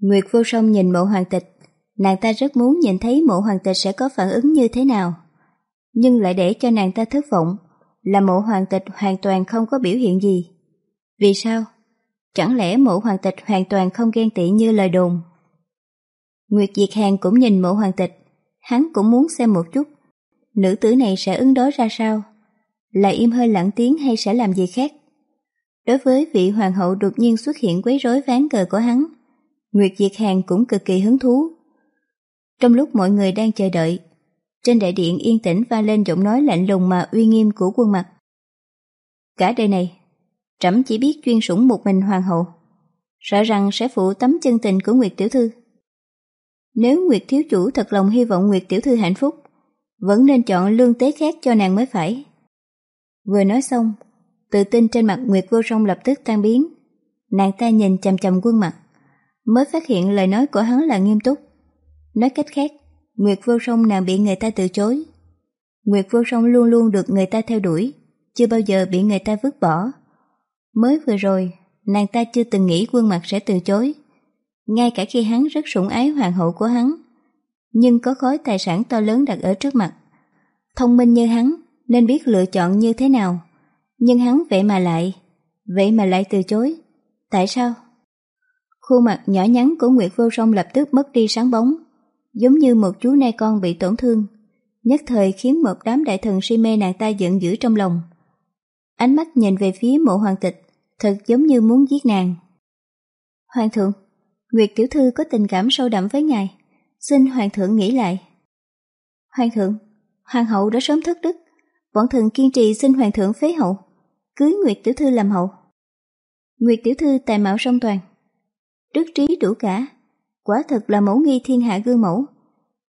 Nguyệt vô song nhìn mộ hoàng tịch, nàng ta rất muốn nhìn thấy mộ hoàng tịch sẽ có phản ứng như thế nào. Nhưng lại để cho nàng ta thất vọng, là mộ hoàng tịch hoàn toàn không có biểu hiện gì. Vì sao? Chẳng lẽ mộ hoàng tịch hoàn toàn không ghen tị như lời đồn? Nguyệt Diệt Hàng cũng nhìn mộ hoàng tịch, hắn cũng muốn xem một chút. Nữ tử này sẽ ứng đối ra sao? Là im hơi lặng tiếng hay sẽ làm gì khác? Đối với vị hoàng hậu đột nhiên xuất hiện quấy rối ván cờ của hắn, Nguyệt Diệt Hàng cũng cực kỳ hứng thú. Trong lúc mọi người đang chờ đợi, trên đại điện yên tĩnh va lên giọng nói lạnh lùng mà uy nghiêm của quân mặt. Cả đời này, trẫm chỉ biết chuyên sủng một mình hoàng hậu, sợ rằng sẽ phụ tấm chân tình của Nguyệt Tiểu Thư. Nếu Nguyệt Thiếu Chủ thật lòng hy vọng Nguyệt Tiểu Thư hạnh phúc, vẫn nên chọn lương tế khác cho nàng mới phải. Vừa nói xong, tự tin trên mặt Nguyệt Vô Song lập tức tan biến. Nàng ta nhìn chầm chầm quân mặt, mới phát hiện lời nói của hắn là nghiêm túc. Nói cách khác, Nguyệt Vô Song nàng bị người ta từ chối. Nguyệt Vô Song luôn luôn được người ta theo đuổi, chưa bao giờ bị người ta vứt bỏ. Mới vừa rồi, nàng ta chưa từng nghĩ quân mặt sẽ từ chối. Ngay cả khi hắn rất sủng ái hoàng hậu của hắn, nhưng có khối tài sản to lớn đặt ở trước mặt. Thông minh như hắn, nên biết lựa chọn như thế nào. Nhưng hắn vậy mà lại, vậy mà lại từ chối. Tại sao? Khuôn mặt nhỏ nhắn của Nguyệt Vô Song lập tức mất đi sáng bóng, giống như một chú nai con bị tổn thương, nhất thời khiến một đám đại thần si mê nàng ta giận dữ trong lòng. Ánh mắt nhìn về phía mộ hoàng tịch, thật giống như muốn giết nàng. Hoàng thượng, Nguyệt tiểu thư có tình cảm sâu đậm với ngài, xin hoàng thượng nghĩ lại. Hoàng thượng, hoàng hậu đã sớm thất đức, bọn thần kiên trì xin hoàng thượng phế hậu, cưới Nguyệt tiểu thư làm hậu. Nguyệt tiểu thư tài mạo song toàn, đức trí đủ cả, quả thật là mẫu nghi thiên hạ gương mẫu.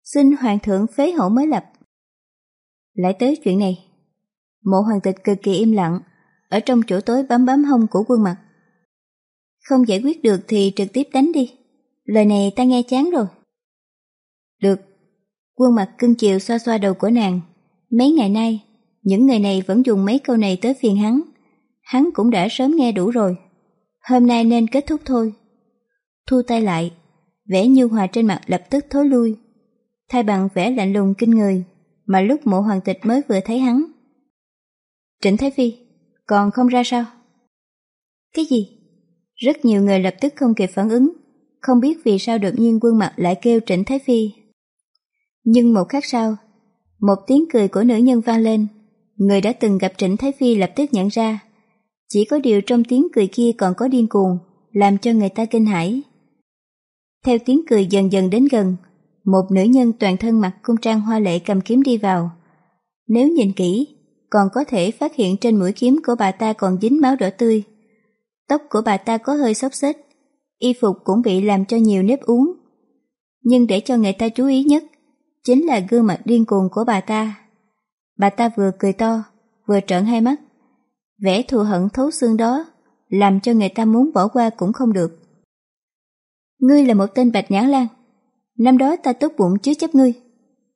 Xin hoàng thượng phế hậu mới lập. Lại tới chuyện này, mộ hoàng tịch cực kỳ im lặng, ở trong chỗ tối bám bám hông của quân mặt. Không giải quyết được thì trực tiếp đánh đi, lời này ta nghe chán rồi. Được, quân mặt cưng chiều xoa xoa đầu của nàng. Mấy ngày nay, những người này vẫn dùng mấy câu này tới phiền hắn. Hắn cũng đã sớm nghe đủ rồi. Hôm nay nên kết thúc thôi. Thu tay lại, vẻ như hòa trên mặt lập tức thối lui. Thay bằng vẻ lạnh lùng kinh người, mà lúc mộ hoàng tịch mới vừa thấy hắn. Trịnh Thái Phi, còn không ra sao? Cái gì? Rất nhiều người lập tức không kịp phản ứng, không biết vì sao đột nhiên quân mặt lại kêu Trịnh Thái Phi. Nhưng một khắc sau, một tiếng cười của nữ nhân vang lên, người đã từng gặp Trịnh Thái Phi lập tức nhận ra. Chỉ có điều trong tiếng cười kia còn có điên cuồng, làm cho người ta kinh hãi. Theo tiếng cười dần dần đến gần, một nữ nhân toàn thân mặc cung trang hoa lệ cầm kiếm đi vào. Nếu nhìn kỹ, còn có thể phát hiện trên mũi kiếm của bà ta còn dính máu đỏ tươi. Tóc của bà ta có hơi xốc xếch, y phục cũng bị làm cho nhiều nếp uống. Nhưng để cho người ta chú ý nhất, chính là gương mặt điên cuồng của bà ta. Bà ta vừa cười to, vừa trợn hai mắt. Vẻ thù hận thấu xương đó, làm cho người ta muốn bỏ qua cũng không được. Ngươi là một tên bạch nhãn lan. Năm đó ta tốt bụng chứa chấp ngươi.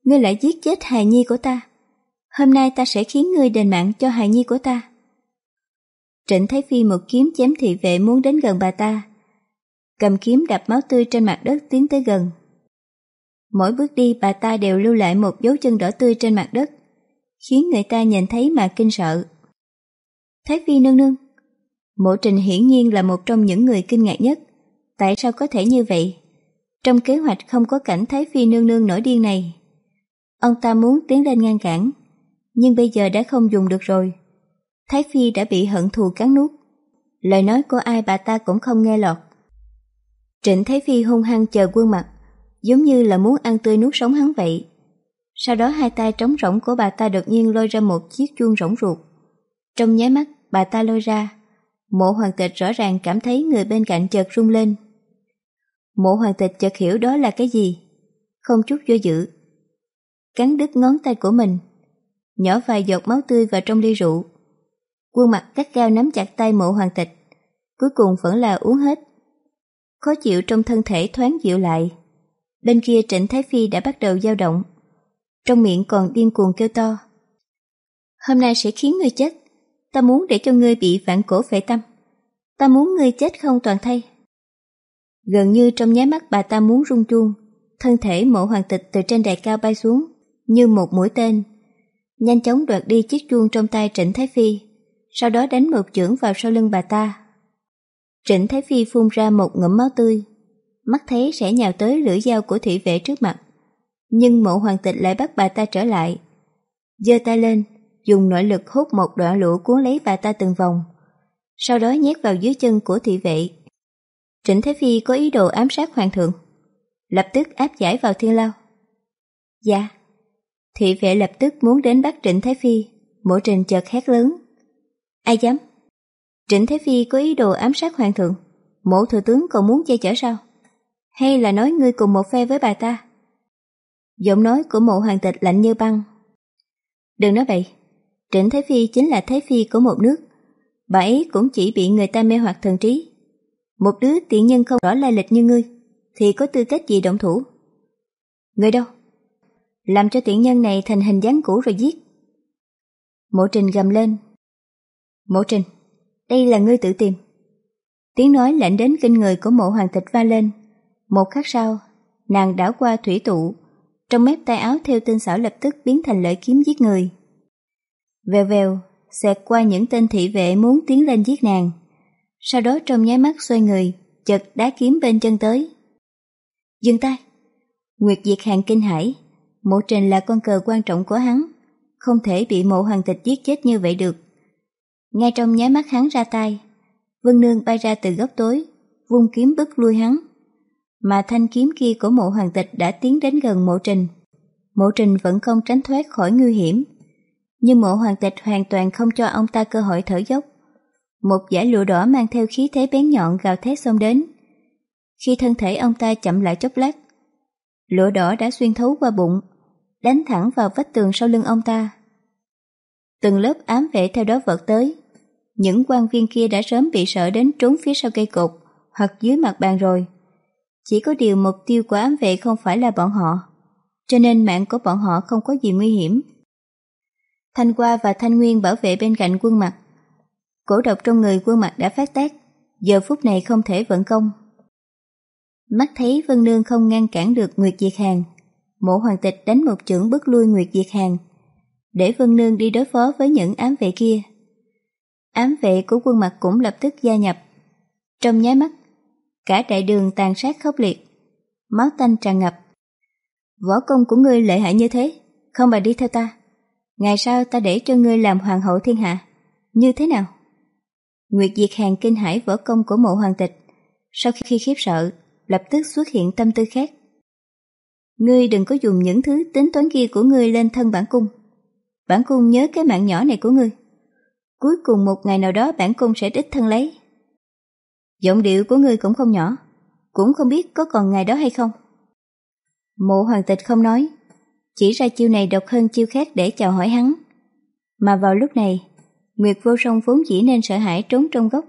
Ngươi lại giết chết hài nhi của ta. Hôm nay ta sẽ khiến ngươi đền mạng cho hài nhi của ta. Trịnh Thái Phi một kiếm chém thị vệ muốn đến gần bà ta. Cầm kiếm đạp máu tươi trên mặt đất tiến tới gần. Mỗi bước đi bà ta đều lưu lại một dấu chân đỏ tươi trên mặt đất, khiến người ta nhìn thấy mà kinh sợ. Thái Phi nương nương Mộ trình hiển nhiên là một trong những người kinh ngạc nhất. Tại sao có thể như vậy? Trong kế hoạch không có cảnh Thái Phi nương nương nổi điên này. Ông ta muốn tiến lên ngăn cản, nhưng bây giờ đã không dùng được rồi. Thái Phi đã bị hận thù cắn nuốt. Lời nói của ai bà ta cũng không nghe lọt. Trịnh Thái Phi hung hăng chờ quân mặt, giống như là muốn ăn tươi nuốt sống hắn vậy. Sau đó hai tay trống rỗng của bà ta đột nhiên lôi ra một chiếc chuông rỗng ruột. Trong nháy mắt, bà ta lôi ra. Mộ hoàng tịch rõ ràng cảm thấy người bên cạnh chợt rung lên. Mộ hoàng tịch chợt hiểu đó là cái gì. Không chút do dự. Cắn đứt ngón tay của mình. Nhỏ vài giọt máu tươi vào trong ly rượu. Quân mặt cắt cao nắm chặt tay mộ hoàng tịch. Cuối cùng vẫn là uống hết. Khó chịu trong thân thể thoáng dịu lại. Bên kia trịnh Thái Phi đã bắt đầu dao động. Trong miệng còn điên cuồng kêu to. Hôm nay sẽ khiến ngươi chết. Ta muốn để cho ngươi bị vạn cổ phệ tâm. Ta muốn ngươi chết không toàn thay. Gần như trong nháy mắt bà ta muốn rung chuông, thân thể mộ hoàng tịch từ trên đài cao bay xuống, như một mũi tên. Nhanh chóng đoạt đi chiếc chuông trong tay Trịnh Thái Phi, sau đó đánh một chưởng vào sau lưng bà ta. Trịnh Thái Phi phun ra một ngụm máu tươi, mắt thấy sẽ nhào tới lưỡi dao của thị vệ trước mặt. Nhưng mộ hoàng tịch lại bắt bà ta trở lại. giơ tay lên, dùng nội lực hút một đoạn lụa cuốn lấy bà ta từng vòng, sau đó nhét vào dưới chân của thị vệ. Trịnh Thái Phi có ý đồ ám sát hoàng thượng, lập tức áp giải vào thiên lao. Dạ. Thị vệ lập tức muốn đến bắt Trịnh Thái Phi, mộ trình chợt hét lớn. Ai dám? Trịnh Thái Phi có ý đồ ám sát hoàng thượng, mộ thừa tướng còn muốn che chở sao? Hay là nói ngươi cùng một phe với bà ta? Giọng nói của mộ hoàng tịch lạnh như băng. Đừng nói vậy, Trịnh Thái Phi chính là Thái Phi của một nước. Bà ấy cũng chỉ bị người ta mê hoặc thần trí. Một đứa tiện nhân không rõ lai lịch như ngươi, thì có tư cách gì động thủ? Người đâu? Làm cho tiện nhân này thành hình dáng cũ rồi giết. Mộ trình gầm lên. Mộ trình, đây là ngươi tự tìm. Tiếng nói lạnh đến kinh người của mộ hoàng tịch va lên. Một khắc sau, nàng đảo qua thủy tụ, trong mép tay áo theo tinh xảo lập tức biến thành lợi kiếm giết người. Vèo vèo, xẹt qua những tên thị vệ muốn tiến lên giết nàng. Sau đó trong nháy mắt xoay người, chật đá kiếm bên chân tới. Dừng tay! Nguyệt Diệt Hàng kinh hãi, mộ trình là con cờ quan trọng của hắn, không thể bị mộ hoàng tịch giết chết như vậy được. Ngay trong nháy mắt hắn ra tay, Vân Nương bay ra từ góc tối, vung kiếm bức lui hắn. Mà thanh kiếm kia của mộ hoàng tịch đã tiến đến gần mộ trình. Mộ trình vẫn không tránh thoát khỏi nguy hiểm, nhưng mộ hoàng tịch hoàn toàn không cho ông ta cơ hội thở dốc. Một giải lụa đỏ mang theo khí thế bén nhọn gào thét xông đến. Khi thân thể ông ta chậm lại chốc lát, lụa đỏ đã xuyên thấu qua bụng, đánh thẳng vào vách tường sau lưng ông ta. Từng lớp ám vệ theo đó vọt tới. Những quan viên kia đã sớm bị sợ đến trốn phía sau cây cột hoặc dưới mặt bàn rồi. Chỉ có điều mục tiêu của ám vệ không phải là bọn họ, cho nên mạng của bọn họ không có gì nguy hiểm. Thanh Qua và Thanh Nguyên bảo vệ bên cạnh quân mặt. Cổ độc trong người quân mặt đã phát tác, giờ phút này không thể vận công. Mắt thấy Vân Nương không ngăn cản được Nguyệt Diệt Hàng, mộ hoàng tịch đánh một chưởng bức lui Nguyệt Diệt Hàng, để Vân Nương đi đối phó với những ám vệ kia. Ám vệ của quân mặt cũng lập tức gia nhập. Trong nháy mắt, cả đại đường tàn sát khốc liệt, máu tanh tràn ngập. Võ công của ngươi lợi hại như thế, không bà đi theo ta. Ngày sau ta để cho ngươi làm hoàng hậu thiên hạ. Như thế nào? Nguyệt Diệt Hàng kinh hãi vỡ công của mộ hoàng tịch. Sau khi khiếp sợ, lập tức xuất hiện tâm tư khác. Ngươi đừng có dùng những thứ tính toán kia của ngươi lên thân bản cung. Bản cung nhớ cái mạng nhỏ này của ngươi. Cuối cùng một ngày nào đó bản cung sẽ đích thân lấy. Giọng điệu của ngươi cũng không nhỏ, cũng không biết có còn ngày đó hay không. Mộ hoàng tịch không nói, chỉ ra chiêu này độc hơn chiêu khác để chào hỏi hắn. Mà vào lúc này, Nguyệt vô song vốn dĩ nên sợ hãi trốn trong góc,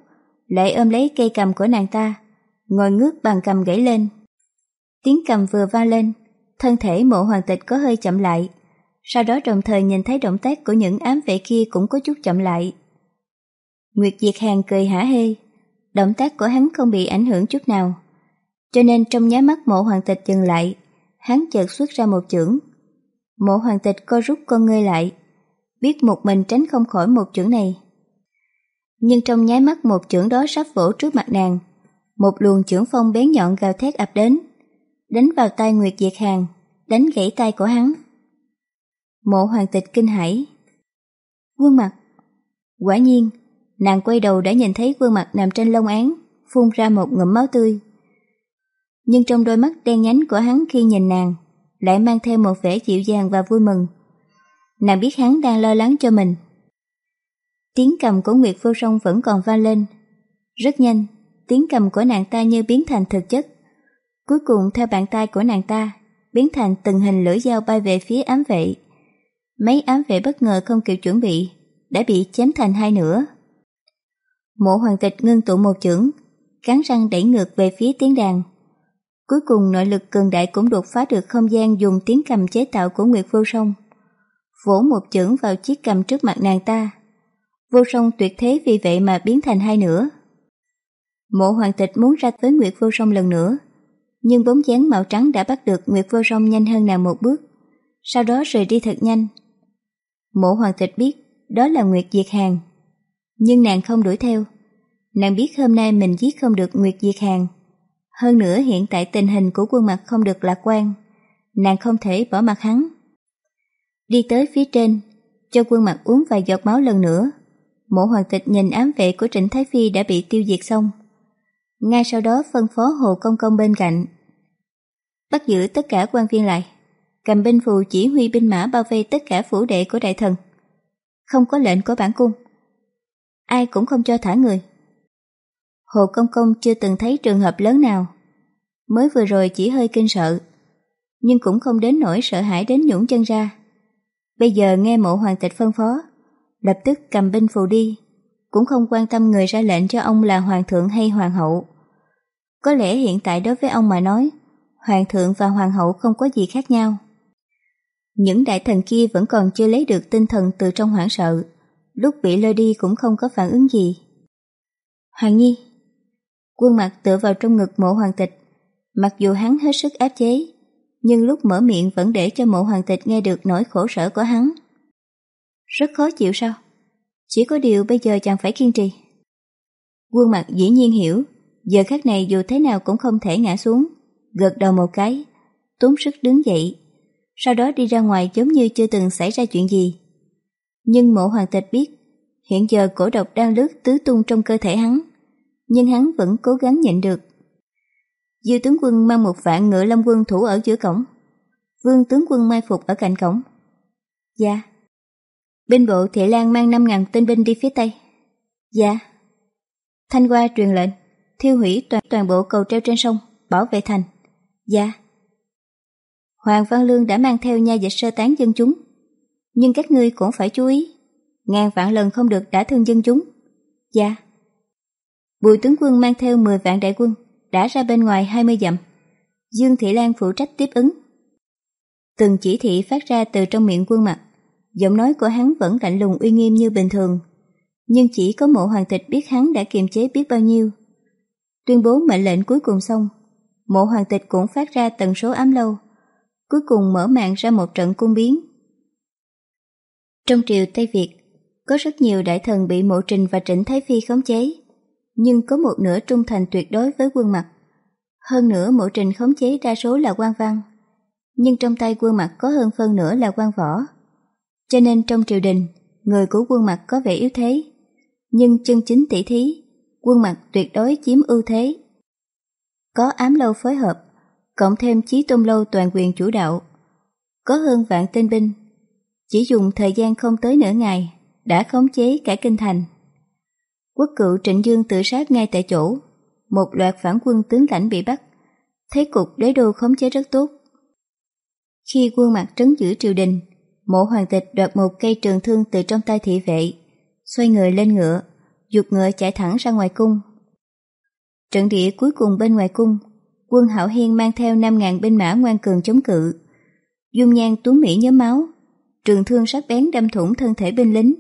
lại ôm lấy cây cầm của nàng ta, ngồi ngước bàn cầm gãy lên. Tiếng cầm vừa va lên, thân thể mộ hoàng tịch có hơi chậm lại, sau đó đồng thời nhìn thấy động tác của những ám vệ kia cũng có chút chậm lại. Nguyệt Diệt Hàng cười hả hê, động tác của hắn không bị ảnh hưởng chút nào, cho nên trong nháy mắt mộ hoàng tịch dừng lại, hắn chợt xuất ra một chưởng, Mộ hoàng tịch co rút con ngươi lại, biết một mình tránh không khỏi một chưởng này. Nhưng trong nháy mắt một chưởng đó sắp vỗ trước mặt nàng, một luồng chưởng phong bén nhọn gào thét ập đến, đánh vào tay Nguyệt Diệt Hàng, đánh gãy tay của hắn. Mộ hoàng tịch kinh hãi. Quân mặt. Quả nhiên, nàng quay đầu đã nhìn thấy quân mặt nằm trên lông án, phun ra một ngụm máu tươi. Nhưng trong đôi mắt đen nhánh của hắn khi nhìn nàng, lại mang theo một vẻ dịu dàng và vui mừng. Nàng biết hắn đang lo lắng cho mình. Tiếng cầm của Nguyệt Vô Song vẫn còn vang lên. Rất nhanh, tiếng cầm của nàng ta như biến thành thực chất. Cuối cùng theo bàn tay của nàng ta, biến thành từng hình lưỡi dao bay về phía ám vệ. Mấy ám vệ bất ngờ không kịp chuẩn bị, đã bị chém thành hai nửa. Mộ hoàng tịch ngưng tụ một chưởng, cắn răng đẩy ngược về phía tiếng đàn. Cuối cùng nội lực cường đại cũng đột phá được không gian dùng tiếng cầm chế tạo của Nguyệt Vô Song. Vỗ một chưởng vào chiếc cầm trước mặt nàng ta. Vô Song tuyệt thế vì vậy mà biến thành hai nửa. Mộ hoàng tịch muốn ra với Nguyệt Vô Song lần nữa, nhưng bóng dáng màu trắng đã bắt được Nguyệt Vô Song nhanh hơn nàng một bước, sau đó rời đi thật nhanh. Mộ hoàng tịch biết đó là Nguyệt Diệt Hàng, nhưng nàng không đuổi theo. Nàng biết hôm nay mình giết không được Nguyệt Diệt Hàng. Hơn nữa hiện tại tình hình của quân mặt không được lạc quan, nàng không thể bỏ mặt hắn. Đi tới phía trên, cho quân mặt uống vài giọt máu lần nữa. Mộ hoàng tịch nhìn ám vệ của Trịnh Thái Phi đã bị tiêu diệt xong. Ngay sau đó phân phó Hồ Công Công bên cạnh. Bắt giữ tất cả quan viên lại, cầm binh phù chỉ huy binh mã bao vây tất cả phủ đệ của đại thần. Không có lệnh của bản cung. Ai cũng không cho thả người. Hồ Công Công chưa từng thấy trường hợp lớn nào. Mới vừa rồi chỉ hơi kinh sợ, nhưng cũng không đến nỗi sợ hãi đến nhũng chân ra. Bây giờ nghe mộ hoàng tịch phân phó, lập tức cầm binh phù đi, cũng không quan tâm người ra lệnh cho ông là hoàng thượng hay hoàng hậu. Có lẽ hiện tại đối với ông mà nói, hoàng thượng và hoàng hậu không có gì khác nhau. Những đại thần kia vẫn còn chưa lấy được tinh thần từ trong hoảng sợ, lúc bị lôi đi cũng không có phản ứng gì. Hoàng Nhi Quân mặt tựa vào trong ngực mộ hoàng tịch, mặc dù hắn hết sức áp chế, nhưng lúc mở miệng vẫn để cho mộ hoàng tịch nghe được nỗi khổ sở của hắn. Rất khó chịu sao? Chỉ có điều bây giờ chàng phải kiên trì. Quân mặt dĩ nhiên hiểu, giờ khắc này dù thế nào cũng không thể ngã xuống, gật đầu một cái, tốn sức đứng dậy, sau đó đi ra ngoài giống như chưa từng xảy ra chuyện gì. Nhưng mộ hoàng tịch biết, hiện giờ cổ độc đang lướt tứ tung trong cơ thể hắn, nhưng hắn vẫn cố gắng nhịn được. Dư tướng quân mang một vạn ngựa lâm quân thủ ở giữa cổng. Vương tướng quân mai phục ở cạnh cổng. Dạ. Binh bộ Thị Lan mang 5.000 tinh binh đi phía Tây. Dạ. Thanh qua truyền lệnh, thiêu hủy toàn, toàn bộ cầu treo trên sông, bảo vệ thành. Dạ. Hoàng Văn Lương đã mang theo nha dịch sơ tán dân chúng. Nhưng các ngươi cũng phải chú ý, ngàn vạn lần không được đả thương dân chúng. Dạ. Bùi tướng quân mang theo 10 vạn đại quân, đã ra bên ngoài 20 dặm. Dương Thị Lan phụ trách tiếp ứng. Từng chỉ thị phát ra từ trong miệng quân mặt, giọng nói của hắn vẫn lạnh lùng uy nghiêm như bình thường, nhưng chỉ có mộ hoàng tịch biết hắn đã kiềm chế biết bao nhiêu. Tuyên bố mệnh lệnh cuối cùng xong, mộ hoàng tịch cũng phát ra tần số ám lâu, cuối cùng mở màn ra một trận cung biến. Trong triều Tây Việt, có rất nhiều đại thần bị mộ trình và trịnh Thái Phi khống chế nhưng có một nửa trung thành tuyệt đối với quân mặt. Hơn nữa mộ trình khống chế đa số là quan văn, nhưng trong tay quân mặt có hơn phân nửa là quan võ. Cho nên trong triều đình, người của quân mặt có vẻ yếu thế, nhưng chân chính tỷ thí, quân mặt tuyệt đối chiếm ưu thế. Có ám lâu phối hợp, cộng thêm chí tôn lâu toàn quyền chủ đạo, có hơn vạn tên binh, chỉ dùng thời gian không tới nửa ngày đã khống chế cả kinh thành. Quốc cựu Trịnh Dương tự sát ngay tại chỗ, một loạt phản quân tướng lãnh bị bắt, thế cục đế đô khống chế rất tốt. Khi quân mặt trấn giữ triều đình, mộ hoàng tịch đoạt một cây trường thương từ trong tay thị vệ, xoay người lên ngựa, dục ngựa chạy thẳng ra ngoài cung. Trận địa cuối cùng bên ngoài cung, quân Hảo Hiên mang theo 5.000 binh mã ngoan cường chống cự. Dung nhan tuấn Mỹ nhớ máu, trường thương sắc bén đâm thủng thân thể binh lính,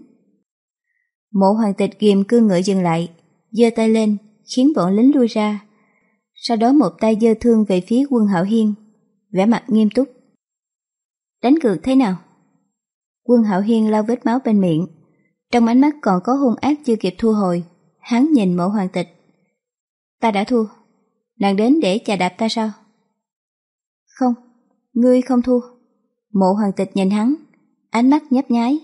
Mộ hoàng tịch kiềm cương ngựa dừng lại, giơ tay lên, khiến bọn lính lui ra. Sau đó một tay giơ thương về phía quân Hạo Hiên, vẻ mặt nghiêm túc. Đánh cược thế nào? Quân Hạo Hiên lau vết máu bên miệng, trong ánh mắt còn có hung ác chưa kịp thu hồi, hắn nhìn mộ hoàng tịch. Ta đã thua, nàng đến để chà đạp ta sao? Không, ngươi không thua. Mộ hoàng tịch nhìn hắn, ánh mắt nhấp nháy.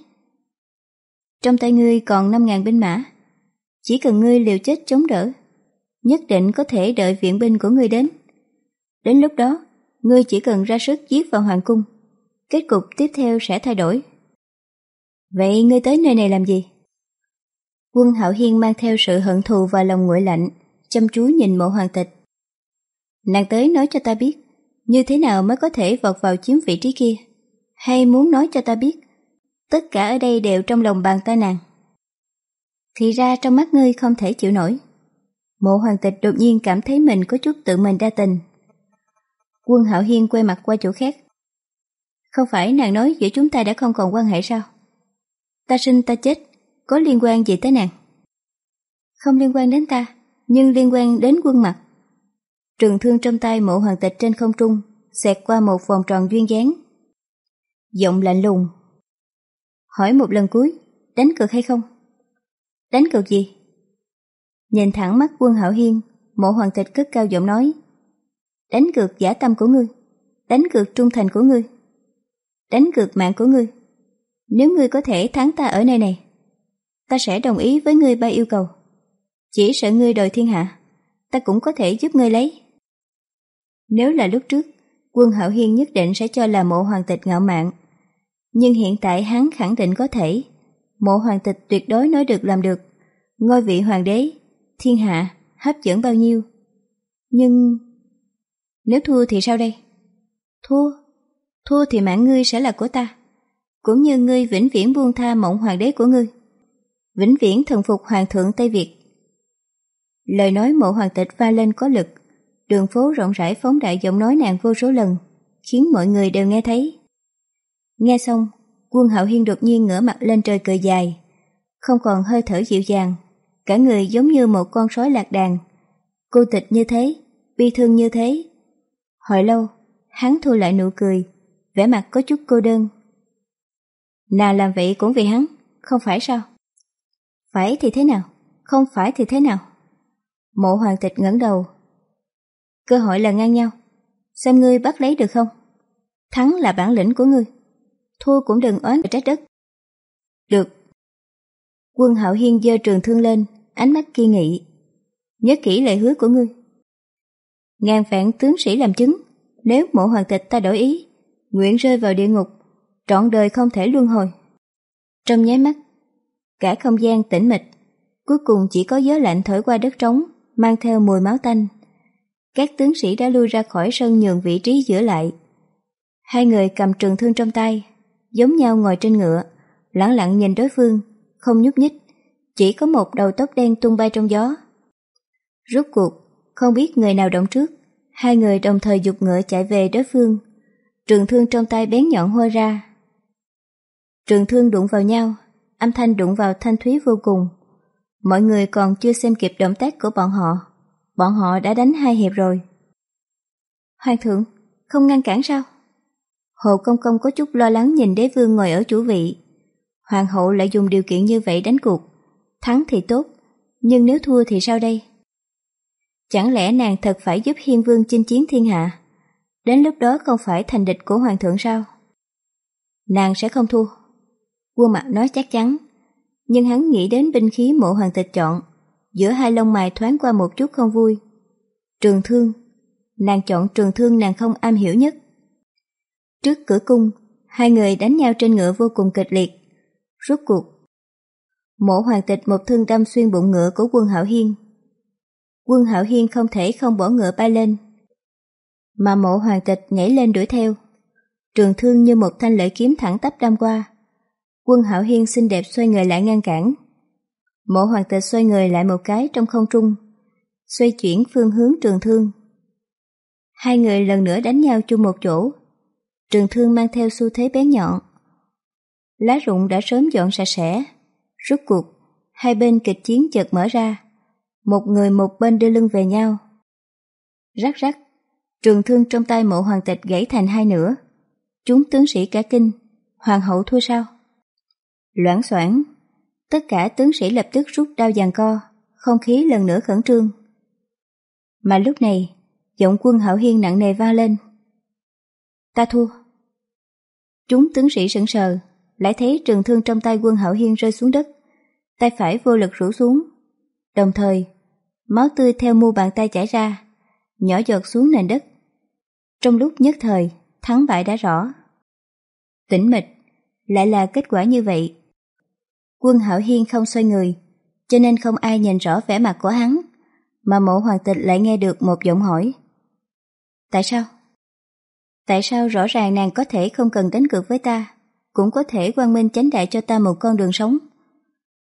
Trong tay ngươi còn 5.000 binh mã. Chỉ cần ngươi liều chết chống đỡ, nhất định có thể đợi viện binh của ngươi đến. Đến lúc đó, ngươi chỉ cần ra sức giết vào hoàng cung. Kết cục tiếp theo sẽ thay đổi. Vậy ngươi tới nơi này làm gì? Quân Hạo Hiên mang theo sự hận thù và lòng nguội lạnh, chăm chú nhìn mộ hoàng tịch. Nàng tới nói cho ta biết, như thế nào mới có thể vọt vào chiếm vị trí kia? Hay muốn nói cho ta biết, Tất cả ở đây đều trong lòng bàn tay nàng. Thì ra trong mắt ngươi không thể chịu nổi. Mộ hoàng tịch đột nhiên cảm thấy mình có chút tự mình đa tình. Quân Hạo Hiên quay mặt qua chỗ khác. Không phải nàng nói giữa chúng ta đã không còn quan hệ sao? Ta sinh ta chết, có liên quan gì tới nàng? Không liên quan đến ta, nhưng liên quan đến quân mặt. Trường thương trong tay mộ hoàng tịch trên không trung, xẹt qua một vòng tròn duyên dáng. Giọng lạnh lùng. Hỏi một lần cuối, đánh cược hay không? Đánh cược gì? Nhìn thẳng mắt quân hảo hiên, mộ hoàng tịch cất cao giọng nói. Đánh cược giả tâm của ngươi, đánh cược trung thành của ngươi, đánh cược mạng của ngươi. Nếu ngươi có thể thắng ta ở nơi này, ta sẽ đồng ý với ngươi ba yêu cầu. Chỉ sợ ngươi đòi thiên hạ, ta cũng có thể giúp ngươi lấy. Nếu là lúc trước, quân hạo hiên nhất định sẽ cho là mộ hoàng tịch ngạo mạn. Nhưng hiện tại hắn khẳng định có thể. Mộ hoàng tịch tuyệt đối nói được làm được. Ngôi vị hoàng đế, thiên hạ, hấp dẫn bao nhiêu. Nhưng... Nếu thua thì sao đây? Thua? Thua thì mạng ngươi sẽ là của ta. Cũng như ngươi vĩnh viễn buông tha mộng hoàng đế của ngươi. Vĩnh viễn thần phục hoàng thượng Tây Việt. Lời nói mộ hoàng tịch va lên có lực, đường phố rộng rãi phóng đại giọng nói nàng vô số lần, khiến mọi người đều nghe thấy. Nghe xong, quân hạo hiên đột nhiên ngửa mặt lên trời cười dài, không còn hơi thở dịu dàng, cả người giống như một con sói lạc đàn. Cô tịch như thế, bi thương như thế. Hồi lâu, hắn thu lại nụ cười, vẻ mặt có chút cô đơn. Nào làm vậy cũng vì hắn, không phải sao? Phải thì thế nào? Không phải thì thế nào? Mộ hoàng tịch ngẩng đầu. Cơ hội là ngang nhau. Xem ngươi bắt lấy được không? Thắng là bản lĩnh của ngươi. Thua cũng đừng oán trách đất. Được. Quân hạo hiên giơ trường thương lên, ánh mắt kiên nghị. Nhớ kỹ lời hứa của ngươi. Ngàn vạn tướng sĩ làm chứng, nếu mộ hoàng tịch ta đổi ý, nguyện rơi vào địa ngục, trọn đời không thể luân hồi. Trong nháy mắt, cả không gian tĩnh mịch, cuối cùng chỉ có gió lạnh thổi qua đất trống, mang theo mùi máu tanh. Các tướng sĩ đã lui ra khỏi sân nhường vị trí giữa lại. Hai người cầm trường thương trong tay, giống nhau ngồi trên ngựa, lặng lặng nhìn đối phương, không nhúc nhích, chỉ có một đầu tóc đen tung bay trong gió. Rốt cuộc, không biết người nào động trước, hai người đồng thời dục ngựa chạy về đối phương. Trường thương trong tay bén nhọn hôi ra. Trường thương đụng vào nhau, âm thanh đụng vào thanh thúy vô cùng. Mọi người còn chưa xem kịp động tác của bọn họ. Bọn họ đã đánh hai hiệp rồi. Hoàng thượng, không ngăn cản sao? Hồ Công Công có chút lo lắng nhìn đế vương ngồi ở chủ vị. Hoàng hậu lại dùng điều kiện như vậy đánh cuộc. Thắng thì tốt, nhưng nếu thua thì sao đây? Chẳng lẽ nàng thật phải giúp hiên vương chinh chiến thiên hạ? Đến lúc đó không phải thành địch của hoàng thượng sao? Nàng sẽ không thua. Quân mặt nói chắc chắn, nhưng hắn nghĩ đến binh khí mộ hoàng tịch chọn, giữa hai lông mày thoáng qua một chút không vui. Trường thương, nàng chọn trường thương nàng không am hiểu nhất. Trước cửa cung, hai người đánh nhau trên ngựa vô cùng kịch liệt. Rốt cuộc, mộ hoàng tịch một thương đâm xuyên bụng ngựa của quân Hạo hiên. Quân Hạo hiên không thể không bỏ ngựa bay lên, mà mộ hoàng tịch nhảy lên đuổi theo. Trường thương như một thanh lợi kiếm thẳng tắp đâm qua. Quân Hạo hiên xinh đẹp xoay người lại ngăn cản. Mộ hoàng tịch xoay người lại một cái trong không trung, xoay chuyển phương hướng trường thương. Hai người lần nữa đánh nhau chung một chỗ. Trường thương mang theo xu thế bén nhọn. Lá rụng đã sớm dọn sạch sẽ. Rút cuộc, hai bên kịch chiến chợt mở ra. Một người một bên đưa lưng về nhau. Rắc rắc, trường thương trong tay mộ hoàng tịch gãy thành hai nửa. Chúng tướng sĩ cả kinh, hoàng hậu thua sao? Loãng xoảng, tất cả tướng sĩ lập tức rút đao giằng co, không khí lần nữa khẩn trương. Mà lúc này, giọng quân hậu hiên nặng nề vang lên. Ta thua. Chúng tướng sĩ sững sờ, lại thấy trường thương trong tay quân hậu hiên rơi xuống đất, tay phải vô lực rủ xuống. Đồng thời, máu tươi theo mu bàn tay chảy ra, nhỏ giọt xuống nền đất. Trong lúc nhất thời, thắng bại đã rõ. Tĩnh mịch, lại là kết quả như vậy. Quân hảo Hiên không xoay người, cho nên không ai nhìn rõ vẻ mặt của hắn, mà mộ hoàng tịch lại nghe được một giọng hỏi. Tại sao? Tại sao rõ ràng nàng có thể không cần đánh cược với ta, cũng có thể quang minh chánh đại cho ta một con đường sống?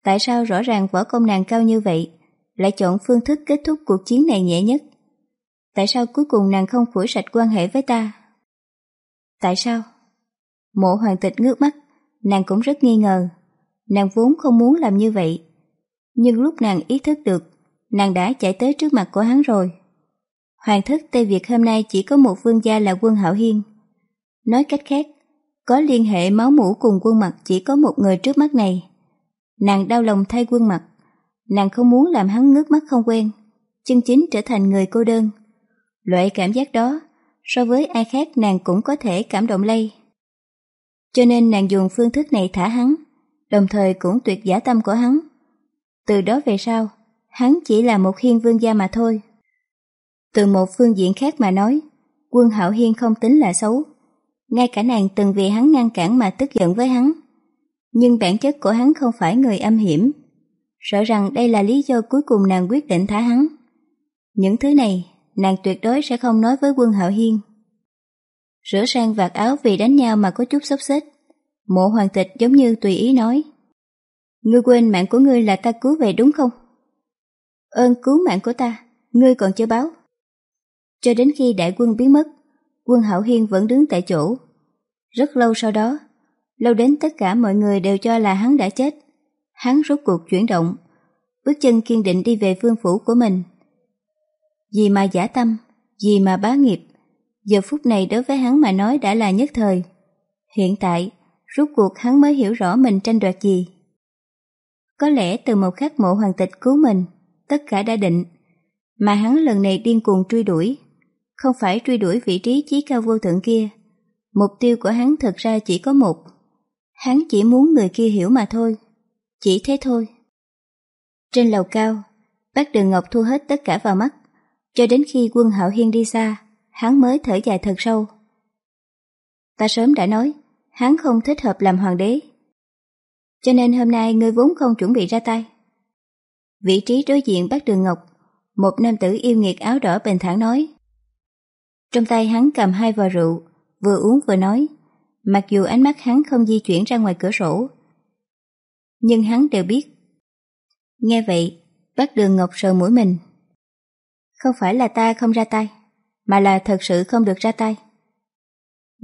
Tại sao rõ ràng võ công nàng cao như vậy, lại chọn phương thức kết thúc cuộc chiến này nhẹ nhất? Tại sao cuối cùng nàng không phủi sạch quan hệ với ta? Tại sao? Mộ hoàng tịch ngước mắt, nàng cũng rất nghi ngờ. Nàng vốn không muốn làm như vậy. Nhưng lúc nàng ý thức được, nàng đã chạy tới trước mặt của hắn rồi. Hoàng thất Tây Việt hôm nay chỉ có một vương gia là quân Hạo Hiên. Nói cách khác, có liên hệ máu mủ cùng quân mặt chỉ có một người trước mắt này. Nàng đau lòng thay quân mặt, nàng không muốn làm hắn ngước mắt không quen, chân chính trở thành người cô đơn. Loại cảm giác đó, so với ai khác nàng cũng có thể cảm động lây. Cho nên nàng dùng phương thức này thả hắn, đồng thời cũng tuyệt giả tâm của hắn. Từ đó về sau, hắn chỉ là một hiên vương gia mà thôi. Từ một phương diện khác mà nói, quân hạo hiên không tính là xấu. Ngay cả nàng từng vì hắn ngăn cản mà tức giận với hắn. Nhưng bản chất của hắn không phải người âm hiểm. Sợ rằng đây là lý do cuối cùng nàng quyết định thả hắn. Những thứ này, nàng tuyệt đối sẽ không nói với quân hạo hiên. Rửa sang vạt áo vì đánh nhau mà có chút xốc xếch. Mộ hoàng tịch giống như tùy ý nói. Ngươi quên mạng của ngươi là ta cứu về đúng không? Ơn cứu mạng của ta, ngươi còn chưa báo. Cho đến khi đại quân biến mất, quân Hạo Hiên vẫn đứng tại chỗ. Rất lâu sau đó, lâu đến tất cả mọi người đều cho là hắn đã chết. Hắn rốt cuộc chuyển động, bước chân kiên định đi về phương phủ của mình. Vì mà giả tâm, vì mà bá nghiệp, giờ phút này đối với hắn mà nói đã là nhất thời. Hiện tại, rốt cuộc hắn mới hiểu rõ mình tranh đoạt gì. Có lẽ từ một khắc mộ hoàng tịch cứu mình, tất cả đã định, mà hắn lần này điên cuồng truy đuổi, không phải truy đuổi vị trí chí cao vô thượng kia. Mục tiêu của hắn thật ra chỉ có một. Hắn chỉ muốn người kia hiểu mà thôi. Chỉ thế thôi. Trên lầu cao, bác Đường Ngọc thu hết tất cả vào mắt, cho đến khi quân Hạo Hiên đi xa, hắn mới thở dài thật sâu. Ta sớm đã nói, hắn không thích hợp làm hoàng đế. Cho nên hôm nay ngươi vốn không chuẩn bị ra tay. Vị trí đối diện bác Đường Ngọc, một nam tử yêu nghiệt áo đỏ bình thản nói. Trong tay hắn cầm hai vò rượu, vừa uống vừa nói, mặc dù ánh mắt hắn không di chuyển ra ngoài cửa sổ. Nhưng hắn đều biết. Nghe vậy, bác Đường Ngọc sờ mũi mình. Không phải là ta không ra tay, mà là thật sự không được ra tay.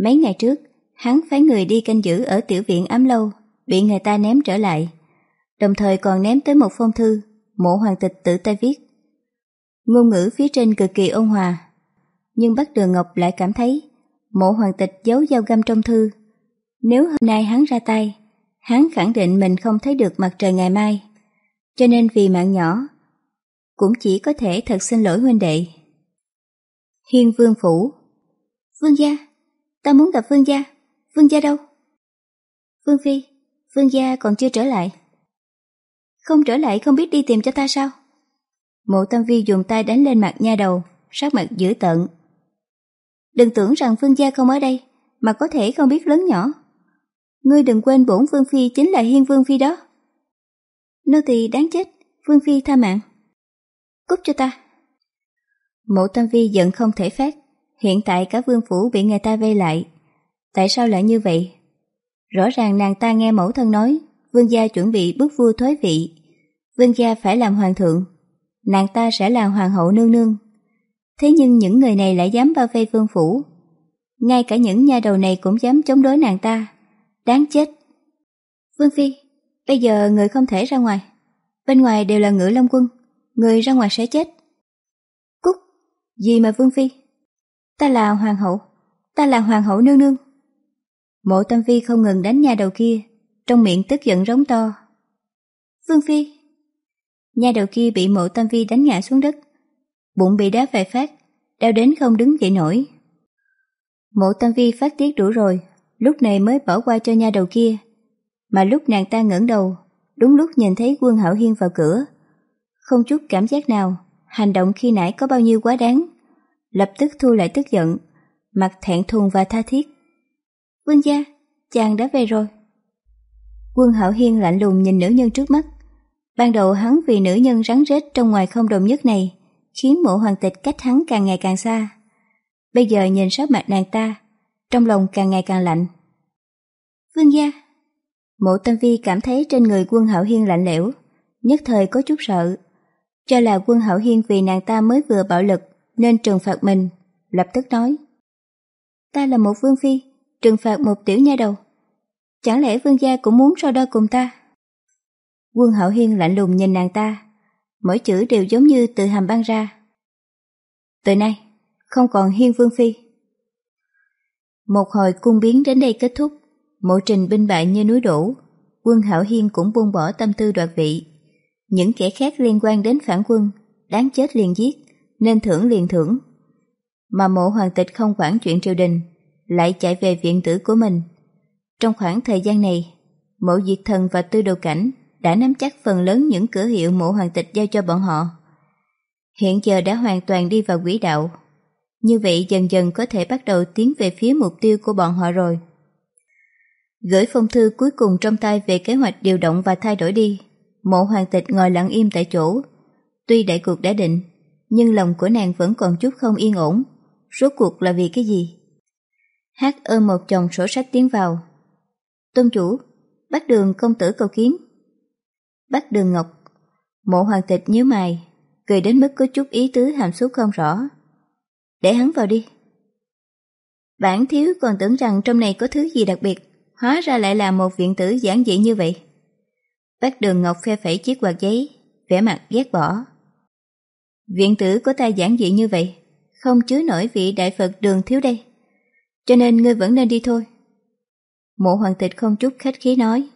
Mấy ngày trước, hắn phái người đi canh giữ ở tiểu viện ám lâu, bị người ta ném trở lại, đồng thời còn ném tới một phong thư, mộ hoàng tịch tự tay viết. Ngôn ngữ phía trên cực kỳ ôn hòa, nhưng bác Đường Ngọc lại cảm thấy mộ hoàng tịch giấu dao găm trong thư. Nếu hôm nay hắn ra tay, hắn khẳng định mình không thấy được mặt trời ngày mai, cho nên vì mạng nhỏ, cũng chỉ có thể thật xin lỗi huynh đệ. Hiên Vương Phủ Vương gia, ta muốn gặp Vương gia, Vương gia đâu? Vương Phi, Vương gia còn chưa trở lại. Không trở lại không biết đi tìm cho ta sao? Mộ Tâm Vi dùng tay đánh lên mặt nha đầu, sát mặt dữ tợn. Đừng tưởng rằng Vương gia không ở đây, mà có thể không biết lớn nhỏ. Ngươi đừng quên bổn Vương Phi chính là Hiên Vương Phi đó. Nô tỳ đáng chết, Vương Phi tha mạng. Cút cho ta. Mộ Tâm Vi giận không thể phát, hiện tại cả vương phủ bị người ta vây lại. Tại sao lại như vậy? Rõ ràng nàng ta nghe mẫu thân nói, vương gia chuẩn bị bước vua thoái vị. Vương gia phải làm hoàng thượng, nàng ta sẽ là hoàng hậu nương nương. Thế nhưng những người này lại dám bao vây vương phủ. Ngay cả những nha đầu này cũng dám chống đối nàng ta. Đáng chết. Vương Phi, bây giờ người không thể ra ngoài. Bên ngoài đều là ngựa long quân, người ra ngoài sẽ chết. Cúc, gì mà Vương Phi? Ta là hoàng hậu, ta là hoàng hậu nương nương. Mộ Tâm Phi không ngừng đánh nha đầu kia, trong miệng tức giận rống to. Vương Phi! Nha đầu kia bị mộ Tâm Phi đánh ngã xuống đất, bụng bị đá vài phát, đau đến không đứng dậy nổi. Mộ Tâm vi phát tiết đủ rồi, lúc này mới bỏ qua cho nha đầu kia. Mà lúc nàng ta ngẩng đầu, đúng lúc nhìn thấy quân hảo hiên vào cửa. Không chút cảm giác nào, hành động khi nãy có bao nhiêu quá đáng. Lập tức thu lại tức giận, mặt thẹn thùng và tha thiết. Vương gia, chàng đã về rồi. Quân hảo Hiên lạnh lùng nhìn nữ nhân trước mắt. Ban đầu hắn vì nữ nhân rắn rết trong ngoài không đồng nhất này, khiến mộ hoàng tịch cách hắn càng ngày càng xa. Bây giờ nhìn sắc mặt nàng ta, trong lòng càng ngày càng lạnh. Vương gia Mộ Tâm Vi cảm thấy trên người quân Hạo Hiên lạnh lẽo, nhất thời có chút sợ. Cho là quân Hạo Hiên vì nàng ta mới vừa bạo lực nên trừng phạt mình, lập tức nói. Ta là một vương phi, trừng phạt một tiểu nha đầu. Chẳng lẽ vương gia cũng muốn so đo cùng ta? Quân Hạo Hiên lạnh lùng nhìn nàng ta, mỗi chữ đều giống như từ hàm băng ra. Từ nay, không còn hiên vương phi. Một hồi cung biến đến đây kết thúc, mộ trình binh bại như núi đổ, quân hảo hiên cũng buông bỏ tâm tư đoạt vị. Những kẻ khác liên quan đến phản quân, đáng chết liền giết, nên thưởng liền thưởng. Mà mộ hoàng tịch không quản chuyện triều đình, lại chạy về viện tử của mình. Trong khoảng thời gian này, mộ diệt thần và tư đồ cảnh đã nắm chắc phần lớn những cửa hiệu mộ hoàng tịch giao cho bọn họ. Hiện giờ đã hoàn toàn đi vào quỹ đạo. Như vậy dần dần có thể bắt đầu tiến về phía mục tiêu của bọn họ rồi. Gửi phong thư cuối cùng trong tay về kế hoạch điều động và thay đổi đi. Mộ hoàng tịch ngồi lặng im tại chỗ. Tuy đại cuộc đã định, nhưng lòng của nàng vẫn còn chút không yên ổn. Rốt cuộc là vì cái gì? Hát ôm một chồng sổ sách tiến vào. Tôn chủ, bắt đường công tử cầu kiến. Bắt đường ngọc. Mộ hoàng tịch nhớ mày, cười đến mức có chút ý tứ hàm xúc không rõ. Để hắn vào đi. Bản thiếu còn tưởng rằng trong này có thứ gì đặc biệt, hóa ra lại là một viện tử giản dị như vậy. Bác đường ngọc phe phẩy chiếc quạt giấy, vẻ mặt ghét bỏ. Viện tử của ta giản dị như vậy, không chứa nổi vị đại Phật đường thiếu đây. Cho nên ngươi vẫn nên đi thôi. Mộ hoàng tịch không chút khách khí nói.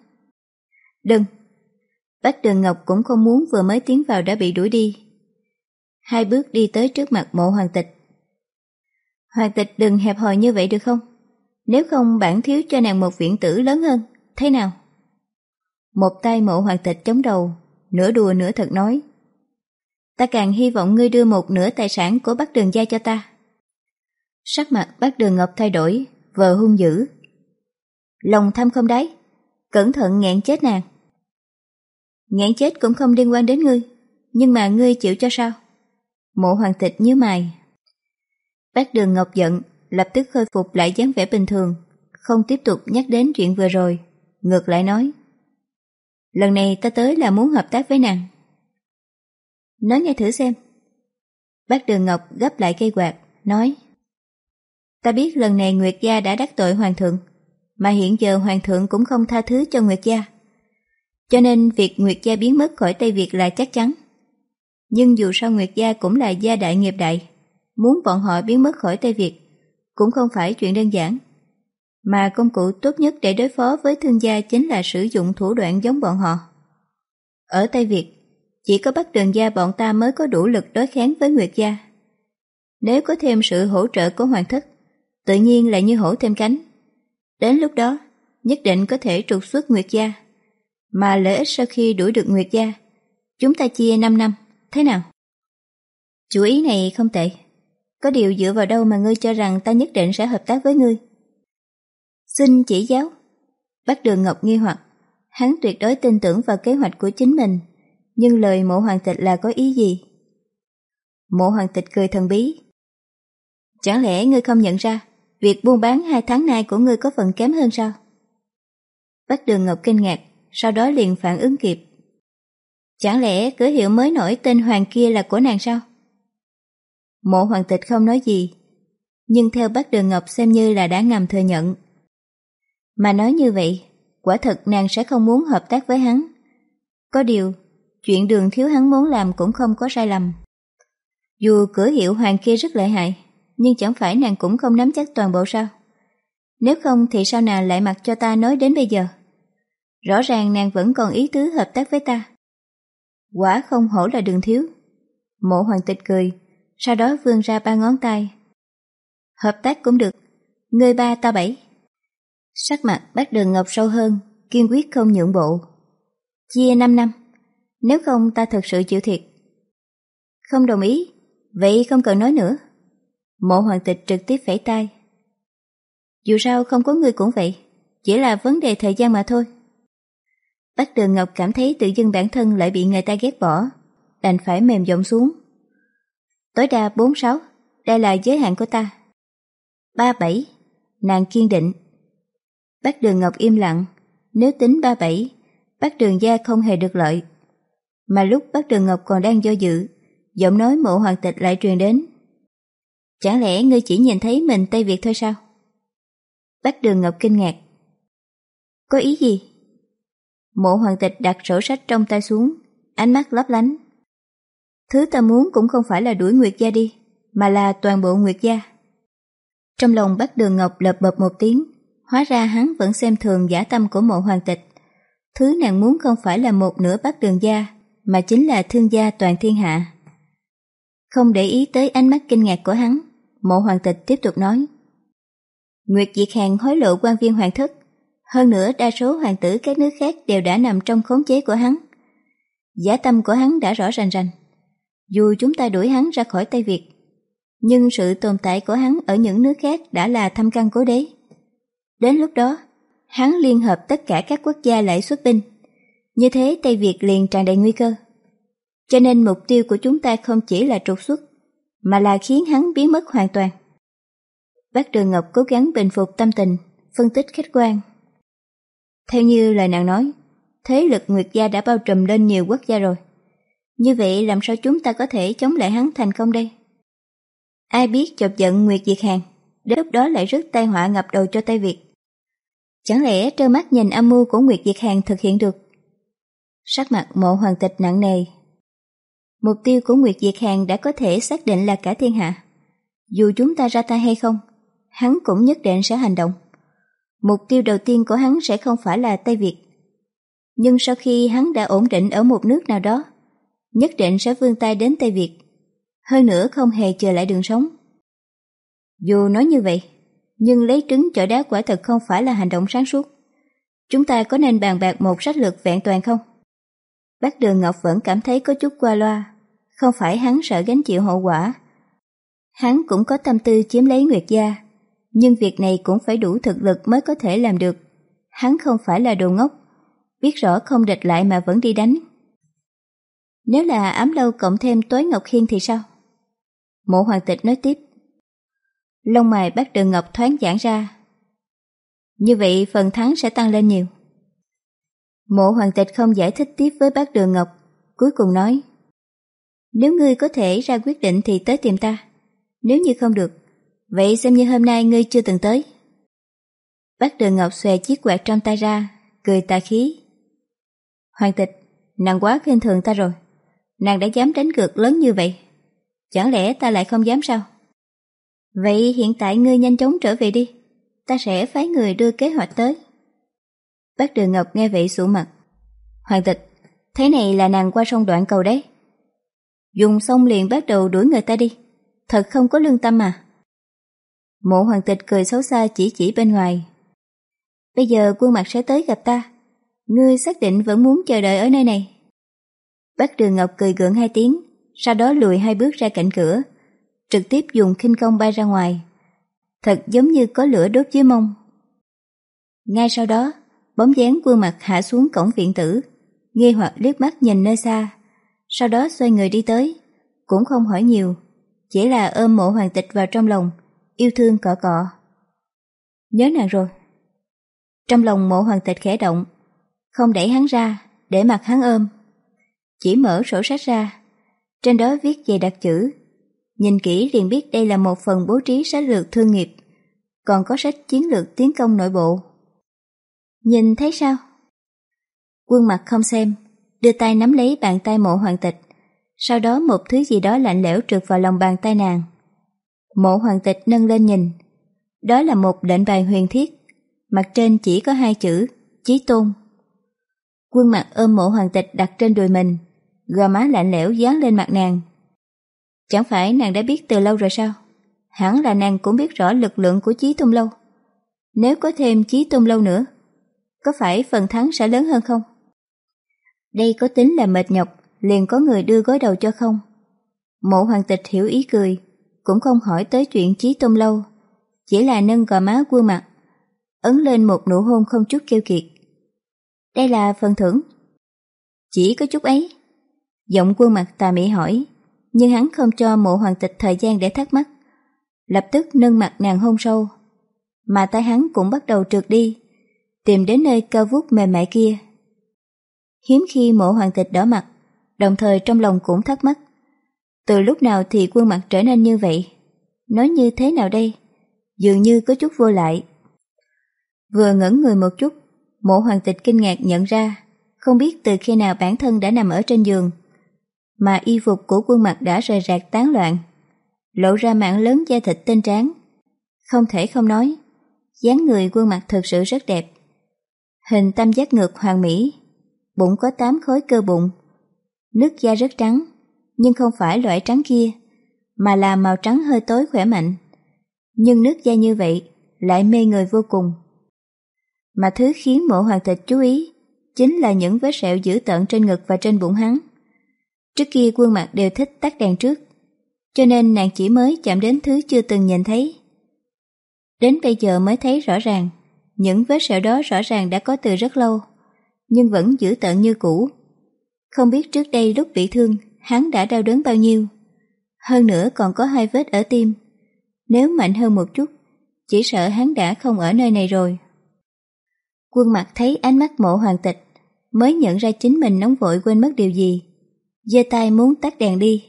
Đừng. Bách đường ngọc cũng không muốn vừa mới tiến vào đã bị đuổi đi. Hai bước đi tới trước mặt mộ hoàng tịch. Hoàng tịch đừng hẹp hòi như vậy được không? Nếu không bản thiếu cho nàng một viện tử lớn hơn, thế nào? Một tay mộ hoàng tịch chống đầu, nửa đùa nửa thật nói. Ta càng hy vọng ngươi đưa một nửa tài sản của bác đường gia cho ta. Sắc mặt bác đường ngọc thay đổi, vờ hung dữ. Lòng tham không đáy, cẩn thận nghẹn chết nàng ngãn chết cũng không liên quan đến ngươi, nhưng mà ngươi chịu cho sao? Mộ hoàng tịch nhớ mày. Bác đường ngọc giận, lập tức khôi phục lại dáng vẻ bình thường, không tiếp tục nhắc đến chuyện vừa rồi, ngược lại nói. Lần này ta tới là muốn hợp tác với nàng. Nói nghe thử xem. Bác Đường Ngọc gấp lại cây quạt, nói. Ta biết lần này Nguyệt Gia đã đắc tội Hoàng thượng, mà hiện giờ Hoàng thượng cũng không tha thứ cho Nguyệt Gia. Cho nên việc Nguyệt Gia biến mất khỏi Tây Việt là chắc chắn. Nhưng dù sao Nguyệt Gia cũng là gia đại nghiệp đại, muốn bọn họ biến mất khỏi Tây Việt cũng không phải chuyện đơn giản. Mà công cụ tốt nhất để đối phó với thương gia chính là sử dụng thủ đoạn giống bọn họ. Ở Tây Việt, chỉ có bắt Đường Gia bọn ta mới có đủ lực đối kháng với Nguyệt Gia. Nếu có thêm sự hỗ trợ của Hoàng Thất, tự nhiên là như hổ thêm cánh. Đến lúc đó, nhất định có thể trục xuất Nguyệt Gia. Mà lợi ích sau khi đuổi được Nguyệt Gia, chúng ta chia 5 năm, thế nào? Chủ ý này không tệ. Có điều dựa vào đâu mà ngươi cho rằng ta nhất định sẽ hợp tác với ngươi? Xin chỉ giáo. Bác Đường Ngọc nghi hoặc, hắn tuyệt đối tin tưởng vào kế hoạch của chính mình, nhưng lời mộ hoàng tịch là có ý gì? Mộ hoàng tịch cười thần bí. Chẳng lẽ ngươi không nhận ra, việc buôn bán hai tháng nay của ngươi có phần kém hơn sao? Bác Đường Ngọc kinh ngạc, sau đó liền phản ứng kịp. Chẳng lẽ cửa hiệu mới nổi tên Hoàng kia là của nàng sao? Mộ hoàng tịch không nói gì, nhưng theo bác Đường Ngọc xem như là đã ngầm thừa nhận. Mà nói như vậy, quả thật nàng sẽ không muốn hợp tác với hắn. Có điều, chuyện đường thiếu hắn muốn làm cũng không có sai lầm. Dù cửa hiệu hoàng kia rất lợi hại, nhưng chẳng phải nàng cũng không nắm chắc toàn bộ sao? Nếu không thì sao nàng lại mặc cho ta nói đến bây giờ? Rõ ràng nàng vẫn còn ý tứ hợp tác với ta. Quả không hổ là đường thiếu. Mộ hoàng tịch cười, sau đó vươn ra ba ngón tay. Hợp tác cũng được, ngươi ba ta bảy. Sắc mặt bác đường ngọc sâu hơn, kiên quyết không nhượng bộ. Chia năm năm, nếu không ta thật sự chịu thiệt. Không đồng ý, vậy không cần nói nữa. Mộ hoàng tịch trực tiếp vẫy tay. Dù sao không có người cũng vậy, chỉ là vấn đề thời gian mà thôi. Bách Đường Ngọc cảm thấy tự dưng bản thân lại bị người ta ghét bỏ, đành phải mềm giọng xuống. Tối đa 46, đây là giới hạn của ta. 37, nàng kiên định. Bác Đường Ngọc im lặng, nếu tính 37, bác Đường Gia không hề được lợi. Mà lúc bác Đường Ngọc còn đang do dự, giọng nói mộ hoàng tịch lại truyền đến. Chẳng lẽ ngươi chỉ nhìn thấy mình Tây Việt thôi sao? Bác Đường Ngọc kinh ngạc. Có ý gì? Mộ hoàng tịch đặt sổ sách trong tay xuống, ánh mắt lấp lánh. Thứ ta muốn cũng không phải là đuổi Nguyệt gia đi, mà là toàn bộ Nguyệt gia. Trong lòng bác Đường Ngọc lập bập một tiếng, hóa ra hắn vẫn xem thường giả tâm của mộ hoàng tịch. Thứ nàng muốn không phải là một nửa bác đường gia, mà chính là thương gia toàn thiên hạ. Không để ý tới ánh mắt kinh ngạc của hắn, mộ hoàng tịch tiếp tục nói. Nguyệt Diệt Hàng hối lộ quan viên hoàng thất, hơn nữa đa số hoàng tử các nước khác đều đã nằm trong khống chế của hắn. Giả tâm của hắn đã rõ ràng rành. Dù chúng ta đuổi hắn ra khỏi Tây Việt, nhưng sự tồn tại của hắn ở những nước khác đã là thâm căn cố đế. Đến lúc đó, hắn liên hợp tất cả các quốc gia lại xuất binh. Như thế Tây Việt liền tràn đầy nguy cơ. Cho nên mục tiêu của chúng ta không chỉ là trục xuất, mà là khiến hắn biến mất hoàn toàn. Bác Đường Ngọc cố gắng bình phục tâm tình, phân tích khách quan. Theo như lời nàng nói, thế lực Nguyệt Gia đã bao trùm lên nhiều quốc gia rồi. Như vậy làm sao chúng ta có thể chống lại hắn thành công đây? Ai biết chọc giận Nguyệt Diệt Hàng, đến lúc đó lại rước tai họa ngập đầu cho Tây Việt. Chẳng lẽ trơ mắt nhìn âm mưu của Nguyệt Diệt Hàng thực hiện được? Sắc mặt mộ hoàng tịch nặng nề. Mục tiêu của Nguyệt Diệt Hàng đã có thể xác định là cả thiên hạ. Dù chúng ta ra tay hay không, hắn cũng nhất định sẽ hành động. Mục tiêu đầu tiên của hắn sẽ không phải là Tây Việt. Nhưng sau khi hắn đã ổn định ở một nước nào đó, nhất định sẽ vươn tay đến Tây Việt. Hơn nữa không hề chờ lại đường sống. Dù nói như vậy, nhưng lấy trứng chọi đá quả thật không phải là hành động sáng suốt. Chúng ta có nên bàn bạc một sách lược vẹn toàn không? Bác Đường Ngọc vẫn cảm thấy có chút qua loa, không phải hắn sợ gánh chịu hậu quả. Hắn cũng có tâm tư chiếm lấy Nguyệt Gia, nhưng việc này cũng phải đủ thực lực mới có thể làm được. Hắn không phải là đồ ngốc, biết rõ không địch lại mà vẫn đi đánh. Nếu là ám lâu cộng thêm tối Ngọc hiên thì sao? Mộ hoàng tịch nói tiếp. Lông mày bác đường ngọc thoáng giãn ra. Như vậy phần thắng sẽ tăng lên nhiều. Mộ hoàng tịch không giải thích tiếp với bác đường ngọc, cuối cùng nói. Nếu ngươi có thể ra quyết định thì tới tìm ta. Nếu như không được, vậy xem như hôm nay ngươi chưa từng tới. Bác đường ngọc xòe chiếc quạt trong tay ra, cười tà khí. Hoàng tịch, nàng quá khinh thường ta rồi. Nàng đã dám đánh cược lớn như vậy. Chẳng lẽ ta lại không dám sao? Vậy hiện tại ngươi nhanh chóng trở về đi. Ta sẽ phái người đưa kế hoạch tới. Bác Đường Ngọc nghe vậy sụ mặt. Hoàng tịch, thế này là nàng qua sông đoạn cầu đấy. Dùng sông liền bắt đầu đuổi người ta đi. Thật không có lương tâm mà. Mộ hoàng tịch cười xấu xa chỉ chỉ bên ngoài. Bây giờ quân mặt sẽ tới gặp ta. Ngươi xác định vẫn muốn chờ đợi ở nơi này. Bác Đường Ngọc cười gượng hai tiếng, sau đó lùi hai bước ra cạnh cửa, trực tiếp dùng khinh công bay ra ngoài. Thật giống như có lửa đốt dưới mông. Ngay sau đó, bóng dáng quân mặt hạ xuống cổng viện tử, nghi hoặc liếc mắt nhìn nơi xa, sau đó xoay người đi tới, cũng không hỏi nhiều, chỉ là ôm mộ hoàng tịch vào trong lòng, yêu thương cọ cọ. Nhớ nàng rồi. Trong lòng mộ hoàng tịch khẽ động, không đẩy hắn ra, để mặt hắn ôm. Chỉ mở sổ sách ra, trên đó viết về đặc chữ. Nhìn kỹ liền biết đây là một phần bố trí sách lược thương nghiệp, còn có sách chiến lược tiến công nội bộ. Nhìn thấy sao? Quân mặt không xem, đưa tay nắm lấy bàn tay mộ hoàng tịch, sau đó một thứ gì đó lạnh lẽo trượt vào lòng bàn tay nàng. Mộ hoàng tịch nâng lên nhìn, đó là một lệnh bài huyền thiết, mặt trên chỉ có hai chữ, chí tôn. Quân mặt ôm mộ hoàng tịch đặt trên đùi mình, gò má lạnh lẽo dán lên mặt nàng. Chẳng phải nàng đã biết từ lâu rồi sao? Hẳn là nàng cũng biết rõ lực lượng của Chí tôn Lâu. Nếu có thêm Chí tôn Lâu nữa, có phải phần thắng sẽ lớn hơn không? Đây có tính là mệt nhọc, liền có người đưa gối đầu cho không? Mộ hoàng tịch hiểu ý cười, cũng không hỏi tới chuyện Chí tôn Lâu, chỉ là nâng gò má quân mặt, ấn lên một nụ hôn không chút kêu kiệt. Đây là phần thưởng. Chỉ có chút ấy. Giọng quân mặt tà mỹ hỏi, nhưng hắn không cho mộ hoàng tịch thời gian để thắc mắc. Lập tức nâng mặt nàng hôn sâu, mà tay hắn cũng bắt đầu trượt đi, tìm đến nơi cao vút mềm mại kia. Hiếm khi mộ hoàng tịch đỏ mặt, đồng thời trong lòng cũng thắc mắc. Từ lúc nào thì quân mặt trở nên như vậy? Nói như thế nào đây? Dường như có chút vô lại. Vừa ngẩn người một chút, mộ hoàng tịch kinh ngạc nhận ra, không biết từ khi nào bản thân đã nằm ở trên giường, mà y phục của quân mặt đã rời rạc tán loạn, lộ ra mảng lớn da thịt tinh tráng. Không thể không nói, dáng người quân mặt thực sự rất đẹp. Hình tam giác ngược hoàn mỹ, bụng có tám khối cơ bụng, nước da rất trắng, nhưng không phải loại trắng kia, mà là màu trắng hơi tối khỏe mạnh. Nhưng nước da như vậy lại mê người vô cùng. Mà thứ khiến mộ hoàng tịch chú ý chính là những vết sẹo dữ tợn trên ngực và trên bụng hắn. Trước kia quân mặt đều thích tắt đèn trước, cho nên nàng chỉ mới chạm đến thứ chưa từng nhìn thấy. Đến bây giờ mới thấy rõ ràng, những vết sẹo đó rõ ràng đã có từ rất lâu, nhưng vẫn giữ tợn như cũ. Không biết trước đây lúc bị thương, hắn đã đau đớn bao nhiêu. Hơn nữa còn có hai vết ở tim. Nếu mạnh hơn một chút, chỉ sợ hắn đã không ở nơi này rồi. Quân mặt thấy ánh mắt mộ hoàng tịch, mới nhận ra chính mình nóng vội quên mất điều gì. giơ tay muốn tắt đèn đi,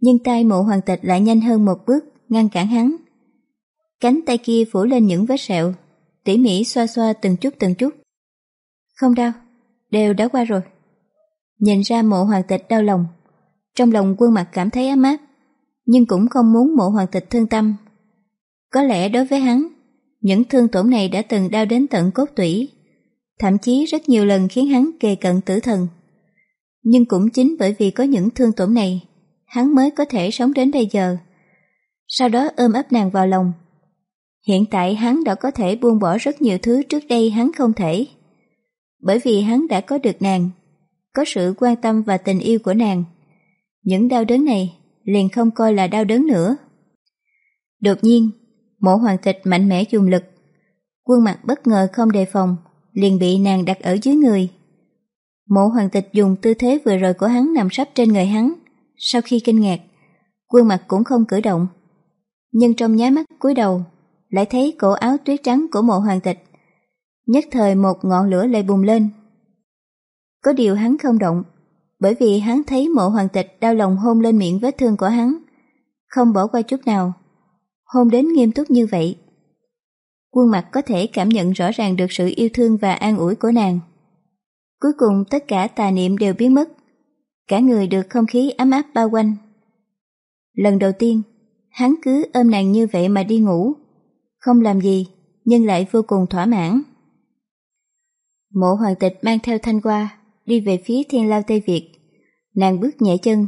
nhưng tay mộ hoàng tịch lại nhanh hơn một bước, ngăn cản hắn. Cánh tay kia phủ lên những vết sẹo, tỉ mỉ xoa xoa từng chút từng chút. Không đau, đều đã qua rồi. Nhìn ra mộ hoàng tịch đau lòng, trong lòng quân mặt cảm thấy ấm áp, nhưng cũng không muốn mộ hoàng tịch thương tâm. Có lẽ đối với hắn, những thương tổn này đã từng đau đến tận cốt tủy, thậm chí rất nhiều lần khiến hắn kề cận tử thần. Nhưng cũng chính bởi vì có những thương tổn này, hắn mới có thể sống đến bây giờ. Sau đó ôm ấp nàng vào lòng. Hiện tại hắn đã có thể buông bỏ rất nhiều thứ trước đây hắn không thể. Bởi vì hắn đã có được nàng, có sự quan tâm và tình yêu của nàng. Những đau đớn này liền không coi là đau đớn nữa. Đột nhiên, mộ hoàng tịch mạnh mẽ dùng lực. Quân mặt bất ngờ không đề phòng, liền bị nàng đặt ở dưới người. Mộ hoàng tịch dùng tư thế vừa rồi của hắn nằm sắp trên người hắn. Sau khi kinh ngạc, quân mặt cũng không cử động. Nhưng trong nháy mắt cúi đầu, lại thấy cổ áo tuyết trắng của mộ hoàng tịch. Nhất thời một ngọn lửa lại bùng lên. Có điều hắn không động, bởi vì hắn thấy mộ hoàng tịch đau lòng hôn lên miệng vết thương của hắn, không bỏ qua chút nào hôn đến nghiêm túc như vậy. Quân mặt có thể cảm nhận rõ ràng được sự yêu thương và an ủi của nàng. Cuối cùng tất cả tà niệm đều biến mất, cả người được không khí ấm áp bao quanh. Lần đầu tiên, hắn cứ ôm nàng như vậy mà đi ngủ, không làm gì, nhưng lại vô cùng thỏa mãn. Mộ hoàng tịch mang theo thanh hoa đi về phía thiên lao Tây Việt. Nàng bước nhẹ chân,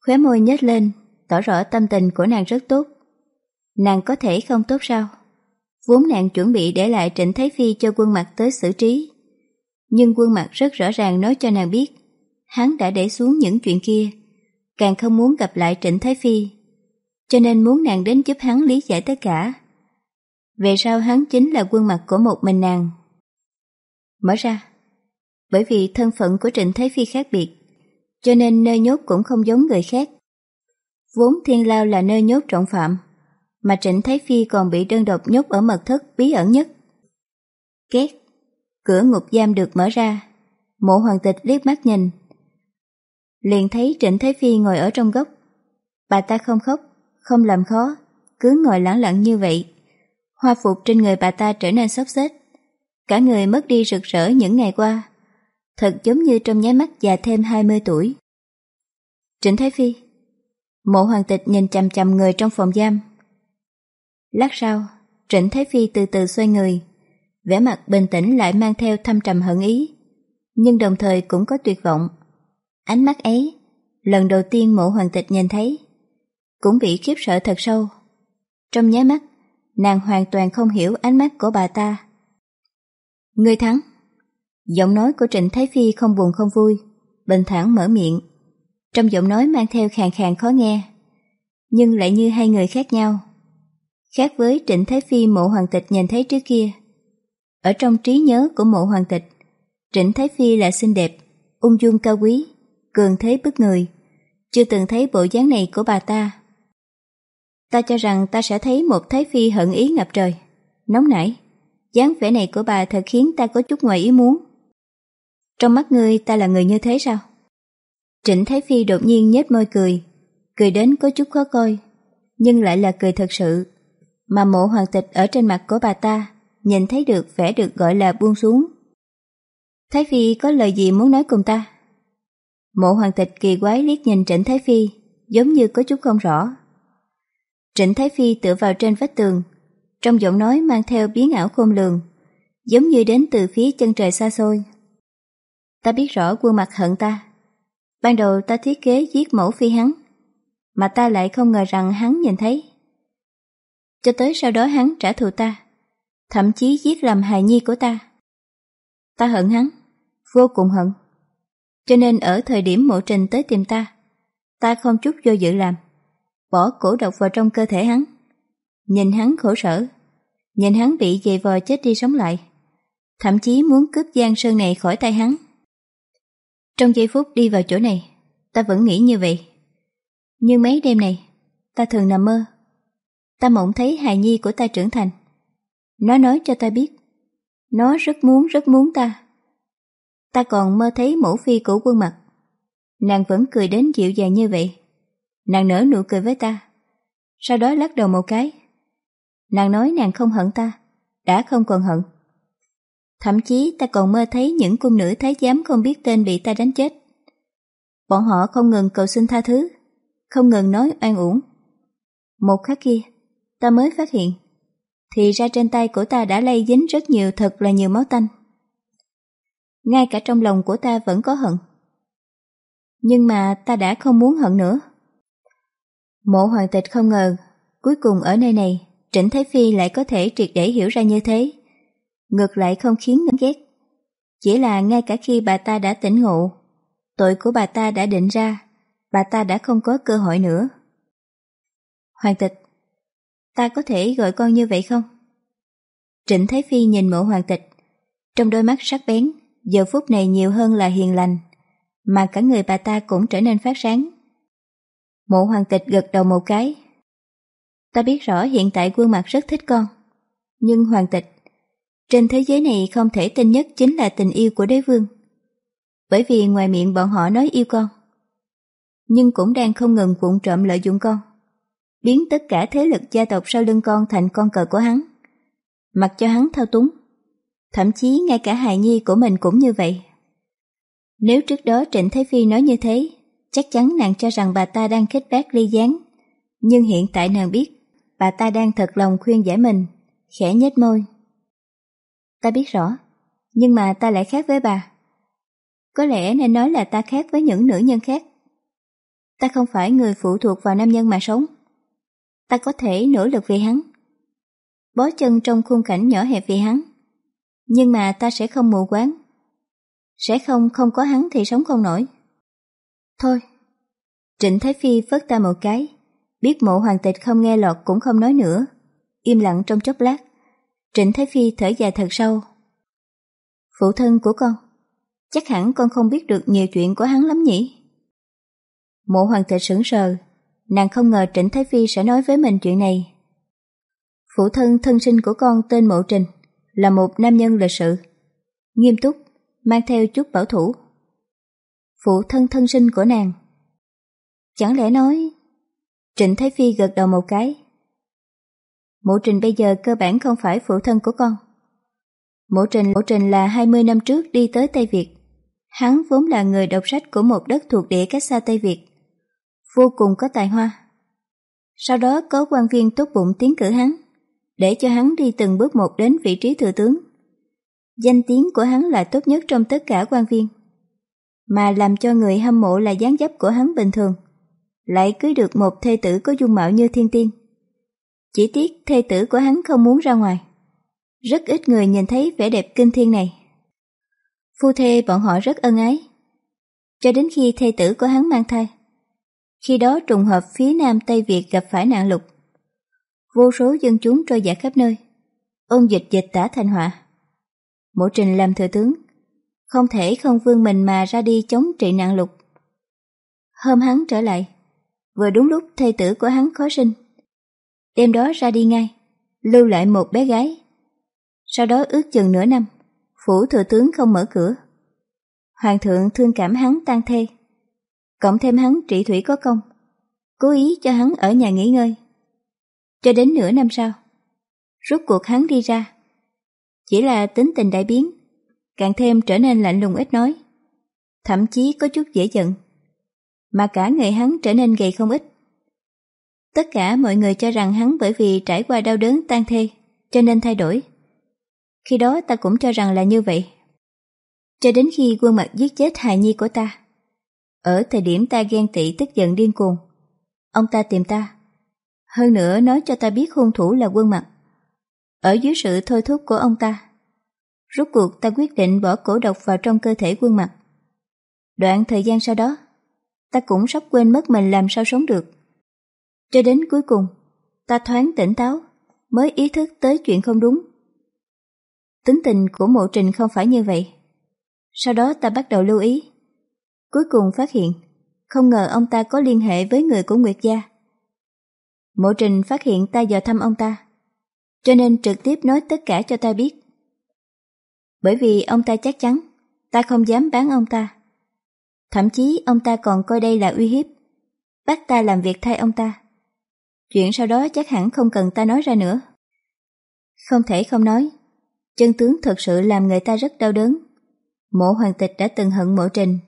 khóe môi nhếch lên, tỏ rõ tâm tình của nàng rất tốt. Nàng có thể không tốt sao? Vốn nàng chuẩn bị để lại Trịnh Thái Phi cho quân mặt tới xử trí. Nhưng quân mặt rất rõ ràng nói cho nàng biết, hắn đã để xuống những chuyện kia, càng không muốn gặp lại Trịnh Thái Phi, cho nên muốn nàng đến giúp hắn lý giải tất cả. Về sau hắn chính là quân mặt của một mình nàng. Mở ra, bởi vì thân phận của Trịnh Thái Phi khác biệt, cho nên nơi nhốt cũng không giống người khác. Vốn thiên lao là nơi nhốt trọng phạm, mà Trịnh Thái Phi còn bị đơn độc nhốt ở mật thất bí ẩn nhất. Két, cửa ngục giam được mở ra, mộ hoàng tịch liếc mắt nhìn. Liền thấy Trịnh Thái Phi ngồi ở trong góc. Bà ta không khóc, không làm khó, cứ ngồi lẳng lặng như vậy. Hoa phục trên người bà ta trở nên xốc xếch. Cả người mất đi rực rỡ những ngày qua. Thật giống như trong nháy mắt già thêm 20 tuổi. Trịnh Thái Phi Mộ hoàng tịch nhìn chằm chằm người trong phòng giam Lát sau, Trịnh Thái Phi từ từ xoay người, vẻ mặt bình tĩnh lại mang theo thâm trầm hận ý, nhưng đồng thời cũng có tuyệt vọng. Ánh mắt ấy, lần đầu tiên mộ hoàng tịch nhìn thấy, cũng bị khiếp sợ thật sâu. Trong nháy mắt, nàng hoàn toàn không hiểu ánh mắt của bà ta. Người thắng. Giọng nói của Trịnh Thái Phi không buồn không vui, bình thản mở miệng. Trong giọng nói mang theo khàn khàn khó nghe, nhưng lại như hai người khác nhau khác với Trịnh Thái Phi mộ hoàng tịch nhìn thấy trước kia. Ở trong trí nhớ của mộ hoàng tịch, Trịnh Thái Phi là xinh đẹp, ung dung cao quý, cường thế bức người, chưa từng thấy bộ dáng này của bà ta. Ta cho rằng ta sẽ thấy một Thái Phi hận ý ngập trời, nóng nảy, dáng vẻ này của bà thật khiến ta có chút ngoài ý muốn. Trong mắt ngươi ta là người như thế sao? Trịnh Thái Phi đột nhiên nhếch môi cười, cười đến có chút khó coi, nhưng lại là cười thật sự mà mộ hoàng tịch ở trên mặt của bà ta nhìn thấy được vẻ được gọi là buông xuống. Thái Phi có lời gì muốn nói cùng ta? Mộ hoàng tịch kỳ quái liếc nhìn Trịnh Thái Phi, giống như có chút không rõ. Trịnh Thái Phi tựa vào trên vách tường, trong giọng nói mang theo biến ảo khôn lường, giống như đến từ phía chân trời xa xôi. Ta biết rõ quân mặt hận ta. Ban đầu ta thiết kế giết mẫu phi hắn, mà ta lại không ngờ rằng hắn nhìn thấy. Cho tới sau đó hắn trả thù ta, thậm chí giết làm hài nhi của ta. Ta hận hắn, vô cùng hận. Cho nên ở thời điểm mộ trình tới tìm ta, ta không chút do dự làm, bỏ cổ độc vào trong cơ thể hắn. Nhìn hắn khổ sở, nhìn hắn bị dày vò chết đi sống lại, thậm chí muốn cướp giang sơn này khỏi tay hắn. Trong giây phút đi vào chỗ này, ta vẫn nghĩ như vậy. Nhưng mấy đêm này, ta thường nằm mơ. Ta mộng thấy hài nhi của ta trưởng thành. Nó nói cho ta biết, nó rất muốn rất muốn ta. Ta còn mơ thấy mẫu phi của quân mặt. Nàng vẫn cười đến dịu dàng như vậy. Nàng nở nụ cười với ta. Sau đó lắc đầu một cái. Nàng nói nàng không hận ta, đã không còn hận. Thậm chí ta còn mơ thấy những cung nữ thái giám không biết tên bị ta đánh chết. Bọn họ không ngừng cầu xin tha thứ, không ngừng nói oan uổng. Một khắc kia, ta mới phát hiện, thì ra trên tay của ta đã lây dính rất nhiều thật là nhiều máu tanh. Ngay cả trong lòng của ta vẫn có hận. Nhưng mà ta đã không muốn hận nữa. Mộ hoàng tịch không ngờ, cuối cùng ở nơi này, Trịnh Thái Phi lại có thể triệt để hiểu ra như thế ngược lại không khiến ngấn ghét. Chỉ là ngay cả khi bà ta đã tỉnh ngộ, tội của bà ta đã định ra, bà ta đã không có cơ hội nữa. Hoàng tịch, ta có thể gọi con như vậy không? Trịnh Thái Phi nhìn mộ hoàng tịch, trong đôi mắt sắc bén, giờ phút này nhiều hơn là hiền lành, mà cả người bà ta cũng trở nên phát sáng. Mộ hoàng tịch gật đầu một cái. Ta biết rõ hiện tại quân mặt rất thích con, nhưng hoàng tịch trên thế giới này không thể tin nhất chính là tình yêu của đế vương. Bởi vì ngoài miệng bọn họ nói yêu con, nhưng cũng đang không ngừng vụng trộm lợi dụng con, biến tất cả thế lực gia tộc sau lưng con thành con cờ của hắn, mặc cho hắn thao túng. Thậm chí ngay cả hài nhi của mình cũng như vậy. Nếu trước đó Trịnh Thái Phi nói như thế, chắc chắn nàng cho rằng bà ta đang khích bác ly gián. Nhưng hiện tại nàng biết, bà ta đang thật lòng khuyên giải mình, khẽ nhếch môi. Ta biết rõ, nhưng mà ta lại khác với bà. Có lẽ nên nói là ta khác với những nữ nhân khác. Ta không phải người phụ thuộc vào nam nhân mà sống. Ta có thể nỗ lực vì hắn. Bó chân trong khung cảnh nhỏ hẹp vì hắn. Nhưng mà ta sẽ không mù quáng. Sẽ không không có hắn thì sống không nổi. Thôi. Trịnh Thái Phi vớt ta một cái. Biết mộ hoàng tịch không nghe lọt cũng không nói nữa. Im lặng trong chốc lát. Trịnh Thái Phi thở dài thật sâu. Phụ thân của con, chắc hẳn con không biết được nhiều chuyện của hắn lắm nhỉ? Mộ hoàng tịch sững sờ, nàng không ngờ Trịnh Thái Phi sẽ nói với mình chuyện này. Phụ thân thân sinh của con tên Mộ Trình, là một nam nhân lịch sự, nghiêm túc, mang theo chút bảo thủ. Phụ thân thân sinh của nàng. Chẳng lẽ nói... Trịnh Thái Phi gật đầu một cái, Mộ Trình bây giờ cơ bản không phải phụ thân của con. Mộ Trình, Mộ Trình là 20 năm trước đi tới Tây Việt. Hắn vốn là người đọc sách của một đất thuộc địa cách xa Tây Việt. Vô cùng có tài hoa. Sau đó có quan viên tốt bụng tiến cử hắn, để cho hắn đi từng bước một đến vị trí thừa tướng. Danh tiếng của hắn là tốt nhất trong tất cả quan viên. Mà làm cho người hâm mộ là dáng dấp của hắn bình thường. Lại cưới được một thê tử có dung mạo như thiên tiên. Chỉ tiếc thê tử của hắn không muốn ra ngoài. Rất ít người nhìn thấy vẻ đẹp kinh thiên này. Phu thê bọn họ rất ân ái. Cho đến khi thê tử của hắn mang thai. Khi đó trùng hợp phía nam Tây Việt gặp phải nạn lục. Vô số dân chúng trôi dạt khắp nơi. Ôn dịch dịch tả thành họa. Mộ trình làm thừa tướng. Không thể không vương mình mà ra đi chống trị nạn lục. Hôm hắn trở lại. Vừa đúng lúc thê tử của hắn khó sinh đêm đó ra đi ngay, lưu lại một bé gái. Sau đó ước chừng nửa năm, phủ thừa tướng không mở cửa. Hoàng thượng thương cảm hắn tan thê, cộng thêm hắn trị thủy có công, cố ý cho hắn ở nhà nghỉ ngơi. Cho đến nửa năm sau, rút cuộc hắn đi ra. Chỉ là tính tình đại biến, càng thêm trở nên lạnh lùng ít nói, thậm chí có chút dễ giận, mà cả người hắn trở nên gầy không ít. Tất cả mọi người cho rằng hắn bởi vì trải qua đau đớn tan thê, cho nên thay đổi. Khi đó ta cũng cho rằng là như vậy. Cho đến khi quân mặt giết chết hài nhi của ta. Ở thời điểm ta ghen tị tức giận điên cuồng, ông ta tìm ta. Hơn nữa nói cho ta biết hung thủ là quân mặt. Ở dưới sự thôi thúc của ông ta, rốt cuộc ta quyết định bỏ cổ độc vào trong cơ thể quân mặt. Đoạn thời gian sau đó, ta cũng sắp quên mất mình làm sao sống được. Cho đến cuối cùng, ta thoáng tỉnh táo, mới ý thức tới chuyện không đúng. Tính tình của mộ trình không phải như vậy. Sau đó ta bắt đầu lưu ý. Cuối cùng phát hiện, không ngờ ông ta có liên hệ với người của Nguyệt Gia. Mộ trình phát hiện ta dò thăm ông ta, cho nên trực tiếp nói tất cả cho ta biết. Bởi vì ông ta chắc chắn, ta không dám bán ông ta. Thậm chí ông ta còn coi đây là uy hiếp, bắt ta làm việc thay ông ta. Chuyện sau đó chắc hẳn không cần ta nói ra nữa. Không thể không nói, chân tướng thật sự làm người ta rất đau đớn. Mộ hoàng tịch đã từng hận mộ trình,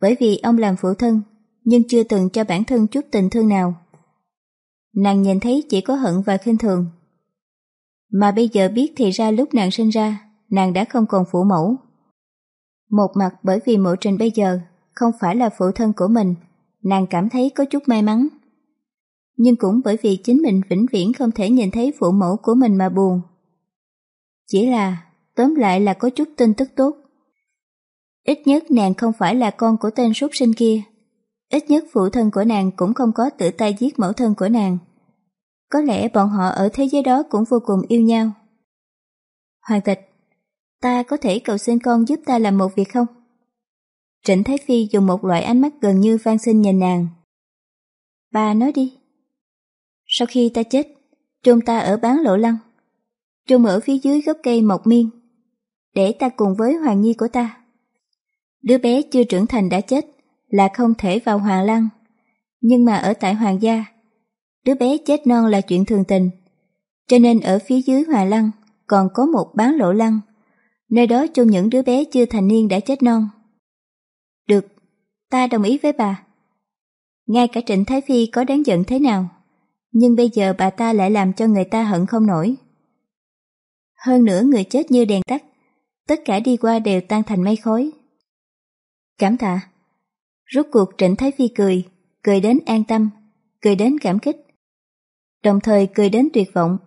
bởi vì ông làm phụ thân, nhưng chưa từng cho bản thân chút tình thương nào. Nàng nhìn thấy chỉ có hận và khinh thường. Mà bây giờ biết thì ra lúc nàng sinh ra, nàng đã không còn phụ mẫu. Một mặt bởi vì mộ trình bây giờ không phải là phụ thân của mình, nàng cảm thấy có chút may mắn. Nhưng cũng bởi vì chính mình vĩnh viễn không thể nhìn thấy phụ mẫu của mình mà buồn. Chỉ là, tóm lại là có chút tin tức tốt. Ít nhất nàng không phải là con của tên súc sinh kia. Ít nhất phụ thân của nàng cũng không có tự tay giết mẫu thân của nàng. Có lẽ bọn họ ở thế giới đó cũng vô cùng yêu nhau. Hoàng tịch, ta có thể cầu xin con giúp ta làm một việc không? Trịnh Thái Phi dùng một loại ánh mắt gần như van xin nhìn nàng. Bà nói đi. Sau khi ta chết, chôn ta ở bán lộ lăng. Chôn ở phía dưới gốc cây mộc miên. Để ta cùng với Hoàng Nhi của ta. Đứa bé chưa trưởng thành đã chết là không thể vào Hoàng Lăng. Nhưng mà ở tại Hoàng gia, đứa bé chết non là chuyện thường tình. Cho nên ở phía dưới Hoàng Lăng còn có một bán lộ lăng. Nơi đó chôn những đứa bé chưa thành niên đã chết non. Được, ta đồng ý với bà. Ngay cả Trịnh Thái Phi có đáng giận thế nào, nhưng bây giờ bà ta lại làm cho người ta hận không nổi. Hơn nữa người chết như đèn tắt, tất cả đi qua đều tan thành mây khói. Cảm tạ. Rốt cuộc Trịnh Thái Phi cười, cười đến an tâm, cười đến cảm kích. Đồng thời cười đến tuyệt vọng.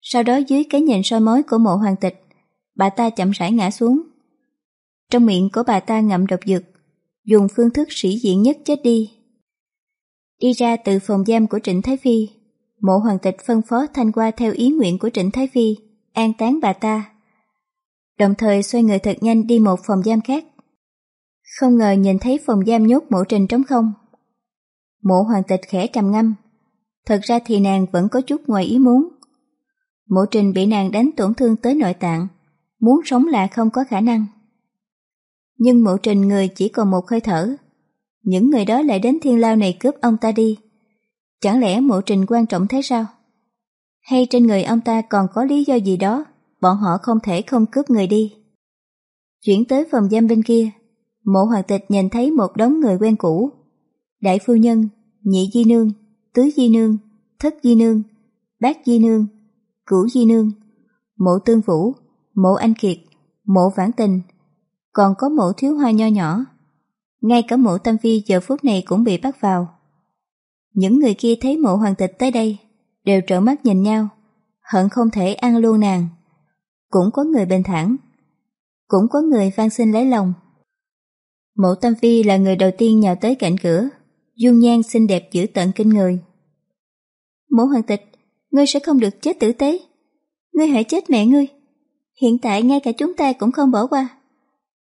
Sau đó dưới cái nhìn soi mói của mộ hoàng tịch, bà ta chậm rãi ngã xuống. Trong miệng của bà ta ngậm độc dược, dùng phương thức sĩ diện nhất chết đi. Đi ra từ phòng giam của Trịnh Thái Phi, mộ hoàng tịch phân phó thanh qua theo ý nguyện của Trịnh Thái Phi, an táng bà ta. Đồng thời xoay người thật nhanh đi một phòng giam khác. Không ngờ nhìn thấy phòng giam nhốt mộ trình trống không. Mộ hoàng tịch khẽ trầm ngâm. Thật ra thì nàng vẫn có chút ngoài ý muốn. Mộ trình bị nàng đánh tổn thương tới nội tạng, muốn sống là không có khả năng. Nhưng mộ trình người chỉ còn một hơi thở. Những người đó lại đến thiên lao này cướp ông ta đi. Chẳng lẽ mộ trình quan trọng thế sao? Hay trên người ông ta còn có lý do gì đó, bọn họ không thể không cướp người đi. Chuyển tới phòng giam bên kia, mộ hoàng tịch nhìn thấy một đống người quen cũ. Đại phu nhân, nhị di nương, tứ di nương, thất di nương, bát di nương, cửu di nương, mộ tương vũ, mộ anh kiệt, mộ vãn tình, còn có mộ thiếu hoa nho nhỏ. Ngay cả mộ tâm phi giờ phút này cũng bị bắt vào. Những người kia thấy mộ hoàng tịch tới đây, đều trợn mắt nhìn nhau, hận không thể ăn luôn nàng. Cũng có người bình thản, cũng có người van xin lấy lòng. Mộ tâm phi là người đầu tiên nhào tới cạnh cửa, dung nhan xinh đẹp giữ tận kinh người. Mộ hoàng tịch, ngươi sẽ không được chết tử tế. Ngươi hãy chết mẹ ngươi. Hiện tại ngay cả chúng ta cũng không bỏ qua.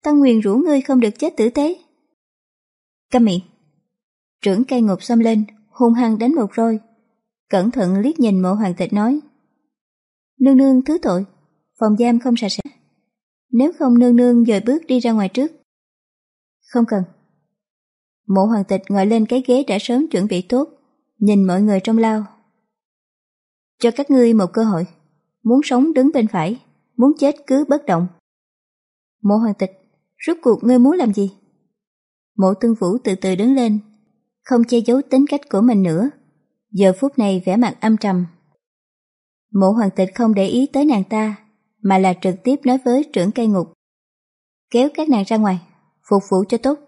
Ta nguyền rủ ngươi không được chết tử tế. Câm miệng. Trưởng cây ngục xông lên, hung hăng đánh một roi. Cẩn thận liếc nhìn mộ hoàng tịch nói. Nương nương thứ tội, phòng giam không sạch sẽ. Nếu không nương nương dời bước đi ra ngoài trước. Không cần. Mộ hoàng tịch ngồi lên cái ghế đã sớm chuẩn bị tốt, nhìn mọi người trong lao. Cho các ngươi một cơ hội, muốn sống đứng bên phải, muốn chết cứ bất động. Mộ hoàng tịch Rốt cuộc ngươi muốn làm gì? Mộ tương vũ từ từ đứng lên, không che giấu tính cách của mình nữa. Giờ phút này vẻ mặt âm trầm. Mộ hoàng tịch không để ý tới nàng ta, mà là trực tiếp nói với trưởng cây ngục. Kéo các nàng ra ngoài, phục vụ cho tốt.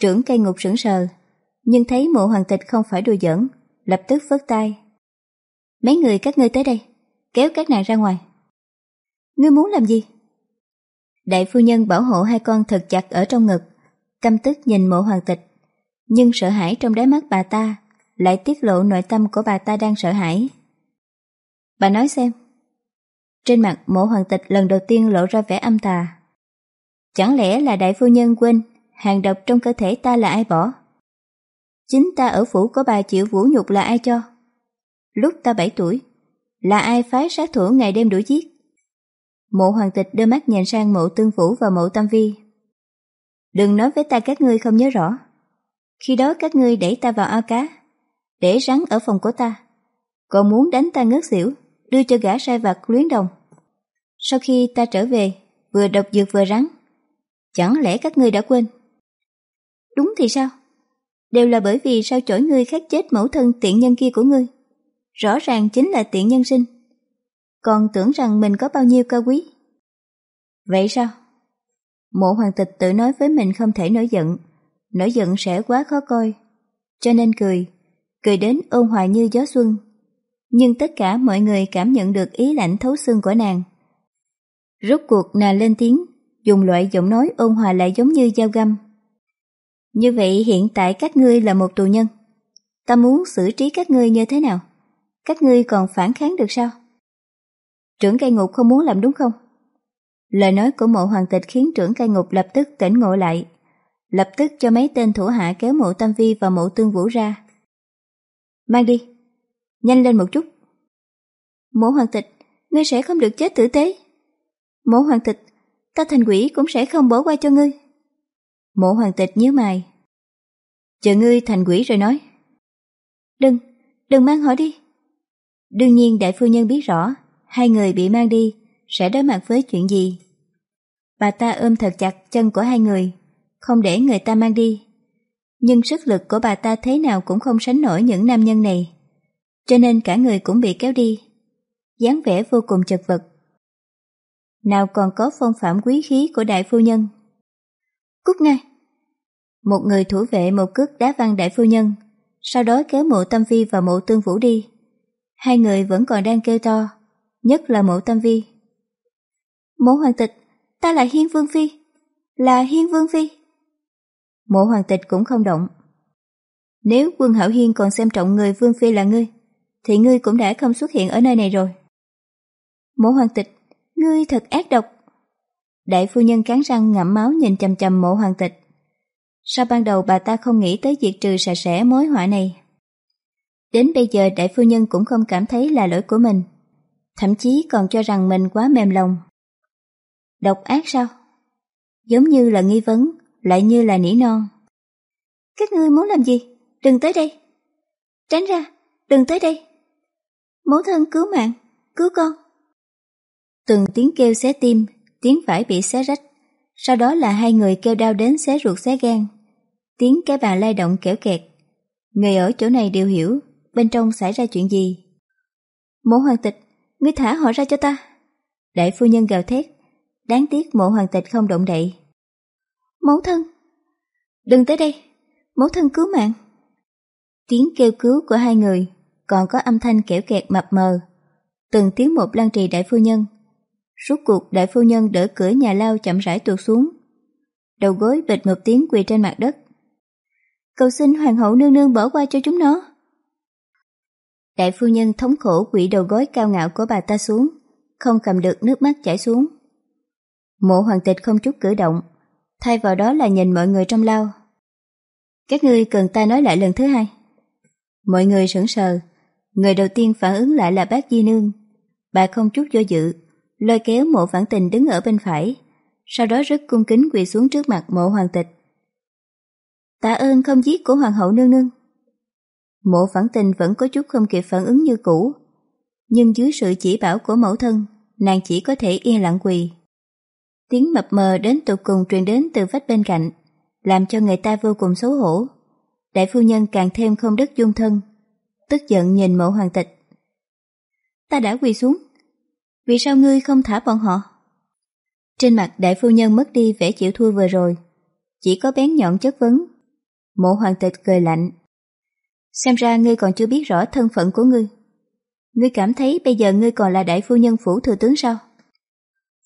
Trưởng cây ngục sững sờ, nhưng thấy mộ hoàng tịch không phải đùa giỡn, lập tức vớt tay. Mấy người các ngươi tới đây, kéo các nàng ra ngoài. Ngươi muốn làm gì? Đại phu nhân bảo hộ hai con thật chặt ở trong ngực, căm tức nhìn mộ hoàng tịch, nhưng sợ hãi trong đáy mắt bà ta lại tiết lộ nội tâm của bà ta đang sợ hãi. Bà nói xem. Trên mặt mộ hoàng tịch lần đầu tiên lộ ra vẻ âm tà. Chẳng lẽ là đại phu nhân quên hàng độc trong cơ thể ta là ai bỏ? Chính ta ở phủ của bà chịu vũ nhục là ai cho? Lúc ta 7 tuổi, là ai phái sát thủ ngày đêm đuổi giết? Mộ hoàng tịch đưa mắt nhìn sang mộ tương phủ và mộ tam vi. Đừng nói với ta các ngươi không nhớ rõ. Khi đó các ngươi đẩy ta vào ao cá, để rắn ở phòng của ta, còn muốn đánh ta ngất xỉu, đưa cho gã sai vặt luyến đồng. Sau khi ta trở về, vừa độc dược vừa rắn, chẳng lẽ các ngươi đã quên? Đúng thì sao? Đều là bởi vì sao chổi ngươi khát chết mẫu thân tiện nhân kia của ngươi. Rõ ràng chính là tiện nhân sinh. Còn tưởng rằng mình có bao nhiêu cao quý. Vậy sao? Mộ hoàng tịch tự nói với mình không thể nổi giận, nổi giận sẽ quá khó coi. Cho nên cười, cười đến ôn hòa như gió xuân. Nhưng tất cả mọi người cảm nhận được ý lạnh thấu xương của nàng. Rốt cuộc nàng lên tiếng, dùng loại giọng nói ôn hòa lại giống như dao găm. Như vậy hiện tại các ngươi là một tù nhân. Ta muốn xử trí các ngươi như thế nào? Các ngươi còn phản kháng được sao? Trưởng cai ngục không muốn làm đúng không? Lời nói của mộ hoàng tịch khiến trưởng cai ngục lập tức tỉnh ngộ lại. Lập tức cho mấy tên thủ hạ kéo mộ Tam Vi và mộ Tương Vũ ra. Mang đi, nhanh lên một chút. Mộ hoàng tịch, ngươi sẽ không được chết tử tế. Mộ hoàng tịch, ta thành quỷ cũng sẽ không bỏ qua cho ngươi. Mộ hoàng tịch nhớ mày. Chờ ngươi thành quỷ rồi nói. Đừng, đừng mang họ đi. Đương nhiên đại phu nhân biết rõ, hai người bị mang đi sẽ đối mặt với chuyện gì. Bà ta ôm thật chặt chân của hai người, không để người ta mang đi. Nhưng sức lực của bà ta thế nào cũng không sánh nổi những nam nhân này. Cho nên cả người cũng bị kéo đi. dáng vẻ vô cùng chật vật. Nào còn có phong phạm quý khí của đại phu nhân. Cút ngay! Một người thủ vệ một cước đá văng đại phu nhân, sau đó kéo mộ tâm phi và mộ tương vũ đi. Hai người vẫn còn đang kêu to, nhất là mộ tâm vi. Mộ hoàng tịch, ta là Hiên Vương Phi, là Hiên Vương Phi. Mộ hoàng tịch cũng không động. Nếu quân hảo hiên còn xem trọng người Vương Phi là ngươi, thì ngươi cũng đã không xuất hiện ở nơi này rồi. Mộ hoàng tịch, ngươi thật ác độc. Đại phu nhân cắn răng ngậm máu nhìn chầm chầm mộ hoàng tịch. Sao ban đầu bà ta không nghĩ tới diệt trừ sạch sẽ mối họa này? Đến bây giờ đại phu nhân cũng không cảm thấy là lỗi của mình, thậm chí còn cho rằng mình quá mềm lòng. Độc ác sao? Giống như là nghi vấn, lại như là nỉ non. Các ngươi muốn làm gì? Đừng tới đây. Tránh ra, đừng tới đây. Mẫu thân cứu mạng, cứu con. Từng tiếng kêu xé tim, tiếng phải bị xé rách. Sau đó là hai người kêu đau đến xé ruột xé gan. Tiếng cái bàn lay động kẻo kẹt. Người ở chỗ này đều hiểu bên trong xảy ra chuyện gì. Mộ hoàng tịch, ngươi thả họ ra cho ta. Đại phu nhân gào thét, đáng tiếc mộ hoàng tịch không động đậy. Mẫu thân, đừng tới đây, mẫu thân cứu mạng. Tiếng kêu cứu của hai người, còn có âm thanh kẻo kẹt mập mờ. Từng tiếng một lan trì đại phu nhân. Suốt cuộc đại phu nhân đỡ cửa nhà lao chậm rãi tuột xuống. Đầu gối bịch một tiếng quỳ trên mặt đất. Cầu xin hoàng hậu nương nương bỏ qua cho chúng nó. Đại phu nhân thống khổ quỷ đầu gối cao ngạo của bà ta xuống, không cầm được nước mắt chảy xuống. Mộ hoàng tịch không chút cử động, thay vào đó là nhìn mọi người trong lao. Các ngươi cần ta nói lại lần thứ hai. Mọi người sững sờ, người đầu tiên phản ứng lại là bác Di Nương. Bà không chút do dự, lôi kéo mộ phản tình đứng ở bên phải, sau đó rất cung kính quỳ xuống trước mặt mộ hoàng tịch. Tạ ơn không giết của hoàng hậu nương nương. Mộ phản tình vẫn có chút không kịp phản ứng như cũ, nhưng dưới sự chỉ bảo của mẫu thân, nàng chỉ có thể yên lặng quỳ. Tiếng mập mờ đến tụt cùng truyền đến từ vách bên cạnh, làm cho người ta vô cùng xấu hổ. Đại phu nhân càng thêm không đất dung thân, tức giận nhìn mộ hoàng tịch. Ta đã quỳ xuống, vì sao ngươi không thả bọn họ? Trên mặt đại phu nhân mất đi vẻ chịu thua vừa rồi, chỉ có bén nhọn chất vấn. Mộ hoàng tịch cười lạnh. Xem ra ngươi còn chưa biết rõ thân phận của ngươi. Ngươi cảm thấy bây giờ ngươi còn là đại phu nhân phủ thừa tướng sao?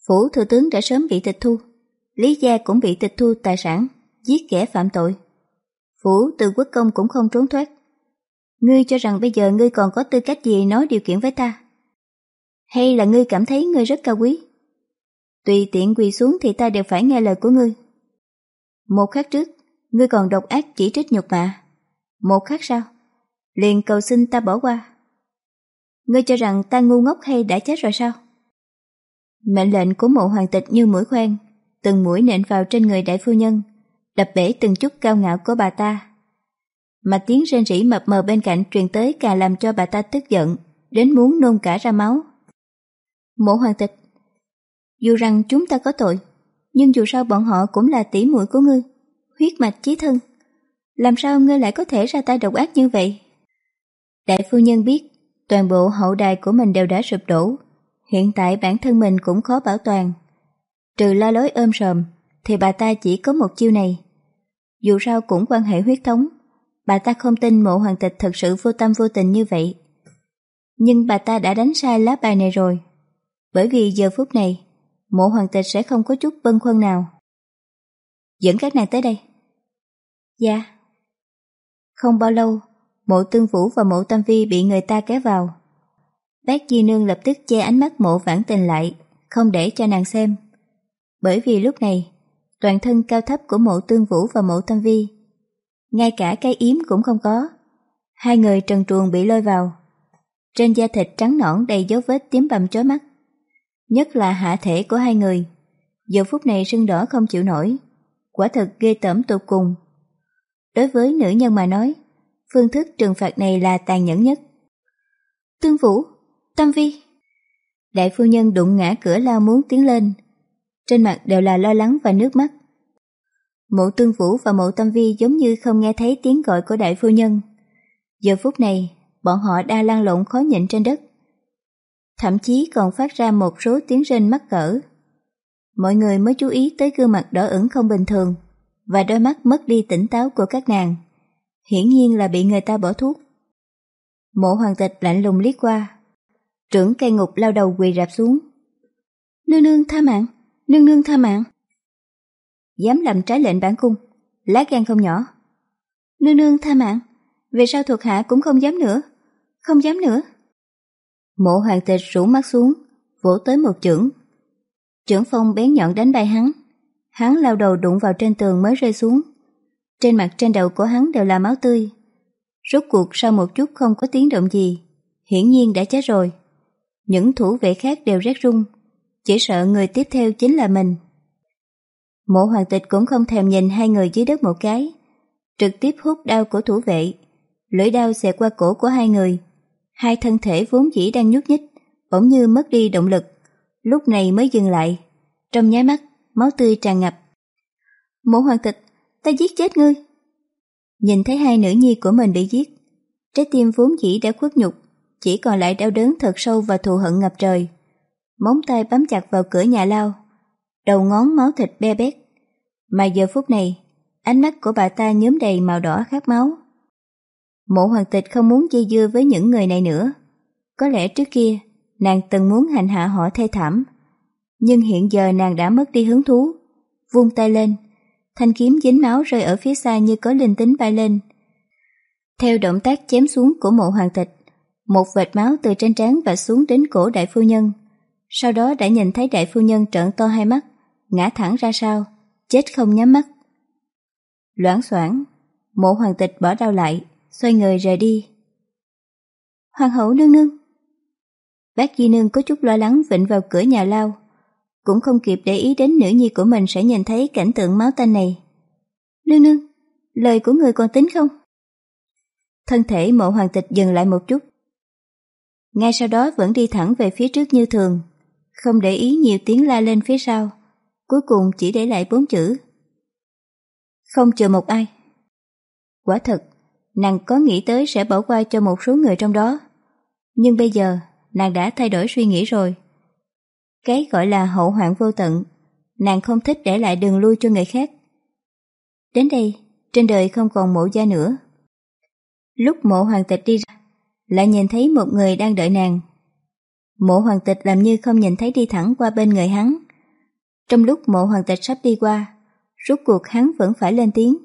Phủ thừa tướng đã sớm bị tịch thu, Lý gia cũng bị tịch thu tài sản, giết kẻ phạm tội. Phủ từ quốc công cũng không trốn thoát. Ngươi cho rằng bây giờ ngươi còn có tư cách gì nói điều kiện với ta? Hay là ngươi cảm thấy ngươi rất cao quý? Tùy tiện quỳ xuống thì ta đều phải nghe lời của ngươi. Một khắc trước, ngươi còn độc ác chỉ trích nhục mạ. Một khắc sau, liền cầu xin ta bỏ qua. Ngươi cho rằng ta ngu ngốc hay đã chết rồi sao? Mệnh lệnh của mộ hoàng tịch như mũi khoan, từng mũi nện vào trên người đại phu nhân, đập bể từng chút cao ngạo của bà ta. Mà tiếng rên rỉ mập mờ bên cạnh truyền tới càng làm cho bà ta tức giận, đến muốn nôn cả ra máu. Mộ hoàng tịch Dù rằng chúng ta có tội, nhưng dù sao bọn họ cũng là tỷ muội của ngươi, huyết mạch chí thân. Làm sao ngươi lại có thể ra tay độc ác như vậy? Đại phu nhân biết, toàn bộ hậu đài của mình đều đã sụp đổ, hiện tại bản thân mình cũng khó bảo toàn. Trừ la lối ôm sờm, thì bà ta chỉ có một chiêu này. Dù sao cũng quan hệ huyết thống, bà ta không tin mộ hoàng tịch thật sự vô tâm vô tình như vậy. Nhưng bà ta đã đánh sai lá bài này rồi. Bởi vì giờ phút này, mộ hoàng tịch sẽ không có chút bân khuân nào. Dẫn các nàng tới đây. Dạ. Không bao lâu, mộ tương vũ và mộ tam vi bị người ta kéo vào. Bác Di Nương lập tức che ánh mắt mộ vãn tình lại, không để cho nàng xem. Bởi vì lúc này, toàn thân cao thấp của mộ tương vũ và mộ tâm vi, ngay cả cái yếm cũng không có. Hai người trần truồng bị lôi vào. Trên da thịt trắng nõn đầy dấu vết tím bầm chói mắt. Nhất là hạ thể của hai người. Giờ phút này sưng đỏ không chịu nổi. Quả thật ghê tởm tột cùng. Đối với nữ nhân mà nói, phương thức trừng phạt này là tàn nhẫn nhất. Tương Vũ, Tâm Vi. Đại phu nhân đụng ngã cửa lao muốn tiến lên. Trên mặt đều là lo lắng và nước mắt. Mộ Tương Vũ và mộ Tâm Vi giống như không nghe thấy tiếng gọi của đại phu nhân. Giờ phút này, bọn họ đang lan lộn khó nhịn trên đất. Thậm chí còn phát ra một số tiếng rên mắc cỡ. Mọi người mới chú ý tới gương mặt đỏ ửng không bình thường và đôi mắt mất đi tỉnh táo của các nàng. Hiển nhiên là bị người ta bỏ thuốc. Mộ hoàng tịch lạnh lùng liếc qua. Trưởng cây ngục lao đầu quỳ rạp xuống. Nương nương tha mạng, nương nương tha mạng. Dám làm trái lệnh bản cung, lá gan không nhỏ. Nương nương tha mạng, về sau thuộc hạ cũng không dám nữa, không dám nữa. Mộ hoàng tịch rủ mắt xuống, vỗ tới một trưởng trưởng phong bén nhọn đánh bay hắn. Hắn lao đầu đụng vào trên tường mới rơi xuống. Trên mặt trên đầu của hắn đều là máu tươi. Rốt cuộc sau một chút không có tiếng động gì, hiển nhiên đã chết rồi. Những thủ vệ khác đều rét run, chỉ sợ người tiếp theo chính là mình. Mộ hoàng tịch cũng không thèm nhìn hai người dưới đất một cái, trực tiếp hút đao của thủ vệ, lưỡi đao xẹt qua cổ của hai người. Hai thân thể vốn chỉ đang nhúc nhích, bỗng như mất đi động lực, lúc này mới dừng lại. Trong nháy mắt, máu tươi tràn ngập. Mộ hoàng tịch, ta giết chết ngươi. Nhìn thấy hai nữ nhi của mình bị giết, trái tim vốn chỉ đã khuất nhục, chỉ còn lại đau đớn thật sâu và thù hận ngập trời. Móng tay bám chặt vào cửa nhà lao, đầu ngón máu thịt be bét. Mà giờ phút này, ánh mắt của bà ta nhóm đầy màu đỏ khát máu. Mộ hoàng tịch không muốn dây dưa với những người này nữa. Có lẽ trước kia, nàng từng muốn hành hạ họ thê thảm. Nhưng hiện giờ nàng đã mất đi hứng thú. Vung tay lên, thanh kiếm dính máu rơi ở phía xa như có linh tính bay lên. Theo động tác chém xuống của mộ hoàng tịch, một vệt máu từ trên trán và xuống đến cổ đại phu nhân. Sau đó đã nhìn thấy đại phu nhân trợn to hai mắt, ngã thẳng ra sau, chết không nhắm mắt. Loãng xoảng, mộ hoàng tịch bỏ đau lại, xoay người rời đi. Hoàng hậu nương nương. Bác Di Nương có chút lo lắng vịnh vào cửa nhà lao, cũng không kịp để ý đến nữ nhi của mình sẽ nhìn thấy cảnh tượng máu tanh này. Nương nương, lời của người còn tính không? Thân thể mộ hoàng tịch dừng lại một chút. Ngay sau đó vẫn đi thẳng về phía trước như thường, không để ý nhiều tiếng la lên phía sau, cuối cùng chỉ để lại bốn chữ. Không chờ một ai. Quả thật, nàng có nghĩ tới sẽ bỏ qua cho một số người trong đó. Nhưng bây giờ, nàng đã thay đổi suy nghĩ rồi. Cái gọi là hậu hoạn vô tận, nàng không thích để lại đường lui cho người khác. Đến đây, trên đời không còn mộ gia nữa. Lúc mộ hoàng tịch đi ra, lại nhìn thấy một người đang đợi nàng. Mộ hoàng tịch làm như không nhìn thấy đi thẳng qua bên người hắn. Trong lúc mộ hoàng tịch sắp đi qua, rốt cuộc hắn vẫn phải lên tiếng.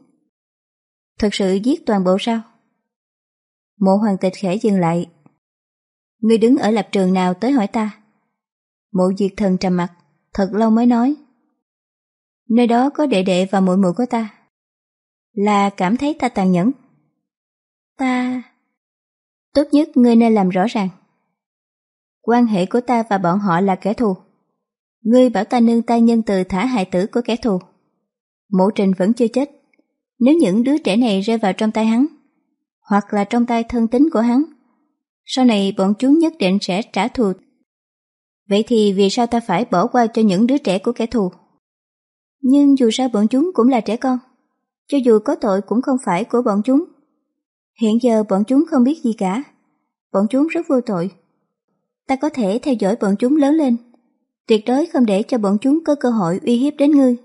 Thật sự giết toàn bộ sao? Mộ hoàng tịch khẽ dừng lại. Ngươi đứng ở lập trường nào tới hỏi ta? Mộ diệt thần trầm mặt, thật lâu mới nói. Nơi đó có đệ đệ và muội muội của ta. Là cảm thấy ta tàn nhẫn. Ta... Tốt nhất ngươi nên làm rõ ràng. Quan hệ của ta và bọn họ là kẻ thù. Ngươi bảo ta nương tay nhân từ thả hại tử của kẻ thù. Mộ trình vẫn chưa chết. Nếu những đứa trẻ này rơi vào trong tay hắn, hoặc là trong tay thân tín của hắn, sau này bọn chúng nhất định sẽ trả thù. Vậy thì vì sao ta phải bỏ qua cho những đứa trẻ của kẻ thù? Nhưng dù sao bọn chúng cũng là trẻ con, cho dù có tội cũng không phải của bọn chúng. Hiện giờ bọn chúng không biết gì cả, bọn chúng rất vô tội. Ta có thể theo dõi bọn chúng lớn lên, tuyệt đối không để cho bọn chúng có cơ hội uy hiếp đến ngươi.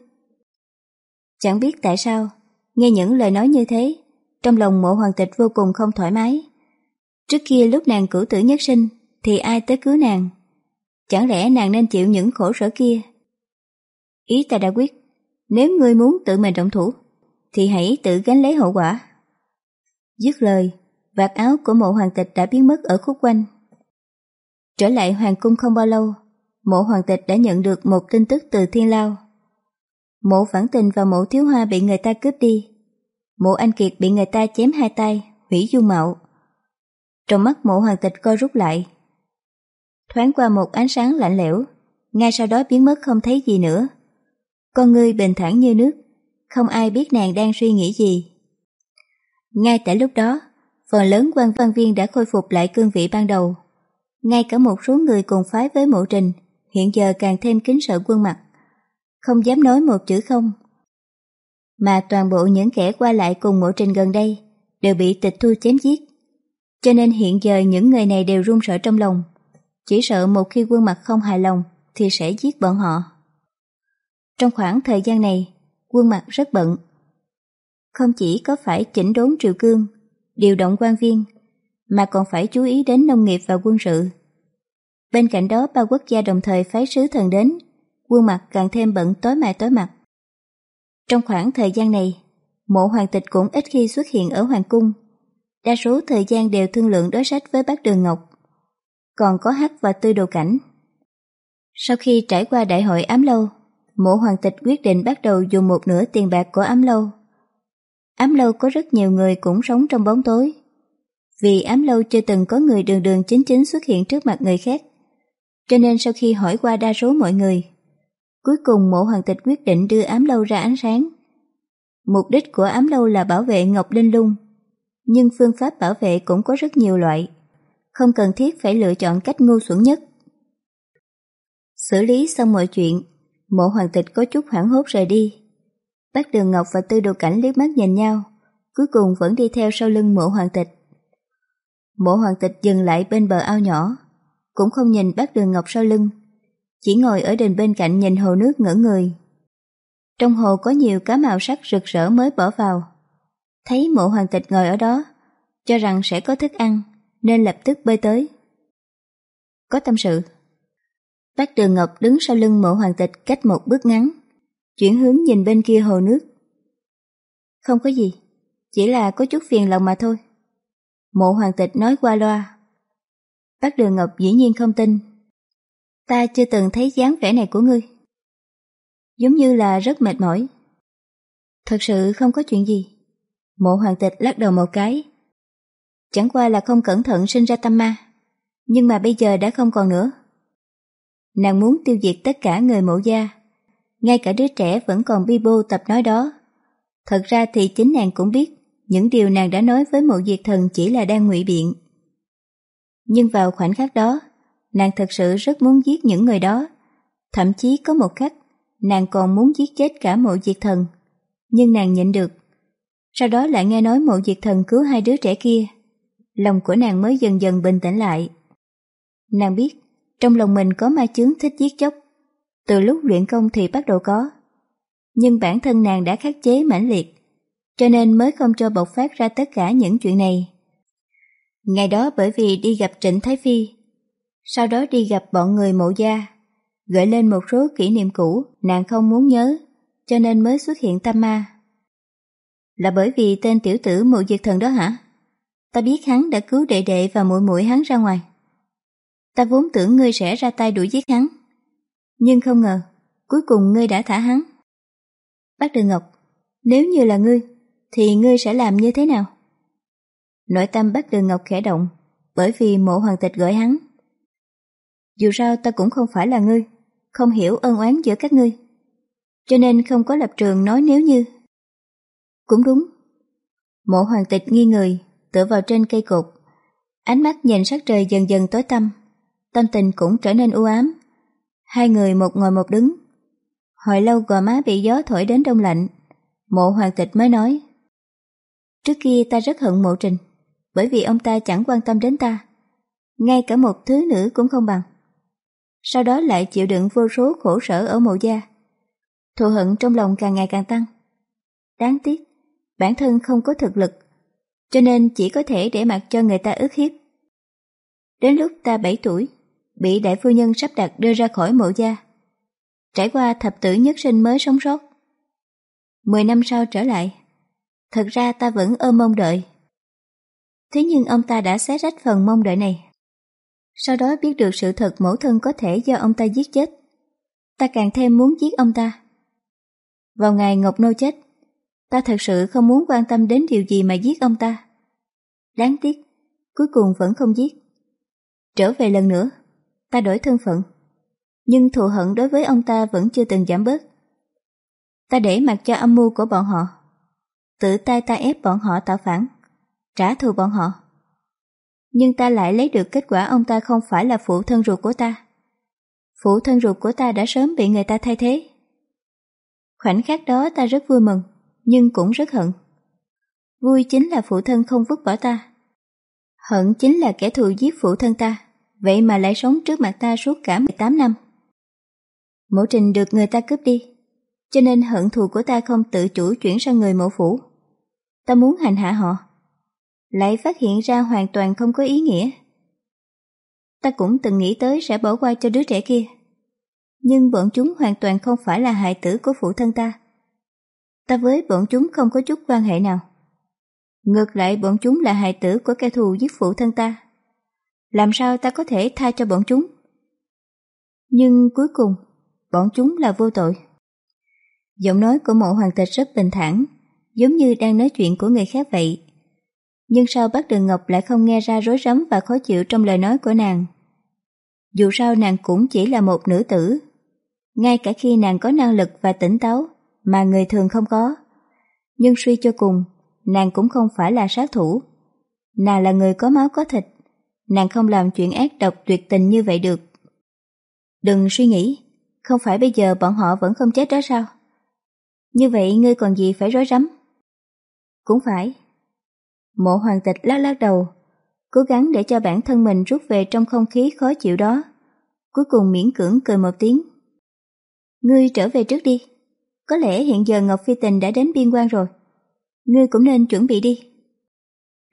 Chẳng biết tại sao, nghe những lời nói như thế, trong lòng mộ hoàng tịch vô cùng không thoải mái. Trước kia lúc nàng cử tử nhất sinh, thì ai tới cứu nàng? Chẳng lẽ nàng nên chịu những khổ sở kia? Ý ta đã quyết, nếu ngươi muốn tự mình động thủ, thì hãy tự gánh lấy hậu quả. Dứt lời, vạt áo của mộ hoàng tịch đã biến mất ở khúc quanh. Trở lại hoàng cung không bao lâu, mộ hoàng tịch đã nhận được một tin tức từ thiên lao. Mộ phản tình và mộ thiếu hoa bị người ta cướp đi. Mộ anh kiệt bị người ta chém hai tay, hủy dung mạo. Trong mắt mộ hoàng tịch co rút lại. Thoáng qua một ánh sáng lạnh lẽo, ngay sau đó biến mất không thấy gì nữa. Con người bình thản như nước, không ai biết nàng đang suy nghĩ gì. Ngay tại lúc đó, phần lớn quan văn viên đã khôi phục lại cương vị ban đầu. Ngay cả một số người cùng phái với mộ trình, hiện giờ càng thêm kính sợ quân mặt. Không dám nói một chữ không. Mà toàn bộ những kẻ qua lại cùng mộ trình gần đây đều bị tịch thu chém giết. Cho nên hiện giờ những người này đều run sợ trong lòng. Chỉ sợ một khi quân mặt không hài lòng thì sẽ giết bọn họ. Trong khoảng thời gian này, quân mặt rất bận. Không chỉ có phải chỉnh đốn triều cương, điều động quan viên, mà còn phải chú ý đến nông nghiệp và quân sự. Bên cạnh đó ba quốc gia đồng thời phái sứ thần đến, quân mặt càng thêm bận tối mai tối mặt. Trong khoảng thời gian này, mộ hoàng tịch cũng ít khi xuất hiện ở hoàng cung. Đa số thời gian đều thương lượng đối sách với bác Đường Ngọc. Còn có hắc và tư đồ cảnh. Sau khi trải qua đại hội ám lâu, mộ hoàng tịch quyết định bắt đầu dùng một nửa tiền bạc của ám lâu. Ám lâu có rất nhiều người cũng sống trong bóng tối. Vì ám lâu chưa từng có người đường đường chính chính xuất hiện trước mặt người khác. Cho nên sau khi hỏi qua đa số mọi người, cuối cùng mộ hoàng tịch quyết định đưa ám lâu ra ánh sáng. Mục đích của ám lâu là bảo vệ Ngọc Linh Lung, nhưng phương pháp bảo vệ cũng có rất nhiều loại, không cần thiết phải lựa chọn cách ngu xuẩn nhất. Xử lý xong mọi chuyện, Mộ hoàng tịch có chút hoảng hốt rời đi. Bác Đường Ngọc và Tư Đồ Cảnh liếc mắt nhìn nhau, cuối cùng vẫn đi theo sau lưng mộ hoàng tịch. Mộ hoàng tịch dừng lại bên bờ ao nhỏ, cũng không nhìn bác Đường Ngọc sau lưng, chỉ ngồi ở đền bên cạnh nhìn hồ nước ngỡ người. Trong hồ có nhiều cá màu sắc rực rỡ mới bỏ vào. Thấy mộ hoàng tịch ngồi ở đó, cho rằng sẽ có thức ăn, nên lập tức bơi tới. Có tâm sự. Bác Đường Ngọc đứng sau lưng mộ hoàng tịch cách một bước ngắn, chuyển hướng nhìn bên kia hồ nước. Không có gì, chỉ là có chút phiền lòng mà thôi. Mộ hoàng tịch nói qua loa. Bác Đường Ngọc dĩ nhiên không tin. Ta chưa từng thấy dáng vẻ này của ngươi. Giống như là rất mệt mỏi. Thật sự không có chuyện gì. Mộ hoàng tịch lắc đầu một cái. Chẳng qua là không cẩn thận sinh ra tâm ma. Nhưng mà bây giờ đã không còn nữa. Nàng muốn tiêu diệt tất cả người mộ gia. Ngay cả đứa trẻ vẫn còn bi bô tập nói đó. Thật ra thì chính nàng cũng biết những điều nàng đã nói với mộ diệt thần chỉ là đang ngụy biện. Nhưng vào khoảnh khắc đó, nàng thật sự rất muốn giết những người đó. Thậm chí có một khắc, nàng còn muốn giết chết cả mộ diệt thần. Nhưng nàng nhịn được. Sau đó lại nghe nói mộ diệt thần cứu hai đứa trẻ kia. Lòng của nàng mới dần dần bình tĩnh lại. Nàng biết, trong lòng mình có ma chướng thích giết chóc. Từ lúc luyện công thì bắt đầu có. Nhưng bản thân nàng đã khắc chế mãnh liệt, cho nên mới không cho bộc phát ra tất cả những chuyện này. Ngày đó bởi vì đi gặp Trịnh Thái Phi, sau đó đi gặp bọn người mộ gia, gửi lên một số kỷ niệm cũ nàng không muốn nhớ, cho nên mới xuất hiện tâm ma. Là bởi vì tên tiểu tử mộ diệt thần đó hả? Ta biết hắn đã cứu đệ đệ và muội muội hắn ra ngoài. Ta vốn tưởng ngươi sẽ ra tay đuổi giết hắn. Nhưng không ngờ, cuối cùng ngươi đã thả hắn. Bác Đường Ngọc, nếu như là ngươi, thì ngươi sẽ làm như thế nào? Nội tâm bác Đường Ngọc khẽ động, bởi vì mộ hoàng tịch gọi hắn. Dù sao ta cũng không phải là ngươi, không hiểu ân oán giữa các ngươi. Cho nên không có lập trường nói nếu như. Cũng đúng. Mộ hoàng tịch nghi người, tựa vào trên cây cột. Ánh mắt nhìn sắc trời dần dần tối tăm, tâm tình cũng trở nên u ám. Hai người một ngồi một đứng. Hồi lâu gò má bị gió thổi đến đông lạnh, mộ hoàng tịch mới nói. Trước kia ta rất hận mộ trình, bởi vì ông ta chẳng quan tâm đến ta. Ngay cả một thứ nữ cũng không bằng. Sau đó lại chịu đựng vô số khổ sở ở mộ gia. Thù hận trong lòng càng ngày càng tăng. Đáng tiếc, bản thân không có thực lực, cho nên chỉ có thể để mặc cho người ta ức hiếp. Đến lúc ta 7 tuổi, bị đại phu nhân sắp đặt đưa ra khỏi mộ gia. Trải qua thập tử nhất sinh mới sống sót. Mười năm sau trở lại, thật ra ta vẫn ôm mong đợi. Thế nhưng ông ta đã xé rách phần mong đợi này. Sau đó biết được sự thật mẫu thân có thể do ông ta giết chết. Ta càng thêm muốn giết ông ta. Vào ngày Ngọc Nô chết, ta thật sự không muốn quan tâm đến điều gì mà giết ông ta. Đáng tiếc, cuối cùng vẫn không giết. Trở về lần nữa, ta đổi thân phận. Nhưng thù hận đối với ông ta vẫn chưa từng giảm bớt. Ta để mặc cho âm mưu của bọn họ. Tự tay ta ép bọn họ tạo phản, trả thù bọn họ. Nhưng ta lại lấy được kết quả ông ta không phải là phụ thân ruột của ta. Phụ thân ruột của ta đã sớm bị người ta thay thế. Khoảnh khắc đó ta rất vui mừng, nhưng cũng rất hận. Vui chính là phụ thân không vứt bỏ ta. Hận chính là kẻ thù giết phụ thân ta, vậy mà lại sống trước mặt ta suốt cả 18 năm. Mẫu trình được người ta cướp đi, cho nên hận thù của ta không tự chủ chuyển sang người mẫu phủ. Ta muốn hành hạ họ, lại phát hiện ra hoàn toàn không có ý nghĩa. Ta cũng từng nghĩ tới sẽ bỏ qua cho đứa trẻ kia. Nhưng bọn chúng hoàn toàn không phải là hại tử của phụ thân ta. Ta với bọn chúng không có chút quan hệ nào. Ngược lại bọn chúng là hại tử của kẻ thù giết phụ thân ta. Làm sao ta có thể tha cho bọn chúng? Nhưng cuối cùng, bọn chúng là vô tội. Giọng nói của mộ hoàng tịch rất bình thản, giống như đang nói chuyện của người khác vậy. Nhưng sao bác Đường Ngọc lại không nghe ra rối rắm và khó chịu trong lời nói của nàng? Dù sao nàng cũng chỉ là một nữ tử. Ngay cả khi nàng có năng lực và tỉnh táo mà người thường không có. Nhưng suy cho cùng, nàng cũng không phải là sát thủ. Nàng là người có máu có thịt. Nàng không làm chuyện ác độc tuyệt tình như vậy được. Đừng suy nghĩ, không phải bây giờ bọn họ vẫn không chết đó sao? Như vậy ngươi còn gì phải rối rắm? Cũng phải. Mộ hoàng tịch lắc lắc đầu, cố gắng để cho bản thân mình rút về trong không khí khó chịu đó. Cuối cùng miễn cưỡng cười một tiếng. Ngươi trở về trước đi. Có lẽ hiện giờ Ngọc Phi Tình đã đến biên quan rồi. Ngươi cũng nên chuẩn bị đi.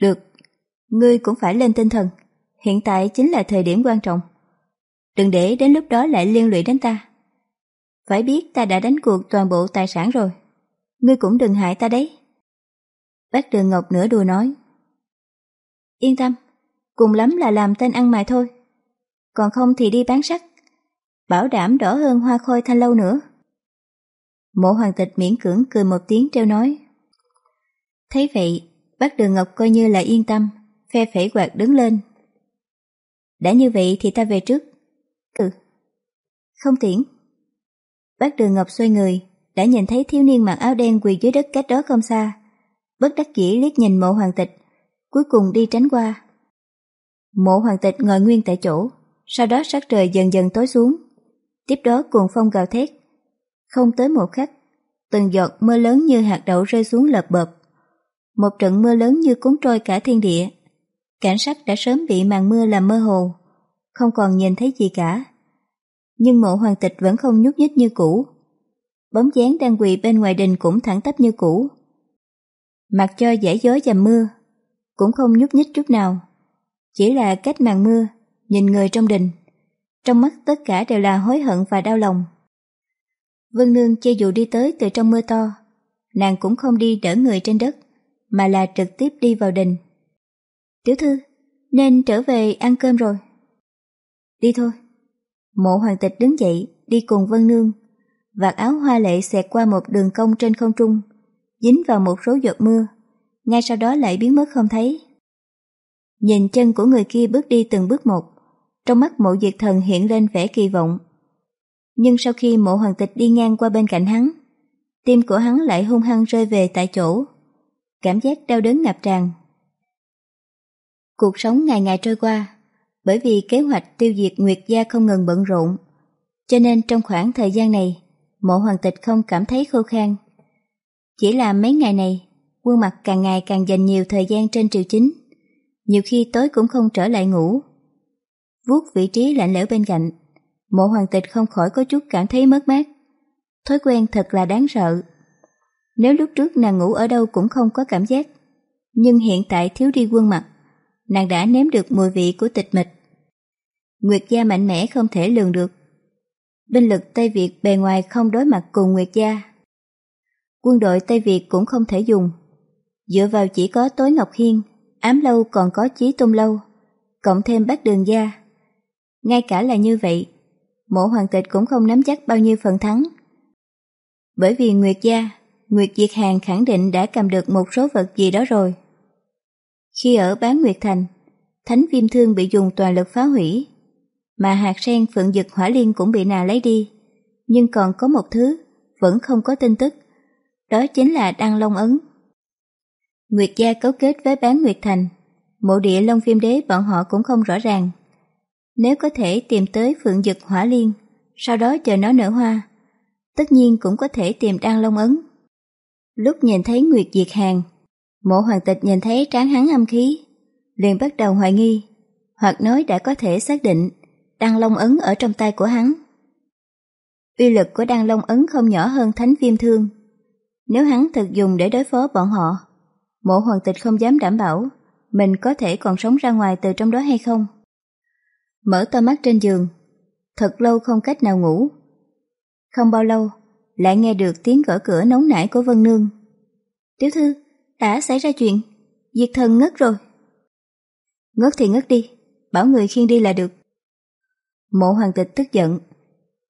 Được, ngươi cũng phải lên tinh thần. Hiện tại chính là thời điểm quan trọng. Đừng để đến lúc đó lại liên lụy đến ta. Phải biết ta đã đánh cuộc toàn bộ tài sản rồi. Ngươi cũng đừng hại ta đấy. Bác Đường Ngọc nửa đùa nói. Yên tâm, cùng lắm là làm tên ăn mày thôi. Còn không thì đi bán sắt. Bảo đảm đỏ hơn hoa khôi thanh lâu nữa. Mộ hoàng tịch miễn cưỡng cười một tiếng treo nói. Thấy vậy, bác Đường Ngọc coi như là yên tâm, phe phẩy quạt đứng lên. Đã như vậy thì ta về trước. Ừ. Không tiễn. Bác Đường Ngọc xoay người, đã nhìn thấy thiếu niên mặc áo đen quỳ dưới đất cách đó không xa. Bất đắc dĩ liếc nhìn mộ hoàng tịch, cuối cùng đi tránh qua. Mộ hoàng tịch ngồi nguyên tại chỗ, sau đó sắc trời dần dần tối xuống. Tiếp đó cuồng phong gào thét. Không tới một khắc, từng giọt mưa lớn như hạt đậu rơi xuống lợp bợp. Một trận mưa lớn như cuốn trôi cả thiên địa. Cảnh sắc đã sớm bị màn mưa làm mơ hồ, không còn nhìn thấy gì cả. Nhưng mộ hoàng tịch vẫn không nhúc nhích như cũ. Bóng dáng đang quỳ bên ngoài đình cũng thẳng tắp như cũ. Mặc cho giải gió dầm mưa, cũng không nhúc nhích chút nào. Chỉ là cách màn mưa, nhìn người trong đình. Trong mắt tất cả đều là hối hận và đau lòng. Vân Nương che dù đi tới từ trong mưa to, nàng cũng không đi đỡ người trên đất, mà là trực tiếp đi vào đình. Tiểu thư, nên trở về ăn cơm rồi. Đi thôi. Mộ hoàng tịch đứng dậy, đi cùng Vân Nương. Vạt áo hoa lệ xẹt qua một đường cong trên không trung, dính vào một số giọt mưa, ngay sau đó lại biến mất không thấy. Nhìn chân của người kia bước đi từng bước một, trong mắt mộ diệt thần hiện lên vẻ kỳ vọng. Nhưng sau khi mộ hoàng tịch đi ngang qua bên cạnh hắn, tim của hắn lại hung hăng rơi về tại chỗ. Cảm giác đau đớn ngập tràn. Cuộc sống ngày ngày trôi qua, bởi vì kế hoạch tiêu diệt Nguyệt Gia không ngừng bận rộn, cho nên trong khoảng thời gian này, mộ hoàng tịch không cảm thấy khô khan. Chỉ là mấy ngày này, quân mặt càng ngày càng dành nhiều thời gian trên triều chính, nhiều khi tối cũng không trở lại ngủ. Vuốt vị trí lạnh lẽo bên cạnh, mộ hoàng tịch không khỏi có chút cảm thấy mất mát. Thói quen thật là đáng sợ. Nếu lúc trước nàng ngủ ở đâu cũng không có cảm giác, nhưng hiện tại thiếu đi quân mặt, nàng đã nếm được mùi vị của tịch mịch. Nguyệt gia mạnh mẽ không thể lường được. Binh lực Tây Việt bề ngoài không đối mặt cùng Nguyệt gia. Quân đội Tây Việt cũng không thể dùng. Dựa vào chỉ có tối Ngọc Hiên, ám lâu còn có chí tung lâu, cộng thêm bát đường gia. Ngay cả là như vậy, mộ hoàng tịch cũng không nắm chắc bao nhiêu phần thắng. Bởi vì Nguyệt gia, Nguyệt Diệt Hàng khẳng định đã cầm được một số vật gì đó rồi. Khi ở bán Nguyệt Thành, thánh viêm thương bị dùng toàn lực phá hủy, mà hạt sen phượng dực hỏa liên cũng bị nà lấy đi. Nhưng còn có một thứ vẫn không có tin tức, đó chính là đăng long ấn. Nguyệt gia cấu kết với bán Nguyệt Thành, mộ địa Long Viêm Đế bọn họ cũng không rõ ràng. Nếu có thể tìm tới phượng dực hỏa liên, sau đó chờ nó nở hoa, tất nhiên cũng có thể tìm đăng long ấn. Lúc nhìn thấy Nguyệt Diệt Hàng, Mộ hoàng tịch nhìn thấy tráng hắn âm khí, liền bắt đầu hoài nghi, hoặc nói đã có thể xác định đăng long ấn ở trong tay của hắn. Uy lực của đăng long ấn không nhỏ hơn thánh viêm thương. Nếu hắn thực dùng để đối phó bọn họ, mộ hoàng tịch không dám đảm bảo mình có thể còn sống ra ngoài từ trong đó hay không. Mở to mắt trên giường, thật lâu không cách nào ngủ. Không bao lâu, lại nghe được tiếng gõ cửa nóng nảy của Vân Nương. Tiểu thư, đã xảy ra chuyện, diệt thần ngất rồi. Ngất thì ngất đi, bảo người khiêng đi là được. Mộ hoàng tịch tức giận,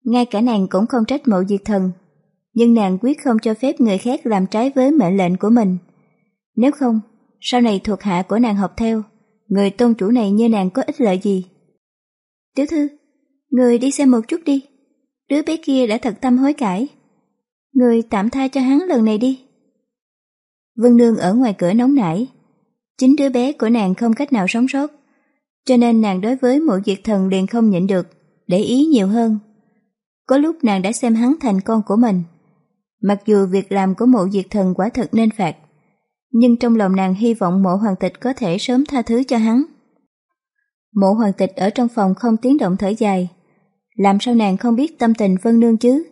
ngay cả nàng cũng không trách mộ diệt thần, nhưng nàng quyết không cho phép người khác làm trái với mệnh lệnh của mình. Nếu không, sau này thuộc hạ của nàng học theo, người tôn chủ này như nàng có ích lợi gì. Tiểu thư, người đi xem một chút đi, đứa bé kia đã thật tâm hối cải. Người tạm tha cho hắn lần này đi. Vân Nương ở ngoài cửa nóng nảy. Chính đứa bé của nàng không cách nào sống sót, cho nên nàng đối với mộ diệt thần liền không nhịn được, để ý nhiều hơn. Có lúc nàng đã xem hắn thành con của mình. Mặc dù việc làm của mộ diệt thần quả thật nên phạt, nhưng trong lòng nàng hy vọng mộ hoàng tịch có thể sớm tha thứ cho hắn. Mộ hoàng tịch ở trong phòng không tiếng động thở dài, làm sao nàng không biết tâm tình Vân Nương chứ?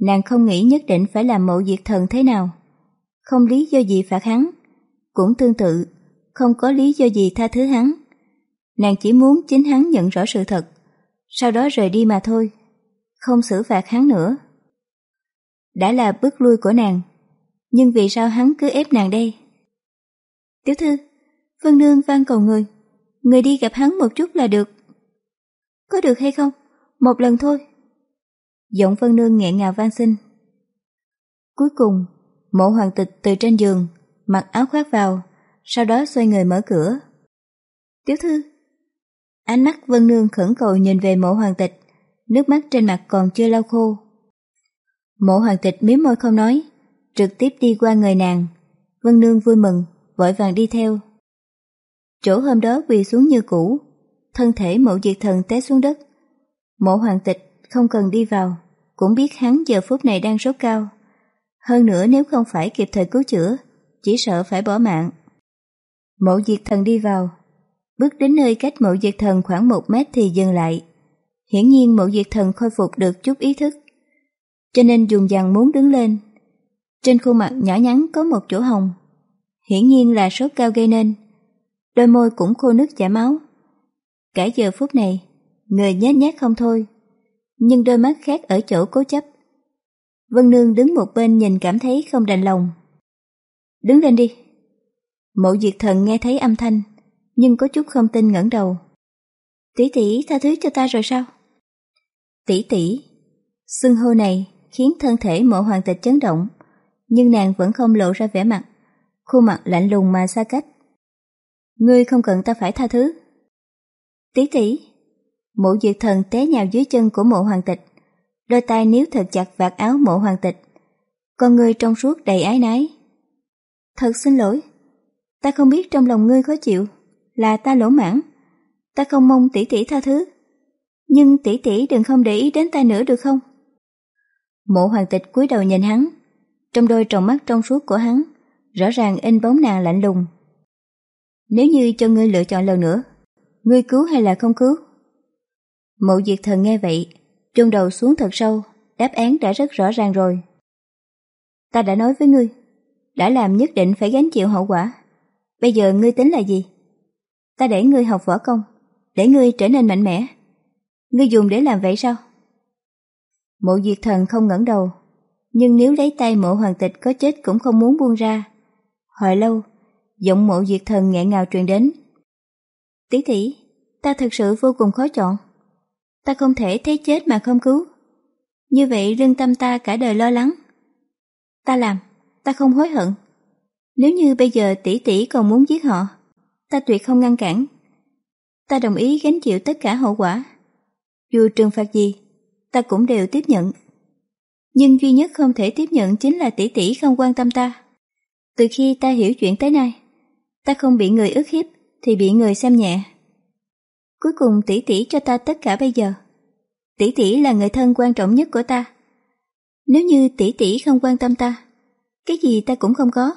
Nàng không nghĩ nhất định phải làm mộ diệt thần thế nào không lý do gì phạt hắn. Cũng tương tự, không có lý do gì tha thứ hắn. Nàng chỉ muốn chính hắn nhận rõ sự thật, sau đó rời đi mà thôi, không xử phạt hắn nữa. Đã là bước lui của nàng, nhưng vì sao hắn cứ ép nàng đây? Tiểu thư, Vân Nương van cầu người, người đi gặp hắn một chút là được. Có được hay không? Một lần thôi. Giọng Vân Nương nghẹn ngào van xin. Cuối cùng, Mộ hoàng tịch từ trên giường, mặc áo khoác vào, sau đó xoay người mở cửa. Tiểu thư! Ánh mắt Vân Nương khẩn cầu nhìn về mộ hoàng tịch, nước mắt trên mặt còn chưa lau khô. Mộ hoàng tịch miếm môi không nói, trực tiếp đi qua người nàng. Vân Nương vui mừng, vội vàng đi theo. Chỗ hôm đó quỳ xuống như cũ, thân thể mộ diệt thần té xuống đất. Mộ hoàng tịch không cần đi vào, cũng biết hắn giờ phút này đang sốt cao. Hơn nữa nếu không phải kịp thời cứu chữa, chỉ sợ phải bỏ mạng. Mộ diệt thần đi vào, bước đến nơi cách mộ diệt thần khoảng một mét thì dừng lại. Hiển nhiên mộ diệt thần khôi phục được chút ý thức, cho nên dùng dằn muốn đứng lên. Trên khuôn mặt nhỏ nhắn có một chỗ hồng, hiển nhiên là sốt cao gây nên. Đôi môi cũng khô nước chảy máu. Cả giờ phút này, người nhét nhát không thôi, nhưng đôi mắt khác ở chỗ cố chấp. Vân Nương đứng một bên nhìn cảm thấy không đành lòng. Đứng lên đi. Mộ diệt thần nghe thấy âm thanh, nhưng có chút không tin ngẩng đầu. Tỷ tỷ tha thứ cho ta rồi sao? Tỷ tỷ, xưng hô này khiến thân thể mộ hoàng tịch chấn động, nhưng nàng vẫn không lộ ra vẻ mặt, khuôn mặt lạnh lùng mà xa cách. Ngươi không cần ta phải tha thứ. Tỷ tỷ, mộ diệt thần té nhào dưới chân của mộ hoàng tịch, đôi tay níu thật chặt vạt áo mộ hoàng tịch, con ngươi trong suốt đầy ái nái. Thật xin lỗi, ta không biết trong lòng ngươi khó chịu, là ta lỗ mãn, ta không mong tỷ tỷ tha thứ. Nhưng tỷ tỷ đừng không để ý đến ta nữa được không? Mộ hoàng tịch cúi đầu nhìn hắn, trong đôi tròng mắt trong suốt của hắn, rõ ràng in bóng nàng lạnh lùng. Nếu như cho ngươi lựa chọn lần nữa, ngươi cứu hay là không cứu? Mộ diệt thần nghe vậy, chôn đầu xuống thật sâu, đáp án đã rất rõ ràng rồi. Ta đã nói với ngươi, đã làm nhất định phải gánh chịu hậu quả. Bây giờ ngươi tính là gì? Ta để ngươi học võ công, để ngươi trở nên mạnh mẽ. Ngươi dùng để làm vậy sao? Mộ diệt thần không ngẩng đầu, nhưng nếu lấy tay mộ hoàng tịch có chết cũng không muốn buông ra. Hồi lâu, giọng mộ diệt thần nghẹn ngào truyền đến. Tỷ tỷ, ta thật sự vô cùng khó chọn. Ta không thể thấy chết mà không cứu. Như vậy lương tâm ta cả đời lo lắng. Ta làm, ta không hối hận. Nếu như bây giờ tỷ tỷ còn muốn giết họ, ta tuyệt không ngăn cản. Ta đồng ý gánh chịu tất cả hậu quả. Dù trừng phạt gì, ta cũng đều tiếp nhận. Nhưng duy nhất không thể tiếp nhận chính là tỷ tỷ không quan tâm ta. Từ khi ta hiểu chuyện tới nay, ta không bị người ức hiếp thì bị người xem nhẹ. Cuối cùng tỷ tỷ cho ta tất cả bây giờ. Tỷ tỷ là người thân quan trọng nhất của ta. Nếu như tỷ tỷ không quan tâm ta, cái gì ta cũng không có.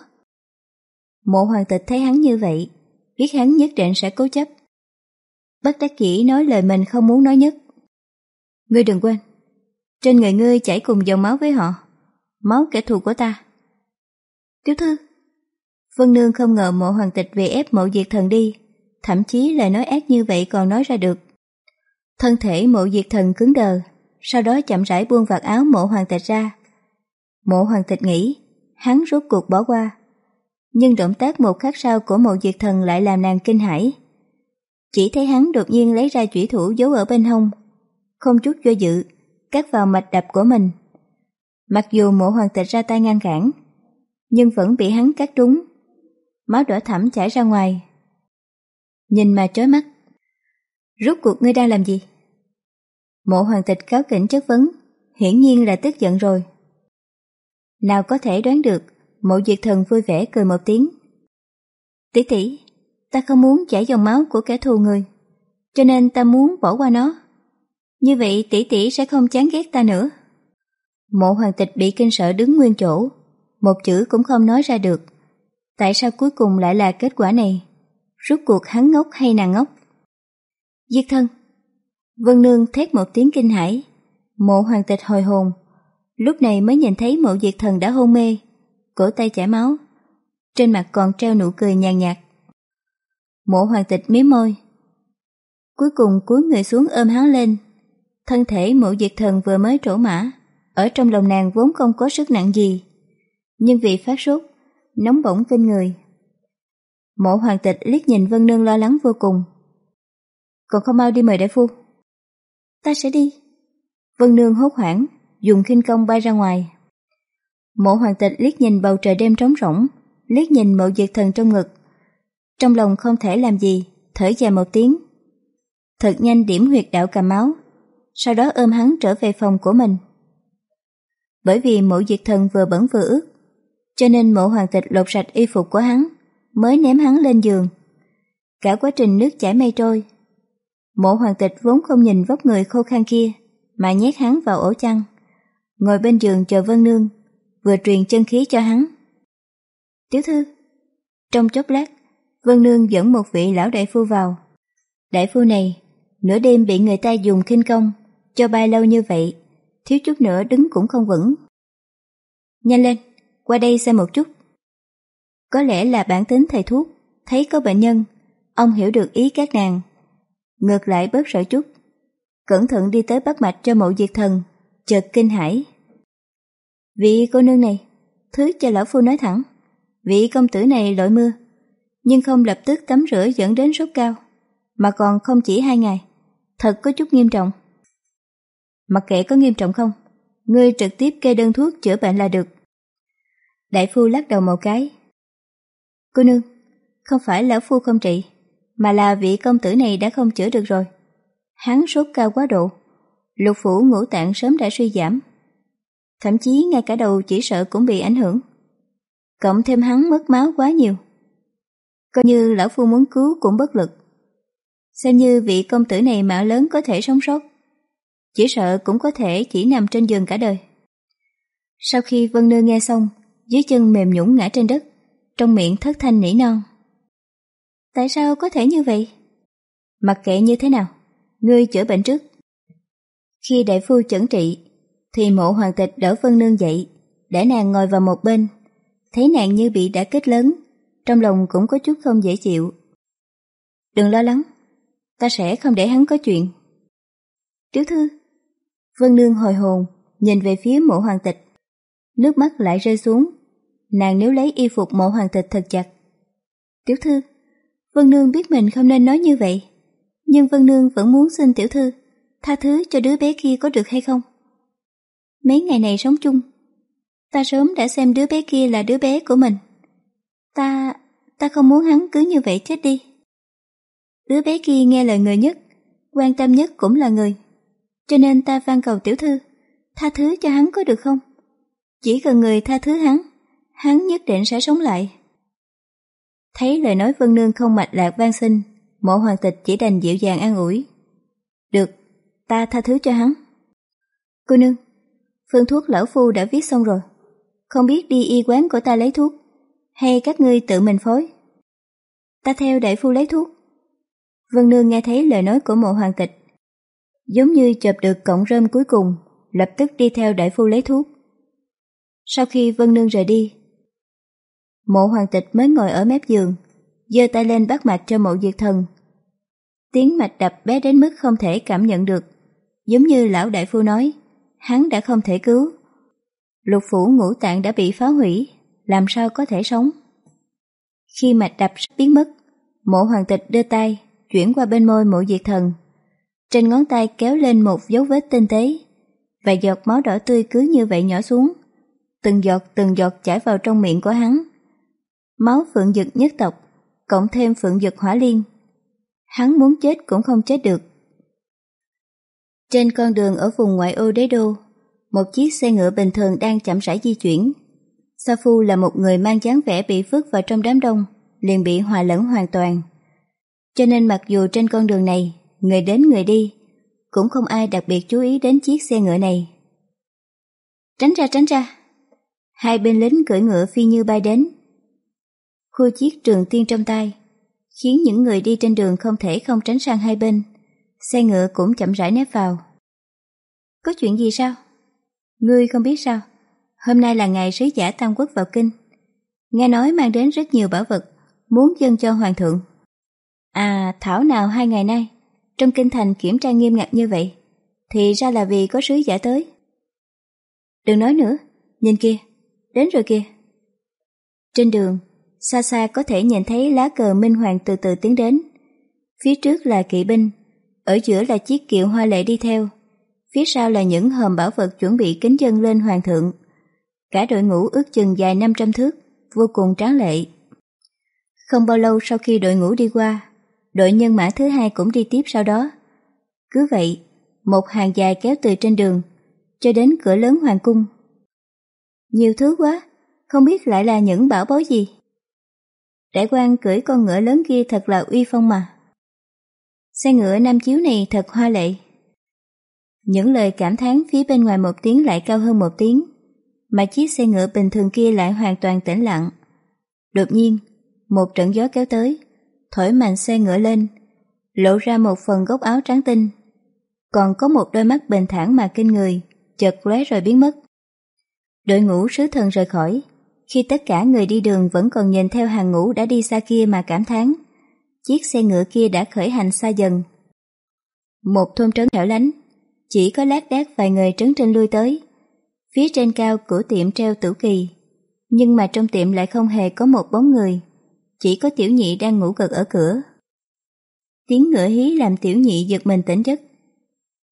Mộ hoàng tịch thấy hắn như vậy, biết hắn nhất định sẽ cố chấp. Bất đắc kỹ nói lời mình không muốn nói nhất. Ngươi đừng quên, trên người ngươi chảy cùng dòng máu với họ, máu kẻ thù của ta. Tiểu thư, Vân Nương không ngờ mộ hoàng tịch vì ép mộ diệt thần đi, thậm chí lời nói ác như vậy còn nói ra được. Thân thể mộ diệt thần cứng đờ, sau đó chậm rãi buông vạt áo mộ hoàng tịch ra. Mộ hoàng tịch nghĩ, hắn rốt cuộc bỏ qua. Nhưng động tác một khắc sau của mộ diệt thần lại làm nàng kinh hãi. Chỉ thấy hắn đột nhiên lấy ra chủy thủ giấu ở bên hông, không chút do dự, cắt vào mạch đập của mình. Mặc dù mộ hoàng tịch ra tay ngăn cản, nhưng vẫn bị hắn cắt trúng. Máu đỏ thẳm chảy ra ngoài. Nhìn mà chói mắt. Rốt cuộc ngươi đang làm gì? Mộ hoàng tịch cáo kỉnh chất vấn, hiển nhiên là tức giận rồi. Nào có thể đoán được, mộ diệt thần vui vẻ cười một tiếng. Tỷ tỷ, ta không muốn chảy dòng máu của kẻ thù người, cho nên ta muốn bỏ qua nó. Như vậy tỷ tỷ sẽ không chán ghét ta nữa. Mộ hoàng tịch bị kinh sợ đứng nguyên chỗ, một chữ cũng không nói ra được. Tại sao cuối cùng lại là kết quả này? Rốt cuộc hắn ngốc hay nàng ngốc? Diệt thân Vân Nương thét một tiếng kinh hãi. Mộ hoàng tịch hồi hồn. Lúc này mới nhìn thấy mộ diệt thần đã hôn mê, cổ tay chảy máu. Trên mặt còn treo nụ cười nhàn nhạt. Mộ hoàng tịch mí môi. Cuối cùng cúi người xuống ôm hắn lên. Thân thể mộ diệt thần vừa mới trổ mã, ở trong lòng nàng vốn không có sức nặng gì. Nhưng vì phát sốt, nóng bỏng kinh người. Mộ hoàng tịch liếc nhìn Vân Nương lo lắng vô cùng. Còn không mau đi mời đại phu. Ta sẽ đi. Vân Nương hốt hoảng, dùng khinh công bay ra ngoài. Mộ hoàng tịch liếc nhìn bầu trời đêm trống rỗng, liếc nhìn mộ diệt thần trong ngực. Trong lòng không thể làm gì, thở dài một tiếng. Thật nhanh điểm huyệt đạo cầm máu, sau đó ôm hắn trở về phòng của mình. Bởi vì mộ diệt thần vừa bẩn vừa ướt, cho nên mộ hoàng tịch lột sạch y phục của hắn, mới ném hắn lên giường. Cả quá trình nước chảy mây trôi, mộ hoàng tịch vốn không nhìn vóc người khô khan kia, mà nhét hắn vào ổ chăn, ngồi bên giường chờ Vân Nương, vừa truyền chân khí cho hắn. Tiểu thư, trong chốc lát, Vân Nương dẫn một vị lão đại phu vào. Đại phu này, nửa đêm bị người ta dùng khinh công, cho bay lâu như vậy, thiếu chút nữa đứng cũng không vững. Nhanh lên, qua đây xem một chút. Có lẽ là bản tính thầy thuốc, thấy có bệnh nhân, ông hiểu được ý các nàng. Ngược lại bớt sợ chút, cẩn thận đi tới bắt mạch cho mộ diệt thần, chợt kinh hãi. Vị cô nương này, thứ cho lão phu nói thẳng, vị công tử này lội mưa, nhưng không lập tức tắm rửa dẫn đến sốt cao, mà còn không chỉ hai ngày, thật có chút nghiêm trọng. Mặc kệ có nghiêm trọng không, ngươi trực tiếp kê đơn thuốc chữa bệnh là được. Đại phu lắc đầu một cái. Cô nương, không phải lão phu không trị, mà là vị công tử này đã không chữa được rồi. Hắn sốt cao quá độ, lục phủ ngũ tạng sớm đã suy giảm. Thậm chí ngay cả đầu chỉ sợ cũng bị ảnh hưởng. Cộng thêm hắn mất máu quá nhiều. Coi như lão phu muốn cứu cũng bất lực. Xem như vị công tử này mạo lớn có thể sống sót. Chỉ sợ cũng có thể chỉ nằm trên giường cả đời. Sau khi Vân nương nghe xong, dưới chân mềm nhũng ngã trên đất, trong miệng thất thanh nỉ non. Tại sao có thể như vậy? Mặc kệ như thế nào, ngươi chữa bệnh trước. Khi đại phu chẩn trị, thì mộ hoàng tịch đỡ Vân Nương dậy, để nàng ngồi vào một bên. Thấy nàng như bị đã kích lớn, trong lòng cũng có chút không dễ chịu. Đừng lo lắng, ta sẽ không để hắn có chuyện. Tiểu thư, Vân Nương hồi hồn, nhìn về phía mộ hoàng tịch. Nước mắt lại rơi xuống, nàng nếu lấy y phục mộ hoàng tịch thật chặt. Tiểu thư, Vân Nương biết mình không nên nói như vậy, nhưng Vân Nương vẫn muốn xin tiểu thư tha thứ cho đứa bé kia có được hay không? Mấy ngày này sống chung, ta sớm đã xem đứa bé kia là đứa bé của mình. Ta, ta không muốn hắn cứ như vậy chết đi. Đứa bé kia nghe lời người nhất, quan tâm nhất cũng là người. Cho nên ta van cầu tiểu thư, tha thứ cho hắn có được không? Chỉ cần người tha thứ hắn, hắn nhất định sẽ sống lại. Thấy lời nói Vân Nương không mạch lạc van xin, mộ hoàng tịch chỉ đành dịu dàng an ủi. Được, ta tha thứ cho hắn. Cô nương, phương thuốc lão phu đã viết xong rồi. Không biết đi y quán của ta lấy thuốc, hay các ngươi tự mình phối. Ta theo đại phu lấy thuốc. Vân Nương nghe thấy lời nói của mộ hoàng tịch. Giống như chộp được cọng rơm cuối cùng, lập tức đi theo đại phu lấy thuốc. Sau khi Vân Nương rời đi, mộ hoàng tịch mới ngồi ở mép giường, giơ tay lên bắt mạch cho mộ diệt thần. Tiếng mạch đập bé đến mức không thể cảm nhận được, giống như lão đại phu nói, hắn đã không thể cứu. Lục phủ ngũ tạng đã bị phá hủy, làm sao có thể sống. Khi mạch đập biến mất, mộ hoàng tịch đưa tay, chuyển qua bên môi mộ diệt thần. Trên ngón tay kéo lên một dấu vết tinh tế, và giọt máu đỏ tươi cứ như vậy nhỏ xuống. Từng giọt từng giọt chảy vào trong miệng của hắn. Máu phượng dực nhất tộc, cộng thêm phượng dực hỏa liên. Hắn muốn chết cũng không chết được. Trên con đường ở vùng ngoại ô đế đô, một chiếc xe ngựa bình thường đang chậm rãi di chuyển. Sa Phu là một người mang dáng vẻ bị phước vào trong đám đông, liền bị hòa lẫn hoàn toàn. Cho nên mặc dù trên con đường này, người đến người đi, cũng không ai đặc biệt chú ý đến chiếc xe ngựa này. Tránh ra tránh ra! Hai bên lính cưỡi ngựa phi như bay đến. Khu chiếc trường tiên trong tay, khiến những người đi trên đường không thể không tránh sang hai bên. Xe ngựa cũng chậm rãi nép vào. Có chuyện gì sao? Ngươi không biết sao? Hôm nay là ngày sứ giả Tam Quốc vào kinh. Nghe nói mang đến rất nhiều bảo vật, muốn dâng cho hoàng thượng. À, thảo nào hai ngày nay, trong kinh thành kiểm tra nghiêm ngặt như vậy, thì ra là vì có sứ giả tới. Đừng nói nữa, nhìn kia, đến rồi kia Trên đường, xa xa có thể nhìn thấy lá cờ Minh Hoàng từ từ tiến đến. Phía trước là kỵ binh, ở giữa là chiếc kiệu hoa lệ đi theo, phía sau là những hòm bảo vật chuẩn bị kính dân lên hoàng thượng. Cả đội ngũ ước chừng dài 500 thước, vô cùng tráng lệ. Không bao lâu sau khi đội ngũ đi qua, đội nhân mã thứ hai cũng đi tiếp sau đó. Cứ vậy, một hàng dài kéo từ trên đường, cho đến cửa lớn hoàng cung. Nhiều thứ quá, không biết lại là những bảo bối gì. Đại quan cưỡi con ngựa lớn kia thật là uy phong mà. Xe ngựa nam chiếu này thật hoa lệ. Những lời cảm thán phía bên ngoài một tiếng lại cao hơn một tiếng, mà chiếc xe ngựa bình thường kia lại hoàn toàn tĩnh lặng. Đột nhiên, một trận gió kéo tới, thổi mạnh xe ngựa lên, lộ ra một phần gốc áo trắng tinh. Còn có một đôi mắt bình thản mà kinh người, chợt lóe rồi biến mất. Đội ngũ sứ thần rời khỏi, khi tất cả người đi đường vẫn còn nhìn theo hàng ngũ đã đi xa kia mà cảm thán. Chiếc xe ngựa kia đã khởi hành xa dần. Một thôn trấn hẻo lánh, chỉ có lác đác vài người trấn trên lui tới. Phía trên cao của tiệm treo tử kỳ, nhưng mà trong tiệm lại không hề có một bóng người, chỉ có tiểu nhị đang ngủ gật ở cửa. Tiếng ngựa hí làm tiểu nhị giật mình tỉnh giấc.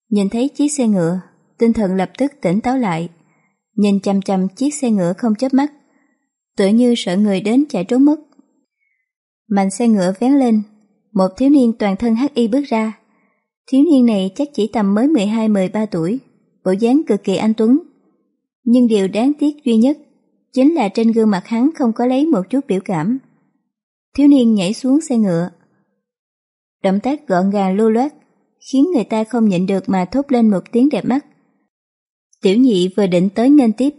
Nhìn thấy chiếc xe ngựa, tinh thần lập tức tỉnh táo lại, nhìn chăm chăm chiếc xe ngựa không chớp mắt, tựa như sợ người đến chạy trốn mất. Mạnh xe ngựa vén lên, một thiếu niên toàn thân hắc y bước ra. Thiếu niên này chắc chỉ tầm mới 12-13 tuổi, bộ dáng cực kỳ anh tuấn. Nhưng điều đáng tiếc duy nhất chính là trên gương mặt hắn không có lấy một chút biểu cảm. Thiếu niên nhảy xuống xe ngựa. Động tác gọn gàng lưu loát, khiến người ta không nhịn được mà thốt lên một tiếng đẹp mắt. Tiểu nhị vừa định tới nghênh tiếp,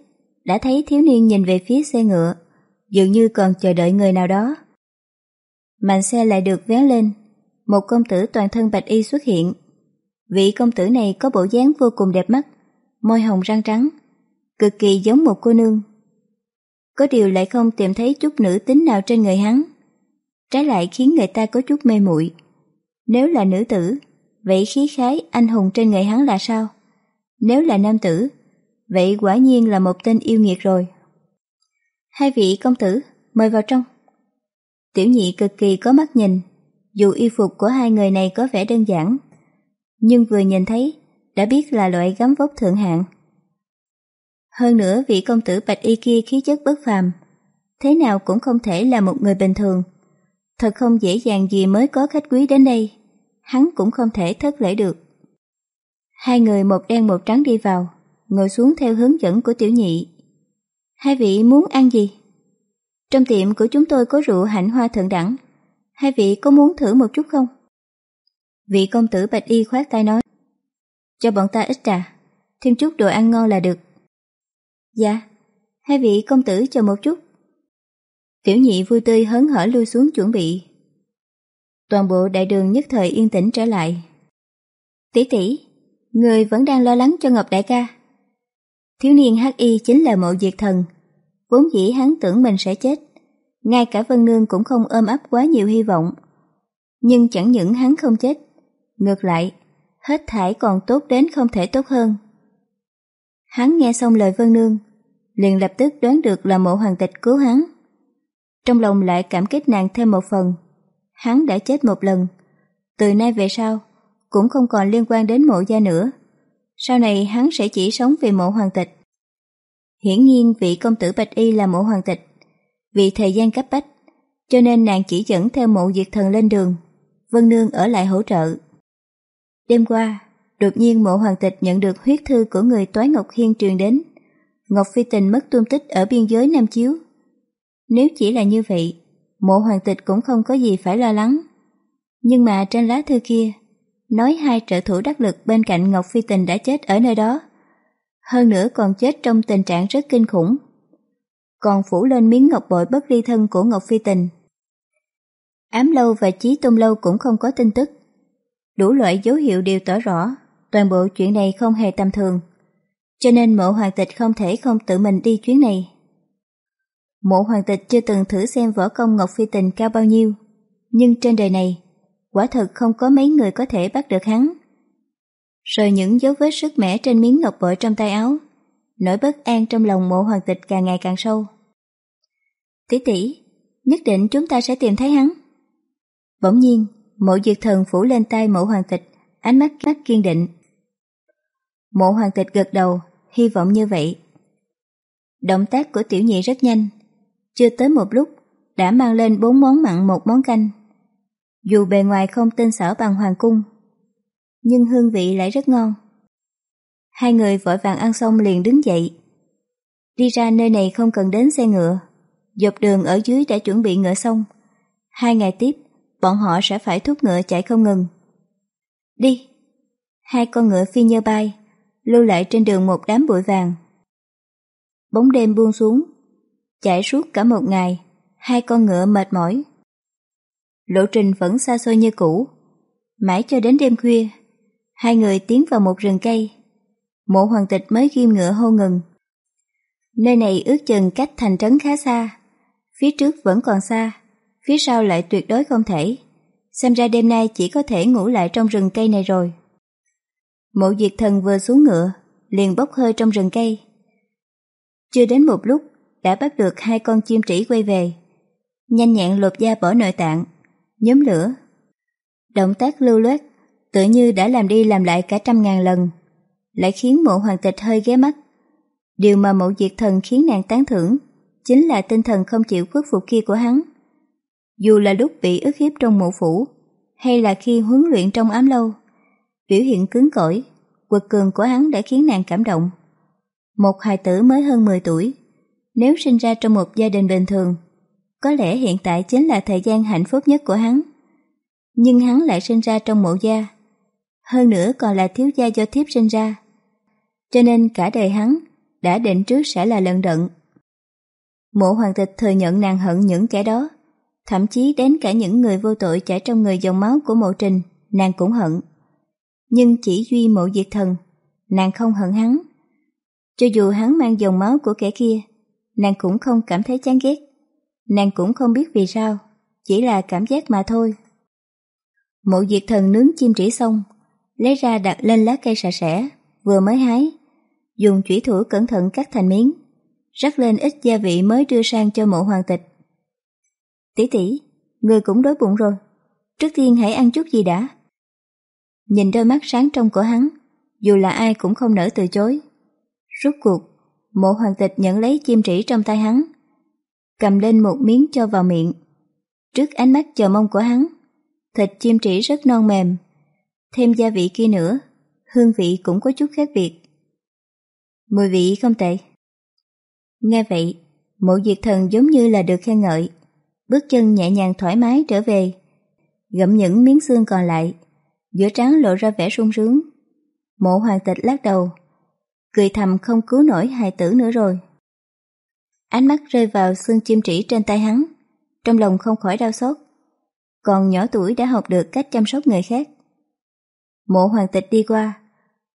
đã thấy thiếu niên nhìn về phía xe ngựa, dường như còn chờ đợi người nào đó. Màn xe lại được vén lên, một công tử toàn thân bạch y xuất hiện. Vị công tử này có bộ dáng vô cùng đẹp mắt, môi hồng răng trắng, cực kỳ giống một cô nương. Có điều lại không tìm thấy chút nữ tính nào trên người hắn. Trái lại khiến người ta có chút mê muội. Nếu là nữ tử, vậy khí khái anh hùng trên người hắn là sao? Nếu là nam tử, vậy quả nhiên là một tên yêu nghiệt rồi. Hai vị công tử, mời vào trong. Tiểu nhị cực kỳ có mắt nhìn, dù y phục của hai người này có vẻ đơn giản, nhưng vừa nhìn thấy đã biết là loại gấm vóc thượng hạng. Hơn nữa vị công tử bạch y kia khí chất bất phàm, thế nào cũng không thể là một người bình thường. Thật không dễ dàng gì mới có khách quý đến đây, hắn cũng không thể thất lễ được. Hai người một đen một trắng đi vào, ngồi xuống theo hướng dẫn của tiểu nhị. Hai vị muốn ăn gì? Trong tiệm của chúng tôi có rượu hạnh hoa thượng đẳng. Hai vị có muốn thử một chút không? Vị công tử bạch y khoát tay nói. Cho bọn ta ít trà, thêm chút đồ ăn ngon là được. Dạ, hai vị công tử chờ một chút. Tiểu nhị vui tươi hớn hở lui xuống chuẩn bị. Toàn bộ đại đường nhất thời yên tĩnh trở lại. Tỷ tỷ, người vẫn đang lo lắng cho Ngọc đại ca. Thiếu niên hắc y chính là mộ diệt thần. Vốn dĩ hắn tưởng mình sẽ chết. Ngay cả Vân Nương cũng không ôm ấp quá nhiều hy vọng. Nhưng chẳng những hắn không chết. Ngược lại, hết thải còn tốt đến không thể tốt hơn. Hắn nghe xong lời Vân Nương, liền lập tức đoán được là mộ hoàng tịch cứu hắn. Trong lòng lại cảm kích nàng thêm một phần. Hắn đã chết một lần, từ nay về sau, cũng không còn liên quan đến mộ gia nữa. Sau này hắn sẽ chỉ sống vì mộ hoàng tịch. Hiển nhiên vị công tử Bạch Y là mộ hoàng tịch. Vì thời gian cấp bách, cho nên nàng chỉ dẫn theo mộ diệt thần lên đường. Vân Nương ở lại hỗ trợ. Đêm qua, đột nhiên mộ hoàng tịch nhận được huyết thư của người Toái Ngọc Hiên truyền đến. Ngọc Phi Tình mất tung tích ở biên giới Nam Chiếu. Nếu chỉ là như vậy, mộ hoàng tịch cũng không có gì phải lo lắng. Nhưng mà trên lá thư kia, nói hai trợ thủ đắc lực bên cạnh Ngọc Phi Tình đã chết ở nơi đó. Hơn nữa còn chết trong tình trạng rất kinh khủng. Còn phủ lên miếng ngọc bội bất ly thân của Ngọc Phi Tình. Ám lâu và Chí Tôn lâu cũng không có tin tức. Đủ loại dấu hiệu đều tỏ rõ, toàn bộ chuyện này không hề tầm thường. Cho nên mộ hoàng tịch không thể không tự mình đi chuyến này. Mộ hoàng tịch chưa từng thử xem võ công Ngọc Phi Tình cao bao nhiêu, nhưng trên đời này, quả thật không có mấy người có thể bắt được hắn. Rồi những dấu vết sức mẻ trên miếng ngọc bội trong tay áo, nỗi bất an trong lòng mộ hoàng tịch càng ngày càng sâu. Tỷ tỷ, nhất định chúng ta sẽ tìm thấy hắn. Bỗng nhiên, mộ diệt thần phủ lên tay mộ hoàng tịch, ánh mắt mắt kiên định. Mộ hoàng tịch gật đầu, hy vọng như vậy. Động tác của tiểu nhị rất nhanh, chưa tới một lúc đã mang lên bốn món mặn một món canh. Dù bề ngoài không tinh xảo bằng hoàng cung, nhưng hương vị lại rất ngon. Hai người vội vàng ăn xong liền đứng dậy. Đi ra nơi này không cần đến xe ngựa, dọc đường ở dưới đã chuẩn bị ngựa xong. Hai ngày tiếp, bọn họ sẽ phải thúc ngựa chạy không ngừng. Đi! Hai con ngựa phi nhơ bay, lưu lại trên đường một đám bụi vàng. Bóng đêm buông xuống, chạy suốt cả một ngày, hai con ngựa mệt mỏi. Lộ trình vẫn xa xôi như cũ. Mãi cho đến đêm khuya, hai người tiến vào một rừng cây. Mộ hoàng tịch mới ghim ngựa hô ngừng. Nơi này ước chừng cách thành trấn khá xa. Phía trước vẫn còn xa, phía sau lại tuyệt đối không thể. Xem ra đêm nay chỉ có thể ngủ lại trong rừng cây này rồi. Mộ diệt thần vừa xuống ngựa, liền bốc hơi trong rừng cây. Chưa đến một lúc, đã bắt được hai con chim trĩ quay về. Nhanh nhẹn lột da bỏ nội tạng, nhóm lửa. Động tác lưu loát, tự như đã làm đi làm lại cả trăm ngàn lần, lại khiến mộ hoàng tịch hơi ghé mắt. Điều mà mộ diệt thần khiến nàng tán thưởng chính là tinh thần không chịu khuất phục kia của hắn. Dù là lúc bị ức hiếp trong mộ phủ, hay là khi huấn luyện trong ám lâu, biểu hiện cứng cỏi, quật cường của hắn đã khiến nàng cảm động. Một hài tử mới hơn 10 tuổi, nếu sinh ra trong một gia đình bình thường, có lẽ hiện tại chính là thời gian hạnh phúc nhất của hắn. Nhưng hắn lại sinh ra trong mộ gia, hơn nữa còn là thiếu gia do thiếp sinh ra. Cho nên cả đời hắn đã định trước sẽ là lần đận. Mộ hoàng tịch thừa nhận nàng hận những kẻ đó, thậm chí đến cả những người vô tội chảy trong người dòng máu của mộ trình, nàng cũng hận. Nhưng chỉ duy mộ diệt thần, nàng không hận hắn. Cho dù hắn mang dòng máu của kẻ kia, nàng cũng không cảm thấy chán ghét. Nàng cũng không biết vì sao, chỉ là cảm giác mà thôi. Mộ diệt thần nướng chim trĩ xong, lấy ra đặt lên lá cây sạch sẽ, vừa mới hái, dùng chủy thủ cẩn thận cắt thành miếng, rắc lên ít gia vị mới đưa sang cho mộ hoàng tịch. Tỷ tỷ, người cũng đói bụng rồi, trước tiên hãy ăn chút gì đã. Nhìn đôi mắt sáng trong của hắn, dù là ai cũng không nỡ từ chối. Rốt cuộc, mộ hoàng tịch nhận lấy chim trĩ trong tay hắn, cầm lên một miếng cho vào miệng. Trước ánh mắt chờ mong của hắn, thịt chim trĩ rất non mềm, thêm gia vị kia nữa, hương vị cũng có chút khác biệt. Mùi vị không tệ. Nghe vậy, mộ diệt thần giống như là được khen ngợi, bước chân nhẹ nhàng thoải mái trở về, gặm những miếng xương còn lại, giữa trắng lộ ra vẻ sung sướng. Mộ hoàng tịch lắc đầu, cười thầm không cứu nổi hài tử nữa rồi. Ánh mắt rơi vào xương chim trĩ trên tay hắn, trong lòng không khỏi đau xót. Còn nhỏ tuổi đã học được cách chăm sóc người khác. Mộ hoàng tịch đi qua,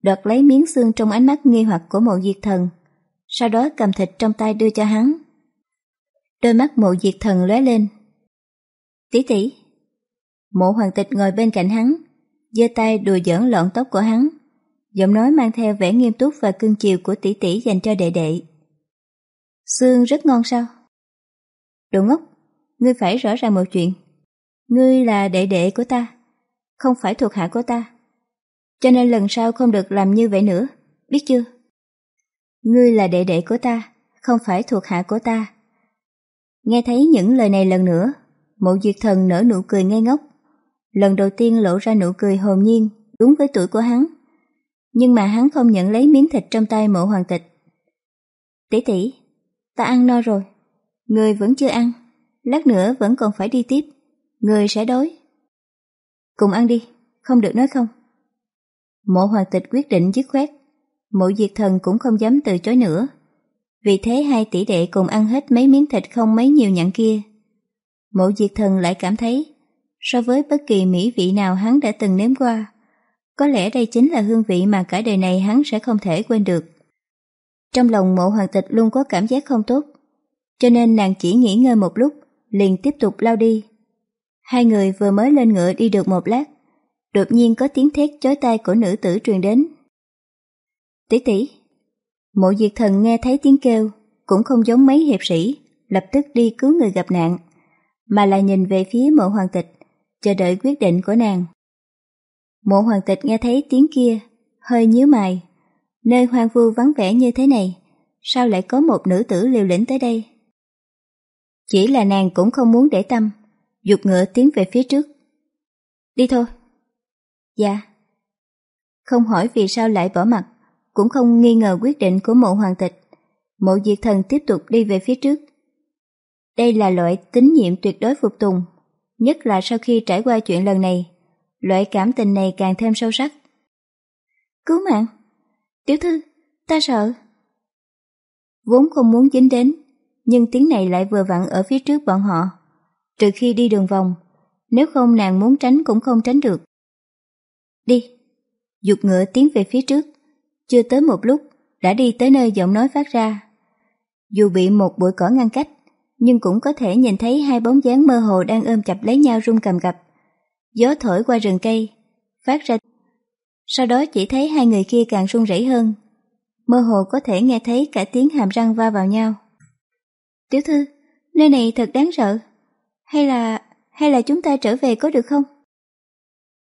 đoạt lấy miếng xương trong ánh mắt nghi hoặc của mộ diệt thần, sau đó cầm thịt trong tay đưa cho hắn. Đôi mắt mộ diệt thần lóe lên. Tỷ tỷ. Mộ hoàng tịch ngồi bên cạnh hắn, giơ tay đùa giỡn lọn tóc của hắn, giọng nói mang theo vẻ nghiêm túc và cưng chiều của tỷ tỷ dành cho đệ đệ. Xương rất ngon sao? Đồ ngốc, ngươi phải rõ ràng một chuyện. Ngươi là đệ đệ của ta, không phải thuộc hạ của ta. Cho nên lần sau không được làm như vậy nữa, biết chưa? Ngươi là đệ đệ của ta, không phải thuộc hạ của ta. Nghe thấy những lời này lần nữa, mộ diệt thần nở nụ cười ngây ngốc. Lần đầu tiên lộ ra nụ cười hồn nhiên, đúng với tuổi của hắn. Nhưng mà hắn không nhận lấy miếng thịt trong tay mộ hoàng tịch. Tỷ tỷ, ta ăn no rồi. Người vẫn chưa ăn, lát nữa vẫn còn phải đi tiếp. Người sẽ đói. Cùng ăn đi, không được nói không. Mộ hoàng tịch quyết định dứt khoát. Mộ diệt thần cũng không dám từ chối nữa. Vì thế hai tỷ đệ cùng ăn hết mấy miếng thịt không mấy nhiều nhặn kia. Mộ diệt thần lại cảm thấy, so với bất kỳ mỹ vị nào hắn đã từng nếm qua, có lẽ đây chính là hương vị mà cả đời này hắn sẽ không thể quên được. Trong lòng mộ hoàng tịch luôn có cảm giác không tốt, cho nên nàng chỉ nghỉ ngơi một lúc, liền tiếp tục lao đi. Hai người vừa mới lên ngựa đi được một lát, đột nhiên có tiếng thét chói tai của nữ tử truyền đến. Tỷ tỷ, mộ diệt thần nghe thấy tiếng kêu, cũng không giống mấy hiệp sĩ, lập tức đi cứu người gặp nạn, mà là nhìn về phía mộ hoàng tịch, chờ đợi quyết định của nàng. Mộ hoàng tịch nghe thấy tiếng kia, hơi nhíu mày, nơi hoang vu vắng vẻ như thế này, sao lại có một nữ tử liều lĩnh tới đây? Chỉ là nàng cũng không muốn để tâm, dục ngựa tiến về phía trước. Đi thôi. Dạ. Không hỏi vì sao lại bỏ mặt, cũng không nghi ngờ quyết định của mộ hoàng tịch. Mộ diệt thần tiếp tục đi về phía trước. Đây là loại tín nhiệm tuyệt đối phục tùng, nhất là sau khi trải qua chuyện lần này, loại cảm tình này càng thêm sâu sắc. Cứu mạng! Tiểu thư, ta sợ. Vốn không muốn dính đến, nhưng tiếng này lại vừa vặn ở phía trước bọn họ. Trừ khi đi đường vòng, nếu không nàng muốn tránh cũng không tránh được. Đi! Dục ngựa tiến về phía trước, chưa tới một lúc đã đi tới nơi giọng nói phát ra. Dù bị một bụi cỏ ngăn cách, nhưng cũng có thể nhìn thấy hai bóng dáng mơ hồ đang ôm chặt lấy nhau rung cầm cập. Gió thổi qua rừng cây, phát ra. Sau đó chỉ thấy hai người kia càng run rẩy hơn. Mơ hồ có thể nghe thấy cả tiếng hàm răng va vào nhau. Tiểu thư, nơi này thật đáng sợ. Hay là... hay là chúng ta trở về có được không?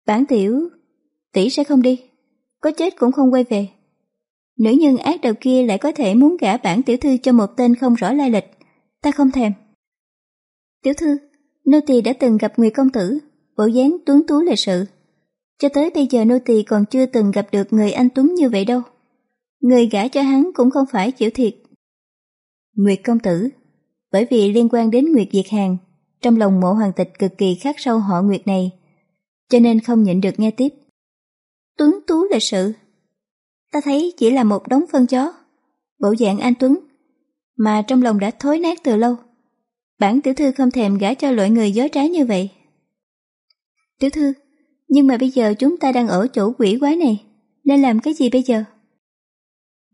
Bản tiểu... tỷ sẽ không đi. Có chết cũng không quay về. Nữ nhân ác đầu kia lại có thể muốn gả bản tiểu thư cho một tên không rõ lai lịch. Ta không thèm. Tiểu thư, nô tỳ đã từng gặp người công tử, bộ dáng tuấn tú lịch sự. Cho tới bây giờ nô tỳ còn chưa từng gặp được người anh tuấn như vậy đâu. Người gả cho hắn cũng không phải chịu thiệt. Nguyệt công tử, bởi vì liên quan đến Nguyệt Diệt Hàng, trong lòng mộ hoàng tịch cực kỳ khắc sâu họ Nguyệt này, cho nên không nhịn được nghe tiếp. Tuấn tú lịch sự. Ta thấy chỉ là một đống phân chó, bộ dạng anh Tuấn, mà trong lòng đã thối nát từ lâu. Bản tiểu thư không thèm gả cho loại người dối trá như vậy. Tiểu thư, nhưng mà bây giờ chúng ta đang ở chỗ quỷ quái này, nên làm cái gì bây giờ?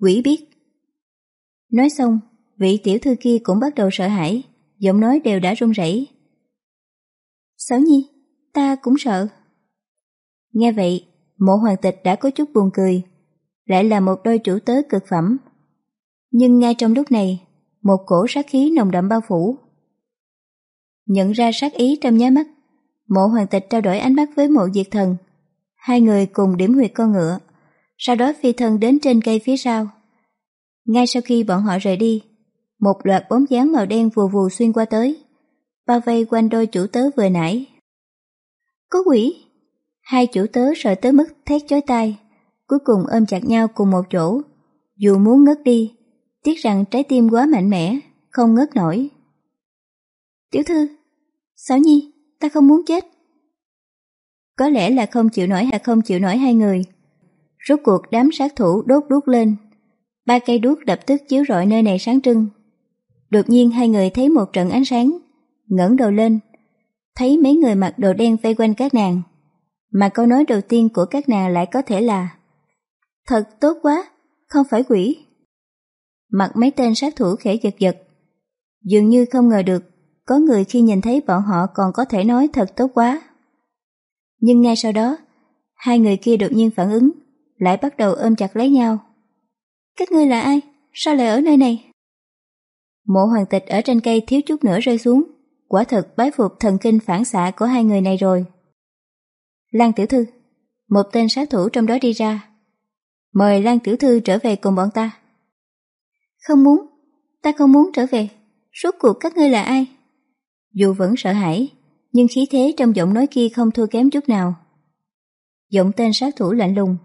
Quỷ biết. Nói xong, vị tiểu thư kia cũng bắt đầu sợ hãi, giọng nói đều đã run rẩy. Sáu nhi, ta cũng sợ. Nghe vậy, mộ hoàng tịch đã có chút buồn cười, lại là một đôi chủ tớ cực phẩm. Nhưng ngay trong lúc này, một cổ sát khí nồng đậm bao phủ. Nhận ra sát ý trong nháy mắt, mộ hoàng tịch trao đổi ánh mắt với mộ diệt thần. Hai người cùng điểm huyệt con ngựa, sau đó phi thân đến trên cây phía sau. Ngay sau khi bọn họ rời đi, một loạt bóng dáng màu đen vù vù xuyên qua tới, bao vây quanh đôi chủ tớ vừa nãy. Có quỷ! Hai chủ tớ sợ tới mức thét chói tai, cuối cùng ôm chặt nhau cùng một chỗ. Dù muốn ngất đi, tiếc rằng trái tim quá mạnh mẽ, không ngất nổi. Tiểu thư, Sáu Nhi, ta không muốn chết. Có lẽ là không chịu nổi hay không chịu nổi hai người. Rốt cuộc đám sát thủ đốt đuốc lên. Ba cây đuốc lập tức chiếu rọi nơi này sáng trưng. Đột nhiên hai người thấy một trận ánh sáng, ngẩng đầu lên, thấy mấy người mặc đồ đen vây quanh các nàng. Mà câu nói đầu tiên của các nàng lại có thể là Thật tốt quá, không phải quỷ. Mặt mấy tên sát thủ khẽ giật giật. Dường như không ngờ được, có người khi nhìn thấy bọn họ còn có thể nói thật tốt quá. Nhưng ngay sau đó, hai người kia đột nhiên phản ứng, lại bắt đầu ôm chặt lấy nhau. Các ngươi là ai? Sao lại ở nơi này? Mộ hoàng tịch ở trên cây thiếu chút nữa rơi xuống, quả thật bái phục thần kinh phản xạ của hai người này rồi. Lan tiểu thư, một tên sát thủ trong đó đi ra. Mời Lan tiểu thư trở về cùng bọn ta. Không muốn, ta không muốn trở về. suốt cuộc các ngươi là ai? Dù vẫn sợ hãi, nhưng khí thế trong giọng nói kia không thua kém chút nào. Giọng tên sát thủ lạnh lùng.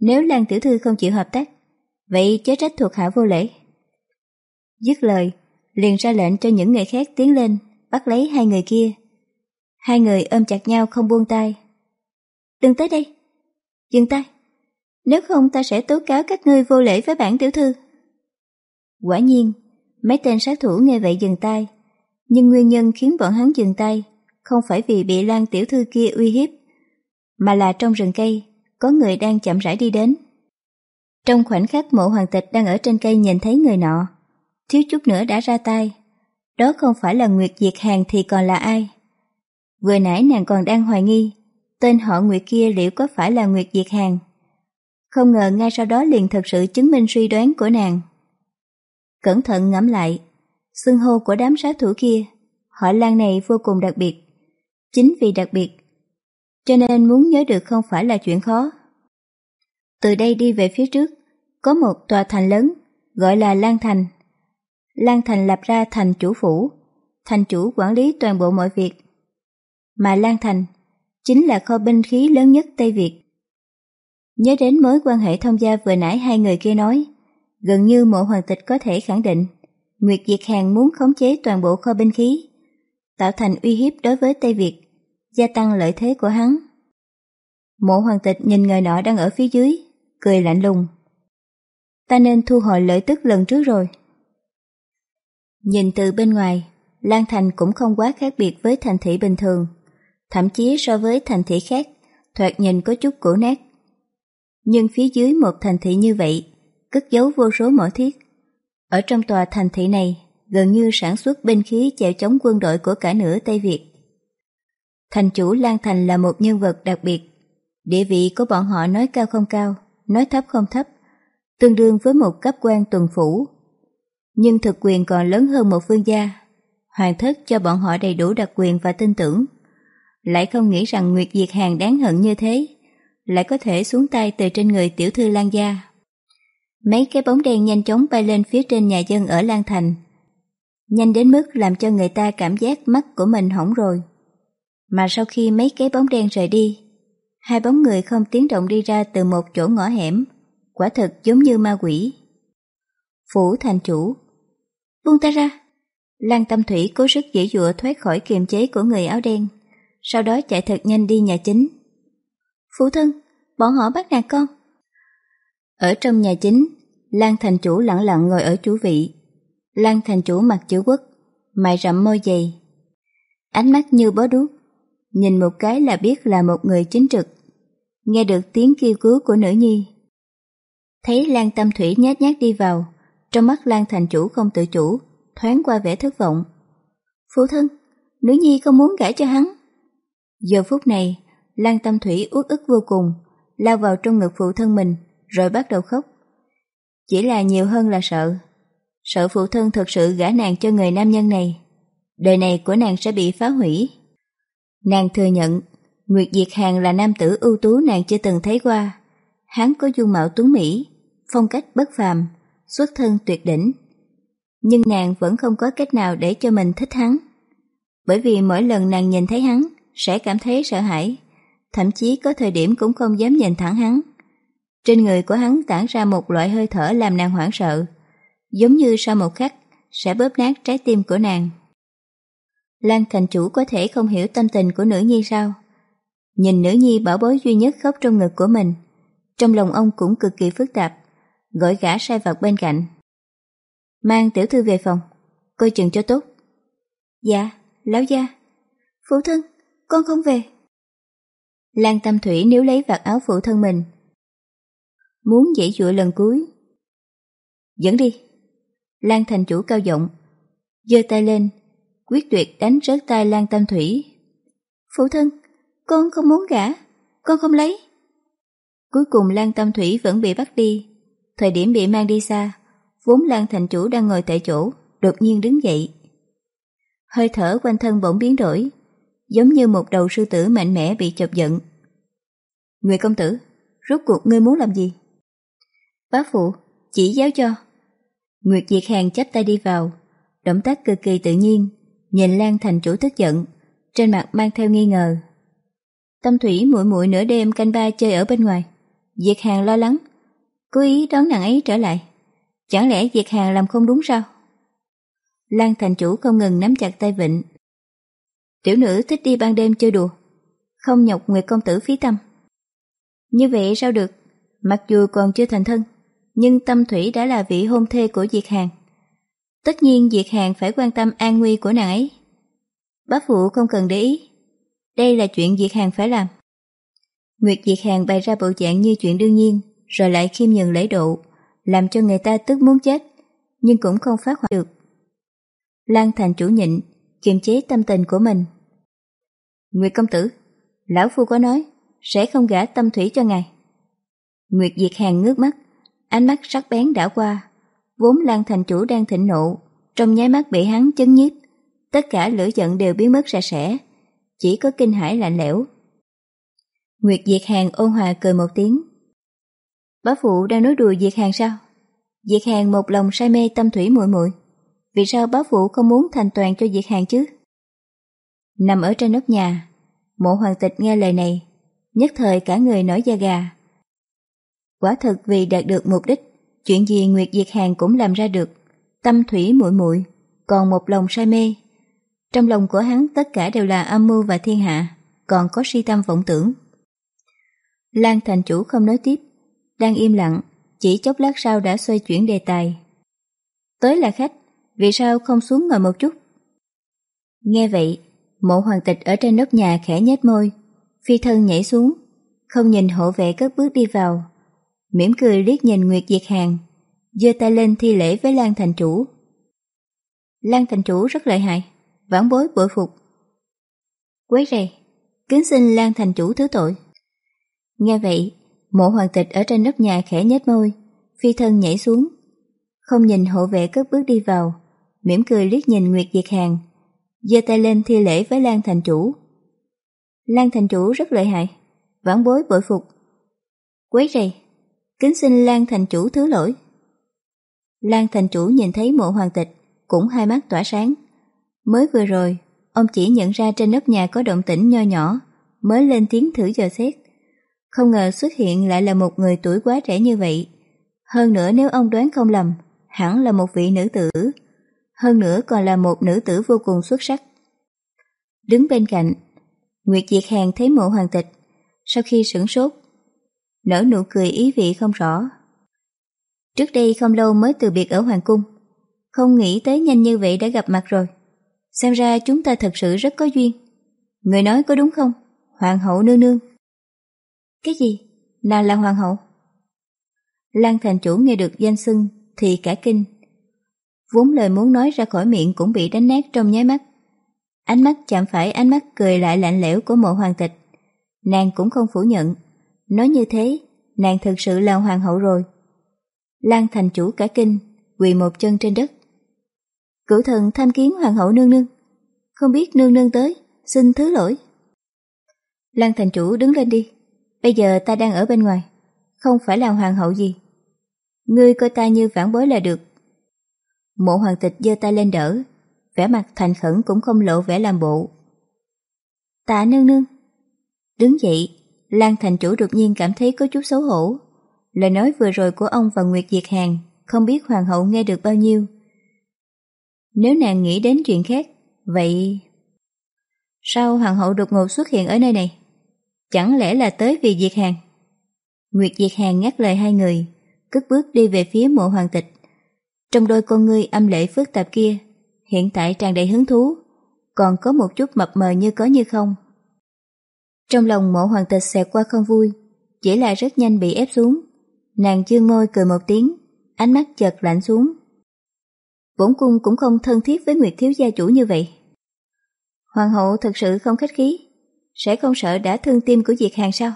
Nếu Lan tiểu thư không chịu hợp tác, vậy chớ trách thuộc hạ vô lễ. Dứt lời, liền ra lệnh cho những người khác tiến lên, bắt lấy hai người kia. Hai người ôm chặt nhau không buông tay. Đừng tới đây. Dừng tay. Nếu không ta sẽ tố cáo các ngươi vô lễ với bản tiểu thư. Quả nhiên, mấy tên sát thủ nghe vậy dừng tay. Nhưng nguyên nhân khiến bọn hắn dừng tay không phải vì bị Lan tiểu thư kia uy hiếp, mà là trong rừng cây có người đang chậm rãi đi đến. Trong khoảnh khắc mộ hoàng tịch đang ở trên cây nhìn thấy người nọ, thiếu chút nữa đã ra tay. Đó không phải là Nguyệt Diệt Hàng thì còn là ai? Vừa nãy nàng còn đang hoài nghi, tên họ Nguyệt kia liệu có phải là Nguyệt Diệt Hàng? Không ngờ ngay sau đó liền thật sự chứng minh suy đoán của nàng. Cẩn thận ngẫm lại, xưng hô của đám sát thủ kia, họ Lan này vô cùng đặc biệt. Chính vì đặc biệt, cho nên muốn nhớ được không phải là chuyện khó. Từ đây đi về phía trước, có một tòa thành lớn, gọi là Lan Thành. Lan Thành lập ra thành chủ phủ, thành chủ quản lý toàn bộ mọi việc. Mà Lan Thành chính là kho binh khí lớn nhất Tây Việt. Nhớ đến mối quan hệ thông gia vừa nãy hai người kia nói, gần như mộ hoàng tịch có thể khẳng định Nguyệt Diệt Hàng muốn khống chế toàn bộ kho binh khí, tạo thành uy hiếp đối với Tây Việt, gia tăng lợi thế của hắn. Mộ hoàng tịch nhìn người nọ đang ở phía dưới, cười lạnh lùng. Ta nên thu hồi lợi tức lần trước rồi. Nhìn từ bên ngoài, Lan Thành cũng không quá khác biệt với thành thị bình thường, thậm chí so với thành thị khác, thoạt nhìn có chút cổ nát. Nhưng phía dưới một thành thị như vậy, cất giấu vô số mỏ thiết. Ở trong tòa thành thị này, gần như sản xuất binh khí chèo chống quân đội của cả nửa Tây Việt. Thành chủ Lan Thành là một nhân vật đặc biệt. Địa vị của bọn họ nói cao không cao, nói thấp không thấp, tương đương với một cấp quan tuần phủ. Nhưng thực quyền còn lớn hơn một vương gia. Hoàng thất cho bọn họ đầy đủ đặc quyền và tin tưởng. Lại không nghĩ rằng Nguyệt Diệt Hàng đáng hận như thế, lại có thể xuống tay từ trên người tiểu thư Lan Gia. Mấy cái bóng đen nhanh chóng bay lên phía trên nhà dân ở Lan Thành. Nhanh đến mức làm cho người ta cảm giác mắt của mình hỏng rồi. Mà sau khi mấy cái bóng đen rời đi, hai bóng người không tiếng động đi ra từ một chỗ ngõ hẻm, quả thật giống như ma quỷ. Phủ thành chủ Buông ta ra! Lan Tâm Thủy cố sức dễ dụa thoát khỏi kiềm chế của người áo đen, sau đó chạy thật nhanh đi nhà chính. Phụ thân, bọn họ bắt nạt con. Ở trong nhà chính, Lan thành chủ lặng lặng ngồi ở chủ vị. Lan thành chủ mặt chữ quốc, mày rậm môi dày. Ánh mắt như bó đuốc, nhìn một cái là biết là một người chính trực. Nghe được tiếng kêu cứu của nữ nhi. Thấy Lan Tâm Thủy nhát nhát đi vào, trong mắt Lan thành chủ không tự chủ, thoáng qua vẻ thất vọng. Phụ thân, nữ nhi không muốn gả cho hắn. Giờ phút này, Lan Tâm Thủy uất ức vô cùng, lao vào trong ngực phụ thân mình, rồi bắt đầu khóc. Chỉ là nhiều hơn là sợ. Sợ phụ thân thực sự gả nàng cho người nam nhân này. Đời này của nàng sẽ bị phá hủy. Nàng thừa nhận, Nguyệt Diệt Hàng là nam tử ưu tú nàng chưa từng thấy qua. Hắn có dung mạo tuấn Mỹ, phong cách bất phàm, xuất thân tuyệt đỉnh. Nhưng nàng vẫn không có cách nào để cho mình thích hắn. Bởi vì mỗi lần nàng nhìn thấy hắn, sẽ cảm thấy sợ hãi, thậm chí có thời điểm cũng không dám nhìn thẳng hắn. Trên người của hắn tản ra một loại hơi thở làm nàng hoảng sợ, giống như sau một khắc sẽ bóp nát trái tim của nàng. Lan thành chủ có thể không hiểu tâm tình của nữ nhi sao? Nhìn nữ nhi bảo bối duy nhất khóc trong ngực của mình, trong lòng ông cũng cực kỳ phức tạp, gọi gã sai vật bên cạnh. Mang tiểu thư về phòng, coi chừng cho tốt. Dạ, lão gia. Phụ thân, con không về. Lan Tâm Thủy nếu lấy vạt áo phụ thân mình. Muốn dãy dụa lần cuối. Dẫn đi. Lan thành chủ cao giọng, giơ tay lên, quyết tuyệt đánh rớt tay Lan tam Thủy. Phụ thân, con không muốn gả, con không lấy. Cuối cùng Lan tam Thủy vẫn bị bắt đi. Thời điểm bị mang đi xa, vốn Lan thành chủ đang ngồi tại chỗ, đột nhiên đứng dậy. Hơi thở quanh thân bỗng biến đổi, giống như một đầu sư tử mạnh mẽ bị chọc giận. Người công tử, rốt cuộc ngươi muốn làm gì? Bá phụ, chỉ giáo cho. Nguyệt Diệt Hàng chắp tay đi vào, động tác cực kỳ tự nhiên, nhìn Lan thành chủ tức giận, trên mặt mang theo nghi ngờ. Tâm thủy muội muội nửa đêm canh ba chơi ở bên ngoài. Diệt Hàng lo lắng, cố ý đón nàng ấy trở lại. Chẳng lẽ Diệt Hàng làm không đúng sao? Lan thành chủ không ngừng nắm chặt tay Vịnh, Tiểu nữ thích đi ban đêm chơi đùa, không nhọc Nguyệt công tử phí tâm. Như vậy sao được, mặc dù còn chưa thành thân, nhưng tâm thủy đã là vị hôn thê của Diệt Hàng. Tất nhiên Diệt Hàng phải quan tâm an nguy của nàng ấy. Bác phụ không cần để ý, đây là chuyện Diệt Hàng phải làm. Nguyệt Diệt Hàng bày ra bộ dạng như chuyện đương nhiên, rồi lại khiêm nhường lễ độ, làm cho người ta tức muốn chết, nhưng cũng không phát hoạt được. Lan thành chủ nhịn, kiềm chế tâm tình của mình. Nguyệt công tử, lão phu có nói, sẽ không gả tâm thủy cho ngài. Nguyệt Diệt Hàng ngước mắt, ánh mắt sắc bén đã qua, vốn Lan thành chủ đang thịnh nộ, trong nháy mắt bị hắn chấn nhiếp, tất cả lửa giận đều biến mất sạch sẽ, chỉ có kinh hãi lạnh lẽo. Nguyệt Diệt Hàng ôn hòa cười một tiếng. Bá phụ đang nói đùa Diệt Hàng sao? Diệt Hàng một lòng say mê tâm thủy muội muội. Vì sao bá phụ không muốn thành toàn cho Diệt Hàng chứ? Nằm ở trên nóc nhà, mộ hoàng tịch nghe lời này, nhất thời cả người nổi da gà. Quả thực vì đạt được mục đích, chuyện gì Nguyệt Diệt Hàng cũng làm ra được, tâm thủy muội muội còn một lòng say mê. Trong lòng của hắn tất cả đều là âm mưu và thiên hạ, còn có si tâm vọng tưởng. Lan thành chủ không nói tiếp, đang im lặng, chỉ chốc lát sau đã xoay chuyển đề tài. Tới là khách, vì sao không xuống ngồi một chút? Nghe vậy, mộ hoàng tịch ở trên nóc nhà khẽ nhếch môi, phi thân nhảy xuống, không nhìn hộ vệ cất bước đi vào, mỉm cười liếc nhìn Nguyệt Diệt Hàng, giơ tay lên thi lễ với Lan Thành Chủ. Lan Thành Chủ rất lợi hại, vãn bối bội phục. Quấy rầy, kính xin Lan Thành Chủ thứ tội. Nghe vậy, mộ hoàng tịch ở trên nóc nhà khẽ nhếch môi, phi thân nhảy xuống, không nhìn hộ vệ cất bước đi vào, mỉm cười liếc nhìn Nguyệt Diệt Hàng, giơ tay lên thi lễ với Lan Thành Chủ. Lan Thành Chủ rất lợi hại, vãn bối bội phục. Quấy rầy, kính xin Lan Thành Chủ thứ lỗi. Lan Thành Chủ nhìn thấy mộ hoàng tịch, cũng hai mắt tỏa sáng. Mới vừa rồi, ông chỉ nhận ra trên nóc nhà có động tĩnh nho nhỏ, mới lên tiếng thử dò xét. Không ngờ xuất hiện lại là một người tuổi quá trẻ như vậy. Hơn nữa nếu ông đoán không lầm, hẳn là một vị nữ tử. Hơn nữa còn là một nữ tử vô cùng xuất sắc. Đứng bên cạnh, Nguyệt Diệt Hàng thấy mộ hoàng tịch, sau khi sửng sốt, nở nụ cười ý vị không rõ. Trước đây không lâu mới từ biệt ở Hoàng Cung, không nghĩ tới nhanh như vậy đã gặp mặt rồi. Xem ra chúng ta thật sự rất có duyên. Người nói có đúng không? Hoàng hậu nương nương. Cái gì? Nàng là hoàng hậu? Lan thành chủ nghe được danh xưng thì cả kinh. Vốn lời muốn nói ra khỏi miệng cũng bị đánh nát trong nháy mắt. Ánh mắt chạm phải ánh mắt cười lại lạnh lẽo của mộ hoàng tịch. Nàng cũng không phủ nhận. Nói như thế, nàng thực sự là hoàng hậu rồi. Lan thành chủ cả kinh, quỳ một chân trên đất. Cửu thần tham kiến hoàng hậu nương nương. Không biết nương nương tới, xin thứ lỗi. Lan thành chủ đứng lên đi. Bây giờ ta đang ở bên ngoài, không phải là hoàng hậu gì. Ngươi coi ta như vãn bối là được. Mộ hoàng tịch giơ tay lên đỡ, vẻ mặt thành khẩn cũng không lộ vẻ làm bộ. Tạ nương nương. Đứng dậy, Lan thành chủ đột nhiên cảm thấy có chút xấu hổ. Lời nói vừa rồi của ông và Nguyệt Diệt Hàng không biết hoàng hậu nghe được bao nhiêu. Nếu nàng nghĩ đến chuyện khác, vậy... Sao hoàng hậu đột ngột xuất hiện ở nơi này? Chẳng lẽ là tới vì Diệt Hàng? Nguyệt Diệt Hàng ngắt lời hai người, cất bước đi về phía mộ hoàng tịch. Trong đôi con ngươi âm lệ phức tạp kia, hiện tại tràn đầy hứng thú, còn có một chút mập mờ như có như không. Trong lòng mộ hoàng tịch xẹt qua không vui, chỉ là rất nhanh bị ép xuống. Nàng chương môi cười một tiếng, ánh mắt chợt lạnh xuống. Bổn cung cũng không thân thiết với Nguyệt Thiếu gia chủ như vậy. Hoàng hậu thật sự không khách khí, sẽ không sợ đã thương tim của Diệt Hàng sao?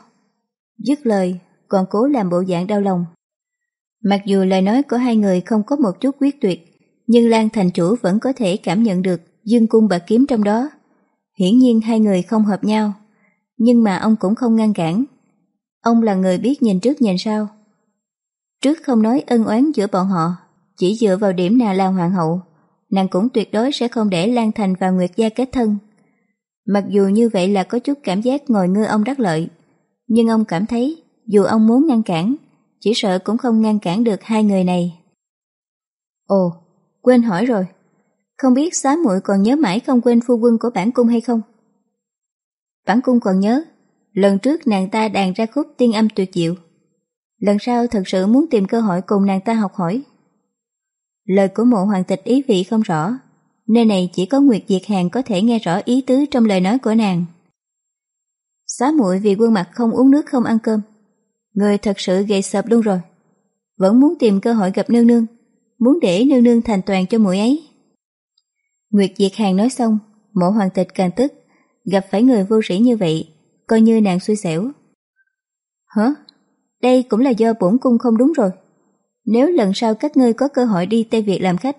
Dứt lời, còn cố làm bộ dạng đau lòng. Mặc dù lời nói của hai người không có một chút quyết tuyệt, nhưng Lan thành chủ vẫn có thể cảm nhận được dương cung bạc kiếm trong đó. Hiển nhiên hai người không hợp nhau, nhưng mà ông cũng không ngăn cản. Ông là người biết nhìn trước nhìn sau. Trước không nói ân oán giữa bọn họ, chỉ dựa vào điểm nào là hoàng hậu, nàng cũng tuyệt đối sẽ không để Lan Thành và Nguyệt Gia kết thân. Mặc dù như vậy là có chút cảm giác ngồi ngư ông đắc lợi, nhưng ông cảm thấy dù ông muốn ngăn cản, chỉ sợ cũng không ngăn cản được hai người này. Ồ, quên hỏi rồi, không biết xá muội còn nhớ mãi không quên phu quân của bản cung hay không? Bản cung còn nhớ, lần trước nàng ta đàn ra khúc tiên âm tuyệt diệu. Lần sau thật sự muốn tìm cơ hội cùng nàng ta học hỏi. Lời của mộ hoàng tịch ý vị không rõ, nơi này chỉ có Nguyệt Diệt Hàng có thể nghe rõ ý tứ trong lời nói của nàng. Xá muội vì quân mặt không uống nước không ăn cơm, người thật sự gầy sập luôn rồi. Vẫn muốn tìm cơ hội gặp nương nương, muốn để nương nương thành toàn cho muội ấy. Nguyệt Diệt Hàng nói xong, mộ hoàng tịch càng tức, gặp phải người vô sĩ như vậy, coi như nàng xui xẻo. Hả? Đây cũng là do bổn cung không đúng rồi. Nếu lần sau các ngươi có cơ hội đi Tây Việt làm khách,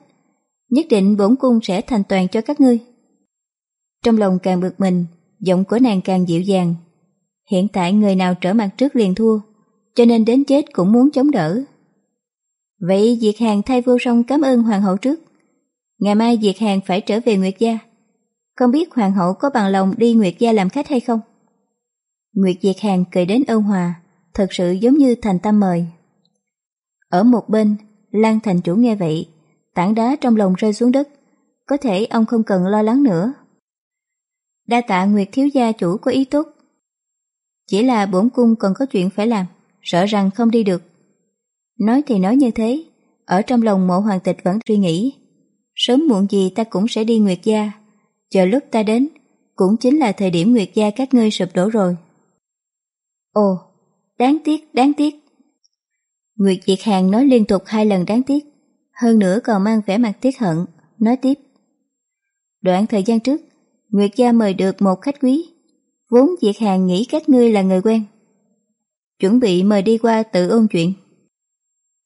nhất định bổn cung sẽ thành toàn cho các ngươi. Trong lòng càng bực mình, giọng của nàng càng dịu dàng. Hiện tại người nào trở mặt trước liền thua, cho nên đến chết cũng muốn chống đỡ. Vậy Diệt Hàng thay vô song cảm ơn Hoàng hậu trước. Ngày mai Diệt Hàng phải trở về Nguyệt Gia. Không biết Hoàng hậu có bằng lòng đi Nguyệt Gia làm khách hay không? Nguyệt Diệt Hàng cười đến ôn hòa, thật sự giống như thành tâm mời. Ở một bên, Lan thành chủ nghe vậy, tảng đá trong lòng rơi xuống đất, có thể ông không cần lo lắng nữa. Đa tạ Nguyệt thiếu gia chủ có ý tốt. Chỉ là bổn cung còn có chuyện phải làm, sợ rằng không đi được. Nói thì nói như thế, ở trong lòng mộ hoàng tịch vẫn suy nghĩ. Sớm muộn gì ta cũng sẽ đi Nguyệt Gia. Chờ lúc ta đến, cũng chính là thời điểm Nguyệt Gia các ngươi sụp đổ rồi. Ồ, đáng tiếc, đáng tiếc. Nguyệt Diệt Hàng nói liên tục hai lần đáng tiếc, hơn nữa còn mang vẻ mặt tiếc hận, nói tiếp. Đoạn thời gian trước, Nguyệt Gia mời được một khách quý, vốn Diệt Hàng nghĩ các ngươi là người quen. Chuẩn bị mời đi qua tự ôn chuyện.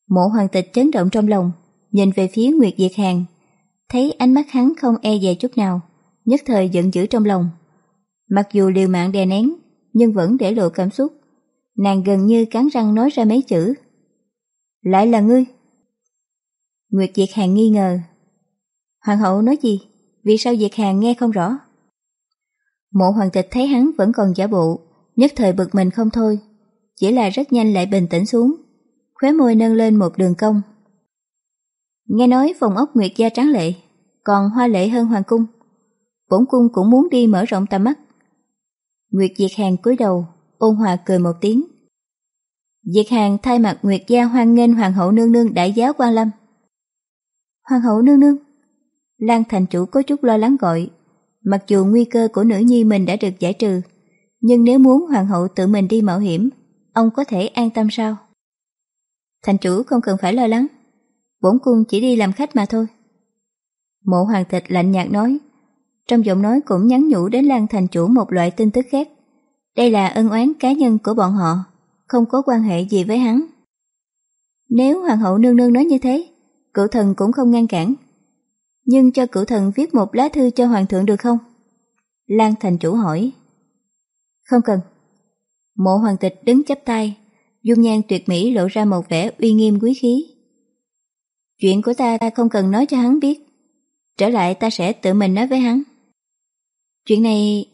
Mộ hoàng tịch chấn động trong lòng, nhìn về phía Nguyệt Diệt Hàng, thấy ánh mắt hắn không e dè chút nào, nhất thời giận dữ trong lòng. Mặc dù liều mạng đè nén, nhưng vẫn để lộ cảm xúc. Nàng gần như cắn răng nói ra mấy chữ. Lại là ngươi. Nguyệt Diệt Hàng nghi ngờ. Hoàng hậu nói gì? Vì sao Diệt Hàng nghe không rõ? Mộ hoàng tịch thấy hắn vẫn còn giả bộ, nhất thời bực mình không thôi. Chỉ là rất nhanh lại bình tĩnh xuống, khóe môi nâng lên một đường cong. Nghe nói phòng ốc Nguyệt gia tráng lệ, còn hoa lệ hơn hoàng cung. Bổn cung cũng muốn đi mở rộng tầm mắt. Nguyệt Diệt Hàng cúi đầu, ôn hòa cười một tiếng. Diệt Hàng thay mặt Nguyệt gia hoan nghênh hoàng hậu nương nương đại giáo quan lâm. Hoàng hậu nương nương. Lan thành chủ có chút lo lắng gọi, mặc dù nguy cơ của nữ nhi mình đã được giải trừ, nhưng nếu muốn hoàng hậu tự mình đi mạo hiểm, ông có thể an tâm sao? Thành chủ không cần phải lo lắng, bổn cung chỉ đi làm khách mà thôi. Mộ hoàng tịch lạnh nhạt nói, trong giọng nói cũng nhắn nhủ đến Lan thành chủ một loại tin tức khác. Đây là ân oán cá nhân của bọn họ, không có quan hệ gì với hắn. Nếu hoàng hậu nương nương nói như thế, cửu thần cũng không ngăn cản. Nhưng cho cửu thần viết một lá thư cho hoàng thượng được không? Lan thành chủ hỏi. Không cần. Mộ hoàng tịch đứng chắp tay, dung nhan tuyệt mỹ lộ ra một vẻ uy nghiêm quý khí. Chuyện của ta ta không cần nói cho hắn biết. Trở lại ta sẽ tự mình nói với hắn. Chuyện này...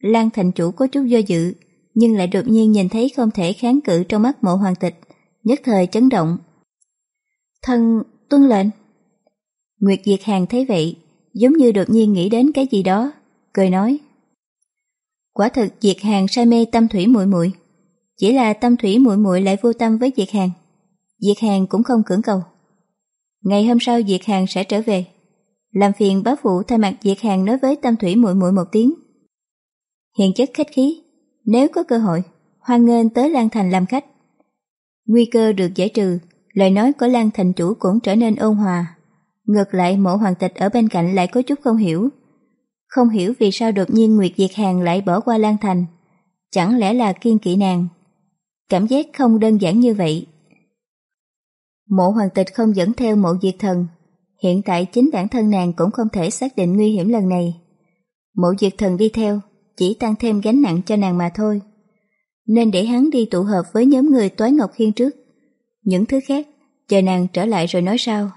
Lan thành chủ có chút do dự, nhưng lại đột nhiên nhìn thấy không thể kháng cự trong mắt mộ hoàng tịch, nhất thời chấn động. Thân tuân lệnh. Nguyệt Diệt Hàng thấy vậy, giống như đột nhiên nghĩ đến cái gì đó, cười nói. Quả thực Diệt Hàng say mê tâm thủy muội muội, chỉ là tâm thủy muội muội lại vô tâm với Diệt Hàng. Diệt Hàng cũng không cưỡng cầu. Ngày hôm sau Diệt Hàng sẽ trở về. Làm phiền bá phụ thay mặt Diệt Hàng nói với tâm thủy muội muội một tiếng. Hiền chất khách khí, nếu có cơ hội, hoan nghênh tới Lan Thành làm khách. Nguy cơ được giải trừ, lời nói của Lan Thành chủ cũng trở nên ôn hòa. Ngược lại mộ hoàng tịch ở bên cạnh lại có chút không hiểu. Không hiểu vì sao đột nhiên Nguyệt Diệt Hàng lại bỏ qua Lan Thành. Chẳng lẽ là kiên kỵ nàng? Cảm giác không đơn giản như vậy. Mộ hoàng tịch không dẫn theo mộ diệt thần. Hiện tại chính bản thân nàng cũng không thể xác định nguy hiểm lần này. Mộ diệt thần đi theo, chỉ tăng thêm gánh nặng cho nàng mà thôi. Nên để hắn đi tụ hợp với nhóm người Toái Ngọc Khiên trước. Những thứ khác, chờ nàng trở lại rồi nói sau.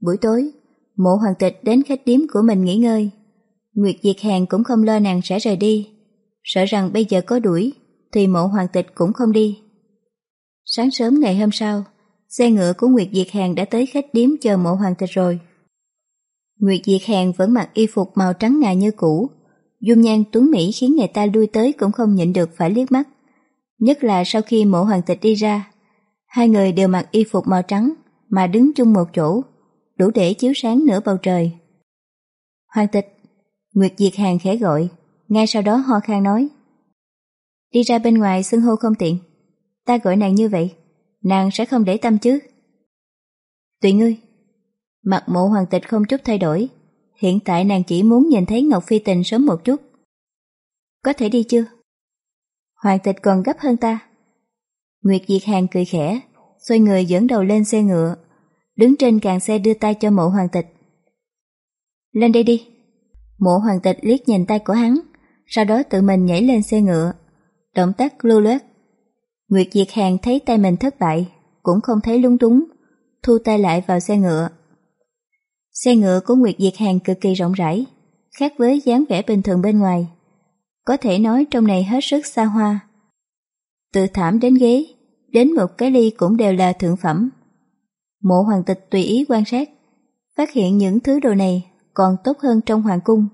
Buổi tối, mộ hoàng tịch đến khách điếm của mình nghỉ ngơi. Nguyệt Diệt Hàng cũng không lo nàng sẽ rời đi. Sợ rằng bây giờ có đuổi, thì mộ hoàng tịch cũng không đi. Sáng sớm ngày hôm sau, xe ngựa của Nguyệt Diệt Hàng đã tới khách điếm chờ mộ hoàng tịch rồi. Nguyệt Diệt Hàng vẫn mặc y phục màu trắng ngà như cũ, dung nhan tuấn Mỹ khiến người ta lui tới cũng không nhịn được phải liếc mắt. Nhất là sau khi mộ hoàng tịch đi ra, hai người đều mặc y phục màu trắng mà đứng chung một chỗ, đủ để chiếu sáng nửa bầu trời. Hoàng tịch, Nguyệt Diệt Hàng khẽ gọi, ngay sau đó ho khan nói. Đi ra bên ngoài xưng hô không tiện, ta gọi nàng như vậy, nàng sẽ không để tâm chứ. Tùy ngươi, mặt mộ hoàng tịch không chút thay đổi, hiện tại nàng chỉ muốn nhìn thấy Ngọc Phi Tình sớm một chút. Có thể đi chưa? Hoàng tịch còn gấp hơn ta. Nguyệt Diệt Hàng cười khẽ, xoay người dẫn đầu lên xe ngựa, đứng trên càng xe đưa tay cho mộ hoàng tịch. Lên đây đi. Mộ hoàng tịch liếc nhìn tay của hắn, sau đó tự mình nhảy lên xe ngựa. Động tác lưu loát. Nguyệt Diệt Hàng thấy tay mình thất bại, cũng không thấy lung túng, thu tay lại vào xe ngựa. Xe ngựa của Nguyệt Diệt Hàng cực kỳ rộng rãi, khác với dáng vẻ bình thường bên ngoài. Có thể nói trong này hết sức xa hoa. Từ thảm đến ghế, đến một cái ly cũng đều là thượng phẩm. Mộ hoàng tịch tùy ý quan sát, phát hiện những thứ đồ này còn tốt hơn trong hoàng cung.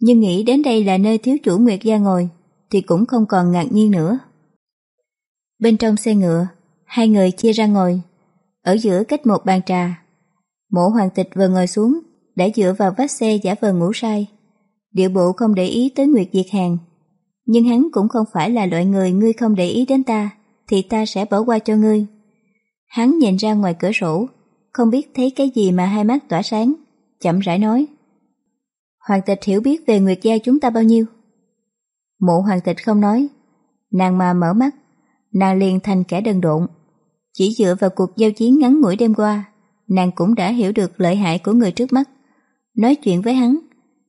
Nhưng nghĩ đến đây là nơi thiếu chủ Nguyệt Gia ngồi, thì cũng không còn ngạc nhiên nữa. Bên trong xe ngựa, hai người chia ra ngồi, ở giữa cách một bàn trà. Mộ hoàng tịch vừa ngồi xuống, đã dựa vào vách xe giả vờ ngủ say. Điệu bộ không để ý tới Nguyệt Diệt Hàng. Nhưng hắn cũng không phải là loại người ngươi không để ý đến ta, thì ta sẽ bỏ qua cho ngươi. Hắn nhìn ra ngoài cửa sổ, không biết thấy cái gì mà hai mắt tỏa sáng, chậm rãi nói. Hoàng tịch hiểu biết về Nguyệt gia chúng ta bao nhiêu? Mộ hoàng tịch không nói, nàng mà mở mắt, nàng liền thành kẻ đần độn. Chỉ dựa vào cuộc giao chiến ngắn ngủi đêm qua, nàng cũng đã hiểu được lợi hại của người trước mắt. Nói chuyện với hắn,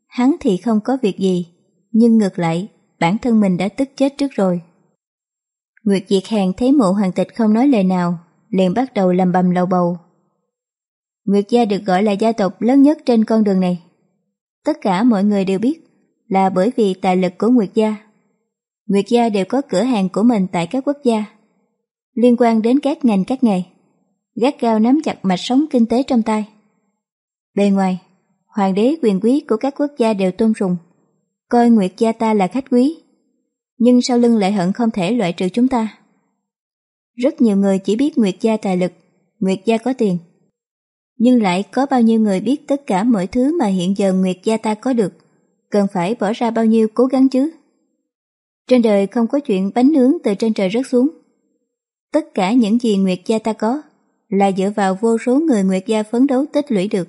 hắn thì không có việc gì, nhưng ngược lại, bản thân mình đã tức chết trước rồi. Nguyệt Diệt Hàng thấy mộ hoàng tịch không nói lời nào, liền bắt đầu lầm bầm lầu bầu. Nguyệt gia được gọi là gia tộc lớn nhất trên con đường này. Tất cả mọi người đều biết là bởi vì tài lực của Nguyệt gia. Nguyệt gia đều có cửa hàng của mình tại các quốc gia, liên quan đến các ngành các nghề, gắt gao nắm chặt mạch sống kinh tế trong tay. Bề ngoài, hoàng đế quyền quý của các quốc gia đều tôn sùng, coi Nguyệt gia ta là khách quý, nhưng sau lưng lại hận không thể loại trừ chúng ta. Rất nhiều người chỉ biết Nguyệt gia tài lực, Nguyệt gia có tiền, nhưng lại có bao nhiêu người biết tất cả mọi thứ mà hiện giờ Nguyệt gia ta có được, cần phải bỏ ra bao nhiêu cố gắng chứ? Trên đời không có chuyện bánh nướng từ trên trời rớt xuống. Tất cả những gì Nguyệt gia ta có là dựa vào vô số người Nguyệt gia phấn đấu tích lũy được.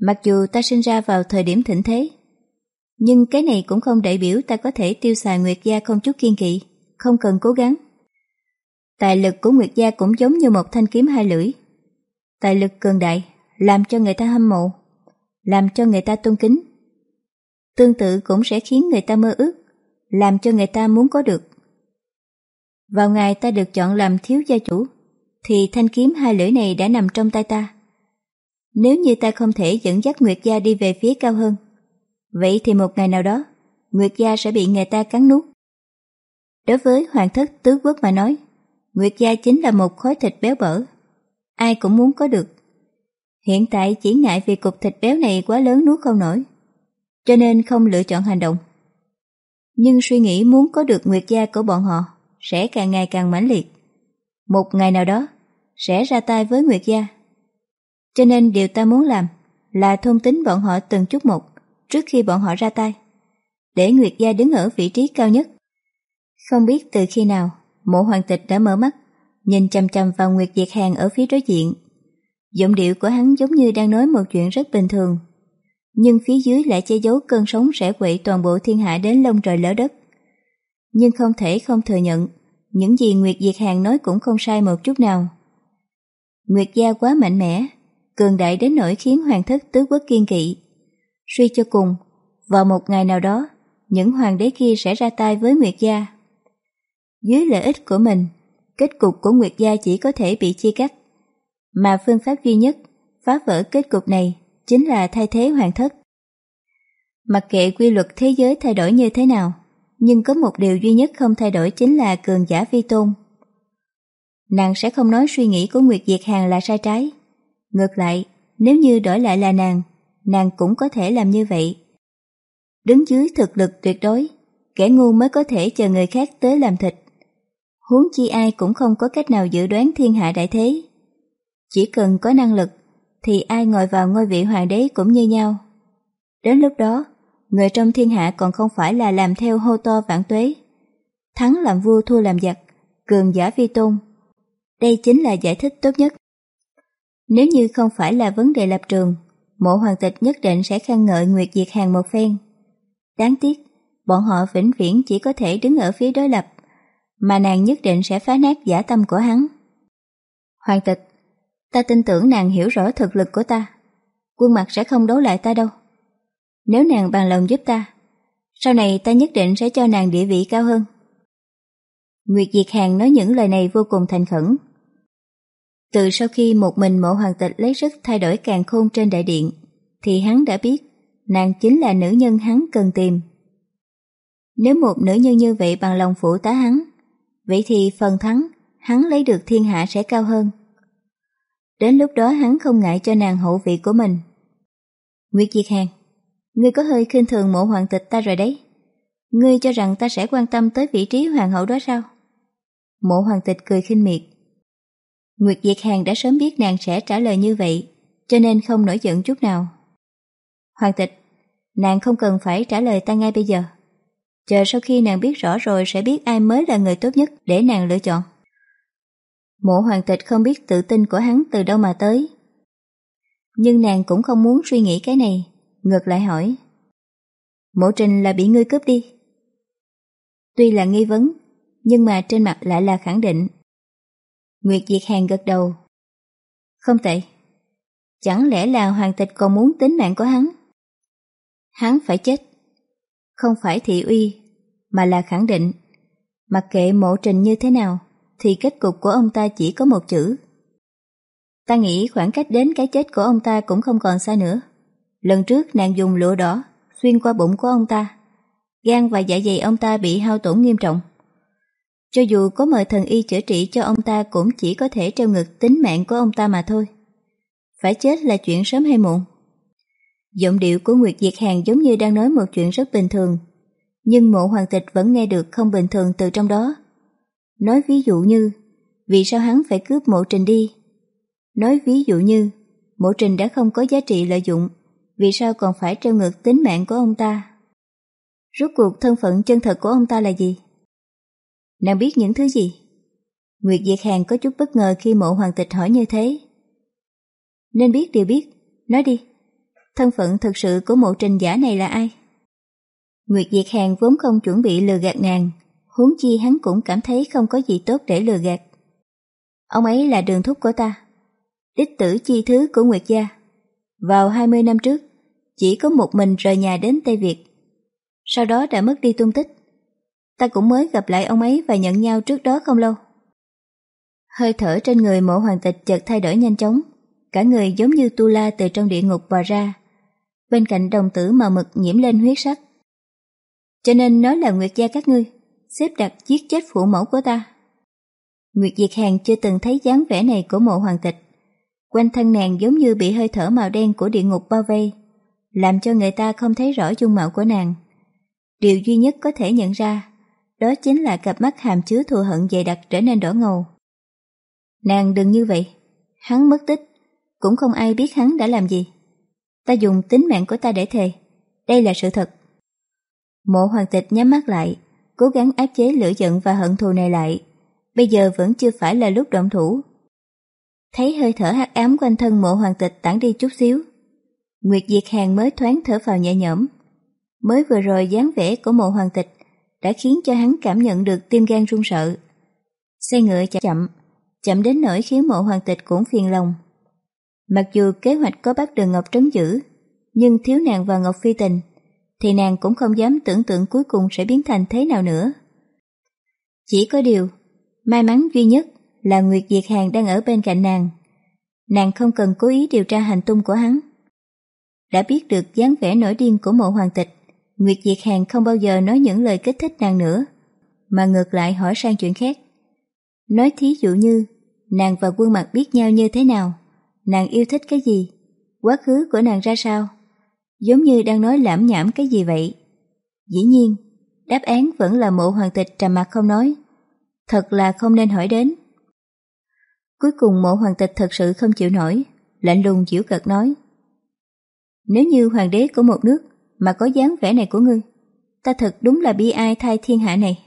Mặc dù ta sinh ra vào thời điểm thịnh thế, nhưng cái này cũng không đại biểu ta có thể tiêu xài Nguyệt gia không chút kiên kỵ, không cần cố gắng. Tài lực của Nguyệt gia cũng giống như một thanh kiếm hai lưỡi. Tài lực cường đại, làm cho người ta hâm mộ, làm cho người ta tôn kính. Tương tự cũng sẽ khiến người ta mơ ước, làm cho người ta muốn có được. Vào ngày ta được chọn làm thiếu gia chủ, thì thanh kiếm hai lưỡi này đã nằm trong tay ta. Nếu như ta không thể dẫn dắt Nguyệt Gia đi về phía cao hơn, vậy thì một ngày nào đó, Nguyệt Gia sẽ bị người ta cắn nuốt. Đối với Hoàng thất tứ quốc mà nói, Nguyệt Gia chính là một khối thịt béo bở. Ai cũng muốn có được. Hiện tại chỉ ngại vì cục thịt béo này quá lớn nuốt không nổi, cho nên không lựa chọn hành động. Nhưng suy nghĩ muốn có được Nguyệt Gia của bọn họ sẽ càng ngày càng mãnh liệt. Một ngày nào đó, sẽ ra tay với Nguyệt Gia. Cho nên điều ta muốn làm là thông tính bọn họ từng chút một trước khi bọn họ ra tay, để Nguyệt Gia đứng ở vị trí cao nhất. Không biết từ khi nào, mộ hoàng tịch đã mở mắt, nhìn chăm chăm vào Nguyệt Diệt Hàng ở phía đối diện. Giọng điệu của hắn giống như đang nói một chuyện rất bình thường, nhưng phía dưới lại che giấu cơn sóng sẽ quậy toàn bộ thiên hạ đến lông trời lỡ đất. Nhưng không thể không thừa nhận, những gì Nguyệt Diệt Hàng nói cũng không sai một chút nào. Nguyệt gia quá mạnh mẽ, cường đại đến nỗi khiến hoàng thất tứ quốc kiên kỵ. Suy cho cùng, vào một ngày nào đó, những hoàng đế kia sẽ ra tay với Nguyệt gia. Dưới lợi ích của mình, kết cục của Nguyệt gia chỉ có thể bị chia cắt. Mà phương pháp duy nhất phá vỡ kết cục này chính là thay thế hoàng thất. Mặc kệ quy luật thế giới thay đổi như thế nào, nhưng có một điều duy nhất không thay đổi chính là cường giả vi tôn. Nàng sẽ không nói suy nghĩ của Nguyệt Diệt Hàng là sai trái. Ngược lại, nếu như đổi lại là nàng, nàng cũng có thể làm như vậy. Đứng dưới thực lực tuyệt đối, kẻ ngu mới có thể chờ người khác tới làm thịt. Huống chi ai cũng không có cách nào dự đoán thiên hạ đại thế. Chỉ cần có năng lực, thì ai ngồi vào ngôi vị hoàng đế cũng như nhau. Đến lúc đó, người trong thiên hạ còn không phải là làm theo hô to vạn tuế. Thắng làm vua thua làm giặc, cường giả vi tôn. Đây chính là giải thích tốt nhất. Nếu như không phải là vấn đề lập trường, mộ hoàng tịch nhất định sẽ khen ngợi Nguyệt Diệt Hàng một phen. Đáng tiếc, bọn họ vĩnh viễn chỉ có thể đứng ở phía đối lập, mà nàng nhất định sẽ phá nát giả tâm của hắn. Hoàng tịch, ta tin tưởng nàng hiểu rõ thực lực của ta. Quân mặt sẽ không đấu lại ta đâu. Nếu nàng bằng lòng giúp ta, sau này ta nhất định sẽ cho nàng địa vị cao hơn. Nguyệt Diệt Hàng nói những lời này vô cùng thành khẩn. Từ sau khi một mình mộ hoàng tịch lấy sức thay đổi càng khôn trên đại điện, thì hắn đã biết nàng chính là nữ nhân hắn cần tìm. Nếu một nữ nhân như vậy bằng lòng phụ tá hắn, vậy thì phần thắng hắn lấy được thiên hạ sẽ cao hơn. Đến lúc đó hắn không ngại cho nàng hậu vị của mình. Nguyệt Diệt Hàng Ngươi có hơi khinh thường mộ hoàng tịch ta rồi đấy. Ngươi cho rằng ta sẽ quan tâm tới vị trí hoàng hậu đó sao? Mộ hoàng tịch cười khinh miệt. Nguyệt Diệt Hàng đã sớm biết nàng sẽ trả lời như vậy, cho nên không nổi giận chút nào. Hoàng tịch, nàng không cần phải trả lời ta ngay bây giờ. Chờ sau khi nàng biết rõ rồi sẽ biết ai mới là người tốt nhất để nàng lựa chọn. Mộ hoàng tịch không biết tự tin của hắn từ đâu mà tới. Nhưng nàng cũng không muốn suy nghĩ cái này, ngược lại hỏi. Mộ trình là bị ngươi cướp đi. Tuy là nghi vấn, nhưng mà trên mặt lại là khẳng định. Nguyệt Diệt Hàng gật đầu. Không tệ. Chẳng lẽ là hoàng tịch còn muốn tính mạng của hắn? Hắn phải chết. Không phải thị uy, mà là khẳng định. Mặc kệ mộ trình như thế nào, thì kết cục của ông ta chỉ có một chữ. Ta nghĩ khoảng cách đến cái chết của ông ta cũng không còn xa nữa. Lần trước nàng dùng lụa đỏ, xuyên qua bụng của ông ta. Gan và dạ dày ông ta bị hao tổn nghiêm trọng. Cho dù có mời thần y chữa trị cho ông ta cũng chỉ có thể treo ngực tính mạng của ông ta mà thôi. Phải chết là chuyện sớm hay muộn. Giọng điệu của Nguyệt Diệt Hàng giống như đang nói một chuyện rất bình thường. Nhưng mộ hoàng tịch vẫn nghe được không bình thường từ trong đó. Nói ví dụ như, vì sao hắn phải cướp mộ trình đi? Nói ví dụ như, mộ trình đã không có giá trị lợi dụng, vì sao còn phải treo ngược tính mạng của ông ta? Rốt cuộc thân phận chân thật của ông ta là gì? Nàng biết những thứ gì? Nguyệt Diệt Hàng có chút bất ngờ khi mộ hoàng tịch hỏi như thế. Nên biết điều biết, nói đi. Thân phận thật sự của mộ trình giả này là ai? Nguyệt Diệt Hàng vốn không chuẩn bị lừa gạt nàng, huống chi hắn cũng cảm thấy không có gì tốt để lừa gạt. Ông ấy là đường thúc của ta, đích tử chi thứ của Nguyệt gia. Vào 20 năm trước, chỉ có một mình rời nhà đến Tây Việt. Sau đó đã mất đi tung tích. Ta cũng mới gặp lại ông ấy và nhận nhau trước đó không lâu. Hơi thở trên người mộ hoàng tịch chợt thay đổi nhanh chóng, cả người giống như tu la từ trong địa ngục bò ra. Bên cạnh đồng tử màu mực nhiễm lên huyết sắc. Cho nên nói là Nguyệt gia các ngươi, xếp đặt giết chết phụ mẫu của ta. Nguyệt Diệt Hàng chưa từng thấy dáng vẻ này của mộ hoàng tịch. Quanh thân nàng giống như bị hơi thở màu đen của địa ngục bao vây, làm cho người ta không thấy rõ dung mạo của nàng. Điều duy nhất có thể nhận ra, đó chính là cặp mắt hàm chứa thù hận dày đặc trở nên đỏ ngầu. Nàng đừng như vậy, hắn mất tích, cũng không ai biết hắn đã làm gì. Ta dùng tính mạng của ta để thề, đây là sự thật. Mộ hoàng tịch nhắm mắt lại, cố gắng áp chế lửa giận và hận thù này lại. Bây giờ vẫn chưa phải là lúc động thủ. Thấy hơi thở hắc ám quanh thân mộ hoàng tịch tản đi chút xíu. Nguyệt Diệt Hàng mới thoáng thở vào nhẹ nhõm. Mới vừa rồi dáng vẻ của mộ hoàng tịch đã khiến cho hắn cảm nhận được tim gan run sợ. Xe ngựa chạy chậm, chậm đến nỗi khiến mộ hoàng tịch cũng phiền lòng. Mặc dù kế hoạch có bắt đường Ngọc trấn giữ, nhưng thiếu nàng và Ngọc Phi Tình, thì nàng cũng không dám tưởng tượng cuối cùng sẽ biến thành thế nào nữa. Chỉ có điều, may mắn duy nhất là Nguyệt Diệt Hàng đang ở bên cạnh nàng. Nàng không cần cố ý điều tra hành tung của hắn. Đã biết được dáng vẻ nổi điên của mộ hoàng tịch, Nguyệt Diệt Hàng không bao giờ nói những lời kích thích nàng nữa, mà ngược lại hỏi sang chuyện khác. Nói thí dụ như, nàng và quân mặt biết nhau như thế nào, nàng yêu thích cái gì, quá khứ của nàng ra sao, giống như đang nói lãm nhảm cái gì vậy. Dĩ nhiên, đáp án vẫn là mộ hoàng tịch trầm mặt không nói. Thật là không nên hỏi đến. Cuối cùng mộ hoàng tịch thật sự không chịu nổi, lạnh lùng chịu cợt nói. Nếu như hoàng đế của một nước mà có dáng vẻ này của ngươi, ta thật đúng là bi ai thay thiên hạ này.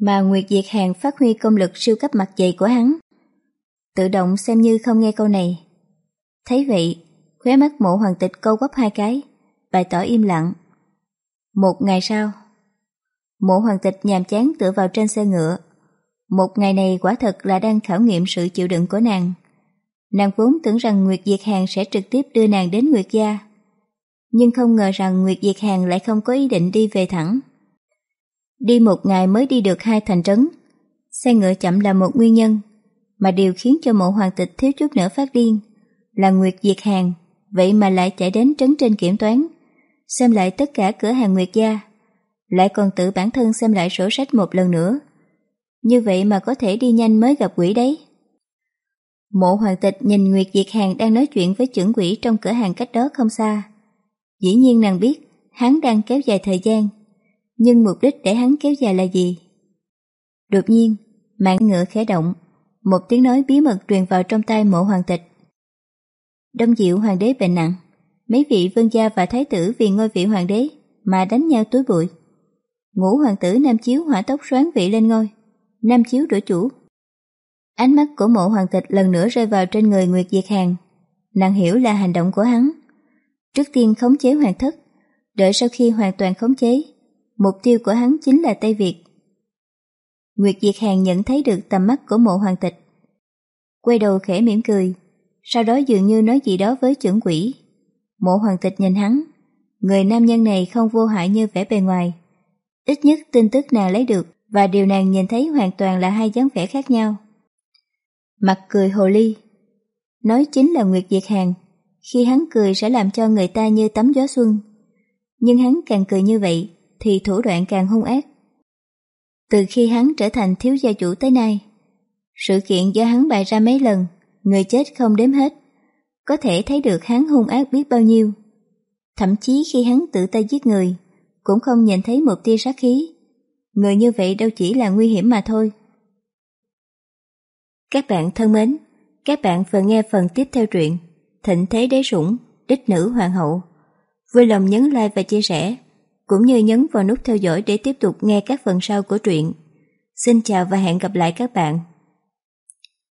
Mà Nguyệt Diệt Hàng phát huy công lực siêu cấp mặt dày của hắn. Tự động xem như không nghe câu này. Thấy vậy, khóe mắt mộ hoàng tịch câu quắp hai cái, bày tỏ im lặng. Một ngày sau, mộ hoàng tịch nhàm chán tựa vào trên xe ngựa. Một ngày này quả thật là đang khảo nghiệm sự chịu đựng của nàng. Nàng vốn tưởng rằng Nguyệt Diệt Hàng sẽ trực tiếp đưa nàng đến Nguyệt Gia. Nhưng không ngờ rằng Nguyệt Diệt Hàng lại không có ý định đi về thẳng. Đi một ngày mới đi được hai thành trấn. Xe ngựa chậm là một nguyên nhân, mà điều khiến cho mộ hoàng tịch thiếu chút nữa phát điên là Nguyệt Diệt Hàng, vậy mà lại chạy đến trấn trên kiểm toán, xem lại tất cả cửa hàng Nguyệt Gia, lại còn tự bản thân xem lại sổ sách một lần nữa. Như vậy mà có thể đi nhanh mới gặp quỷ đấy. Mộ hoàng tịch nhìn Nguyệt Diệt Hàng đang nói chuyện với trưởng quỷ trong cửa hàng cách đó không xa. Dĩ nhiên nàng biết hắn đang kéo dài thời gian, nhưng mục đích để hắn kéo dài là gì? Đột nhiên, mạng ngựa khẽ động, một tiếng nói bí mật truyền vào trong tay mộ hoàng tịch. Đông Diệu hoàng đế bệnh nặng, mấy vị vương gia và thái tử vì ngôi vị hoàng đế mà đánh nhau túi bụi. Ngũ hoàng tử Nam Chiếu hỏa tốc xoán vị lên ngôi, Nam Chiếu đổi chủ. Ánh mắt của mộ hoàng tịch lần nữa rơi vào trên người Nguyệt Diệt Hàng. Nàng hiểu là hành động của hắn. Trước tiên khống chế hoàng thất, đợi sau khi hoàn toàn khống chế, mục tiêu của hắn chính là Tây Việt. Nguyệt Diệt Hàng nhận thấy được tầm mắt của mộ hoàng tịch. Quay đầu khẽ mỉm cười, sau đó dường như nói gì đó với trưởng quỷ. Mộ hoàng tịch nhìn hắn, người nam nhân này không vô hại như vẻ bề ngoài. Ít nhất tin tức nàng lấy được và điều nàng nhìn thấy hoàn toàn là hai dáng vẻ khác nhau. Mặt cười hồ ly, nói chính là Nguyệt Diệt Hàng, khi hắn cười sẽ làm cho người ta như tắm gió xuân. Nhưng hắn càng cười như vậy thì thủ đoạn càng hung ác. Từ khi hắn trở thành thiếu gia chủ tới nay, sự kiện do hắn bày ra mấy lần, người chết không đếm hết, có thể thấy được hắn hung ác biết bao nhiêu. Thậm chí khi hắn tự tay giết người, cũng không nhìn thấy một tia sát khí. Người như vậy đâu chỉ là nguy hiểm mà thôi. Các bạn thân mến, các bạn vừa nghe phần tiếp theo truyện Thịnh Thế Đế Sủng, Đích Nữ Hoàng Hậu. Vui lòng nhấn like và chia sẻ, cũng như nhấn vào nút theo dõi để tiếp tục nghe các phần sau của truyện. Xin chào và hẹn gặp lại các bạn.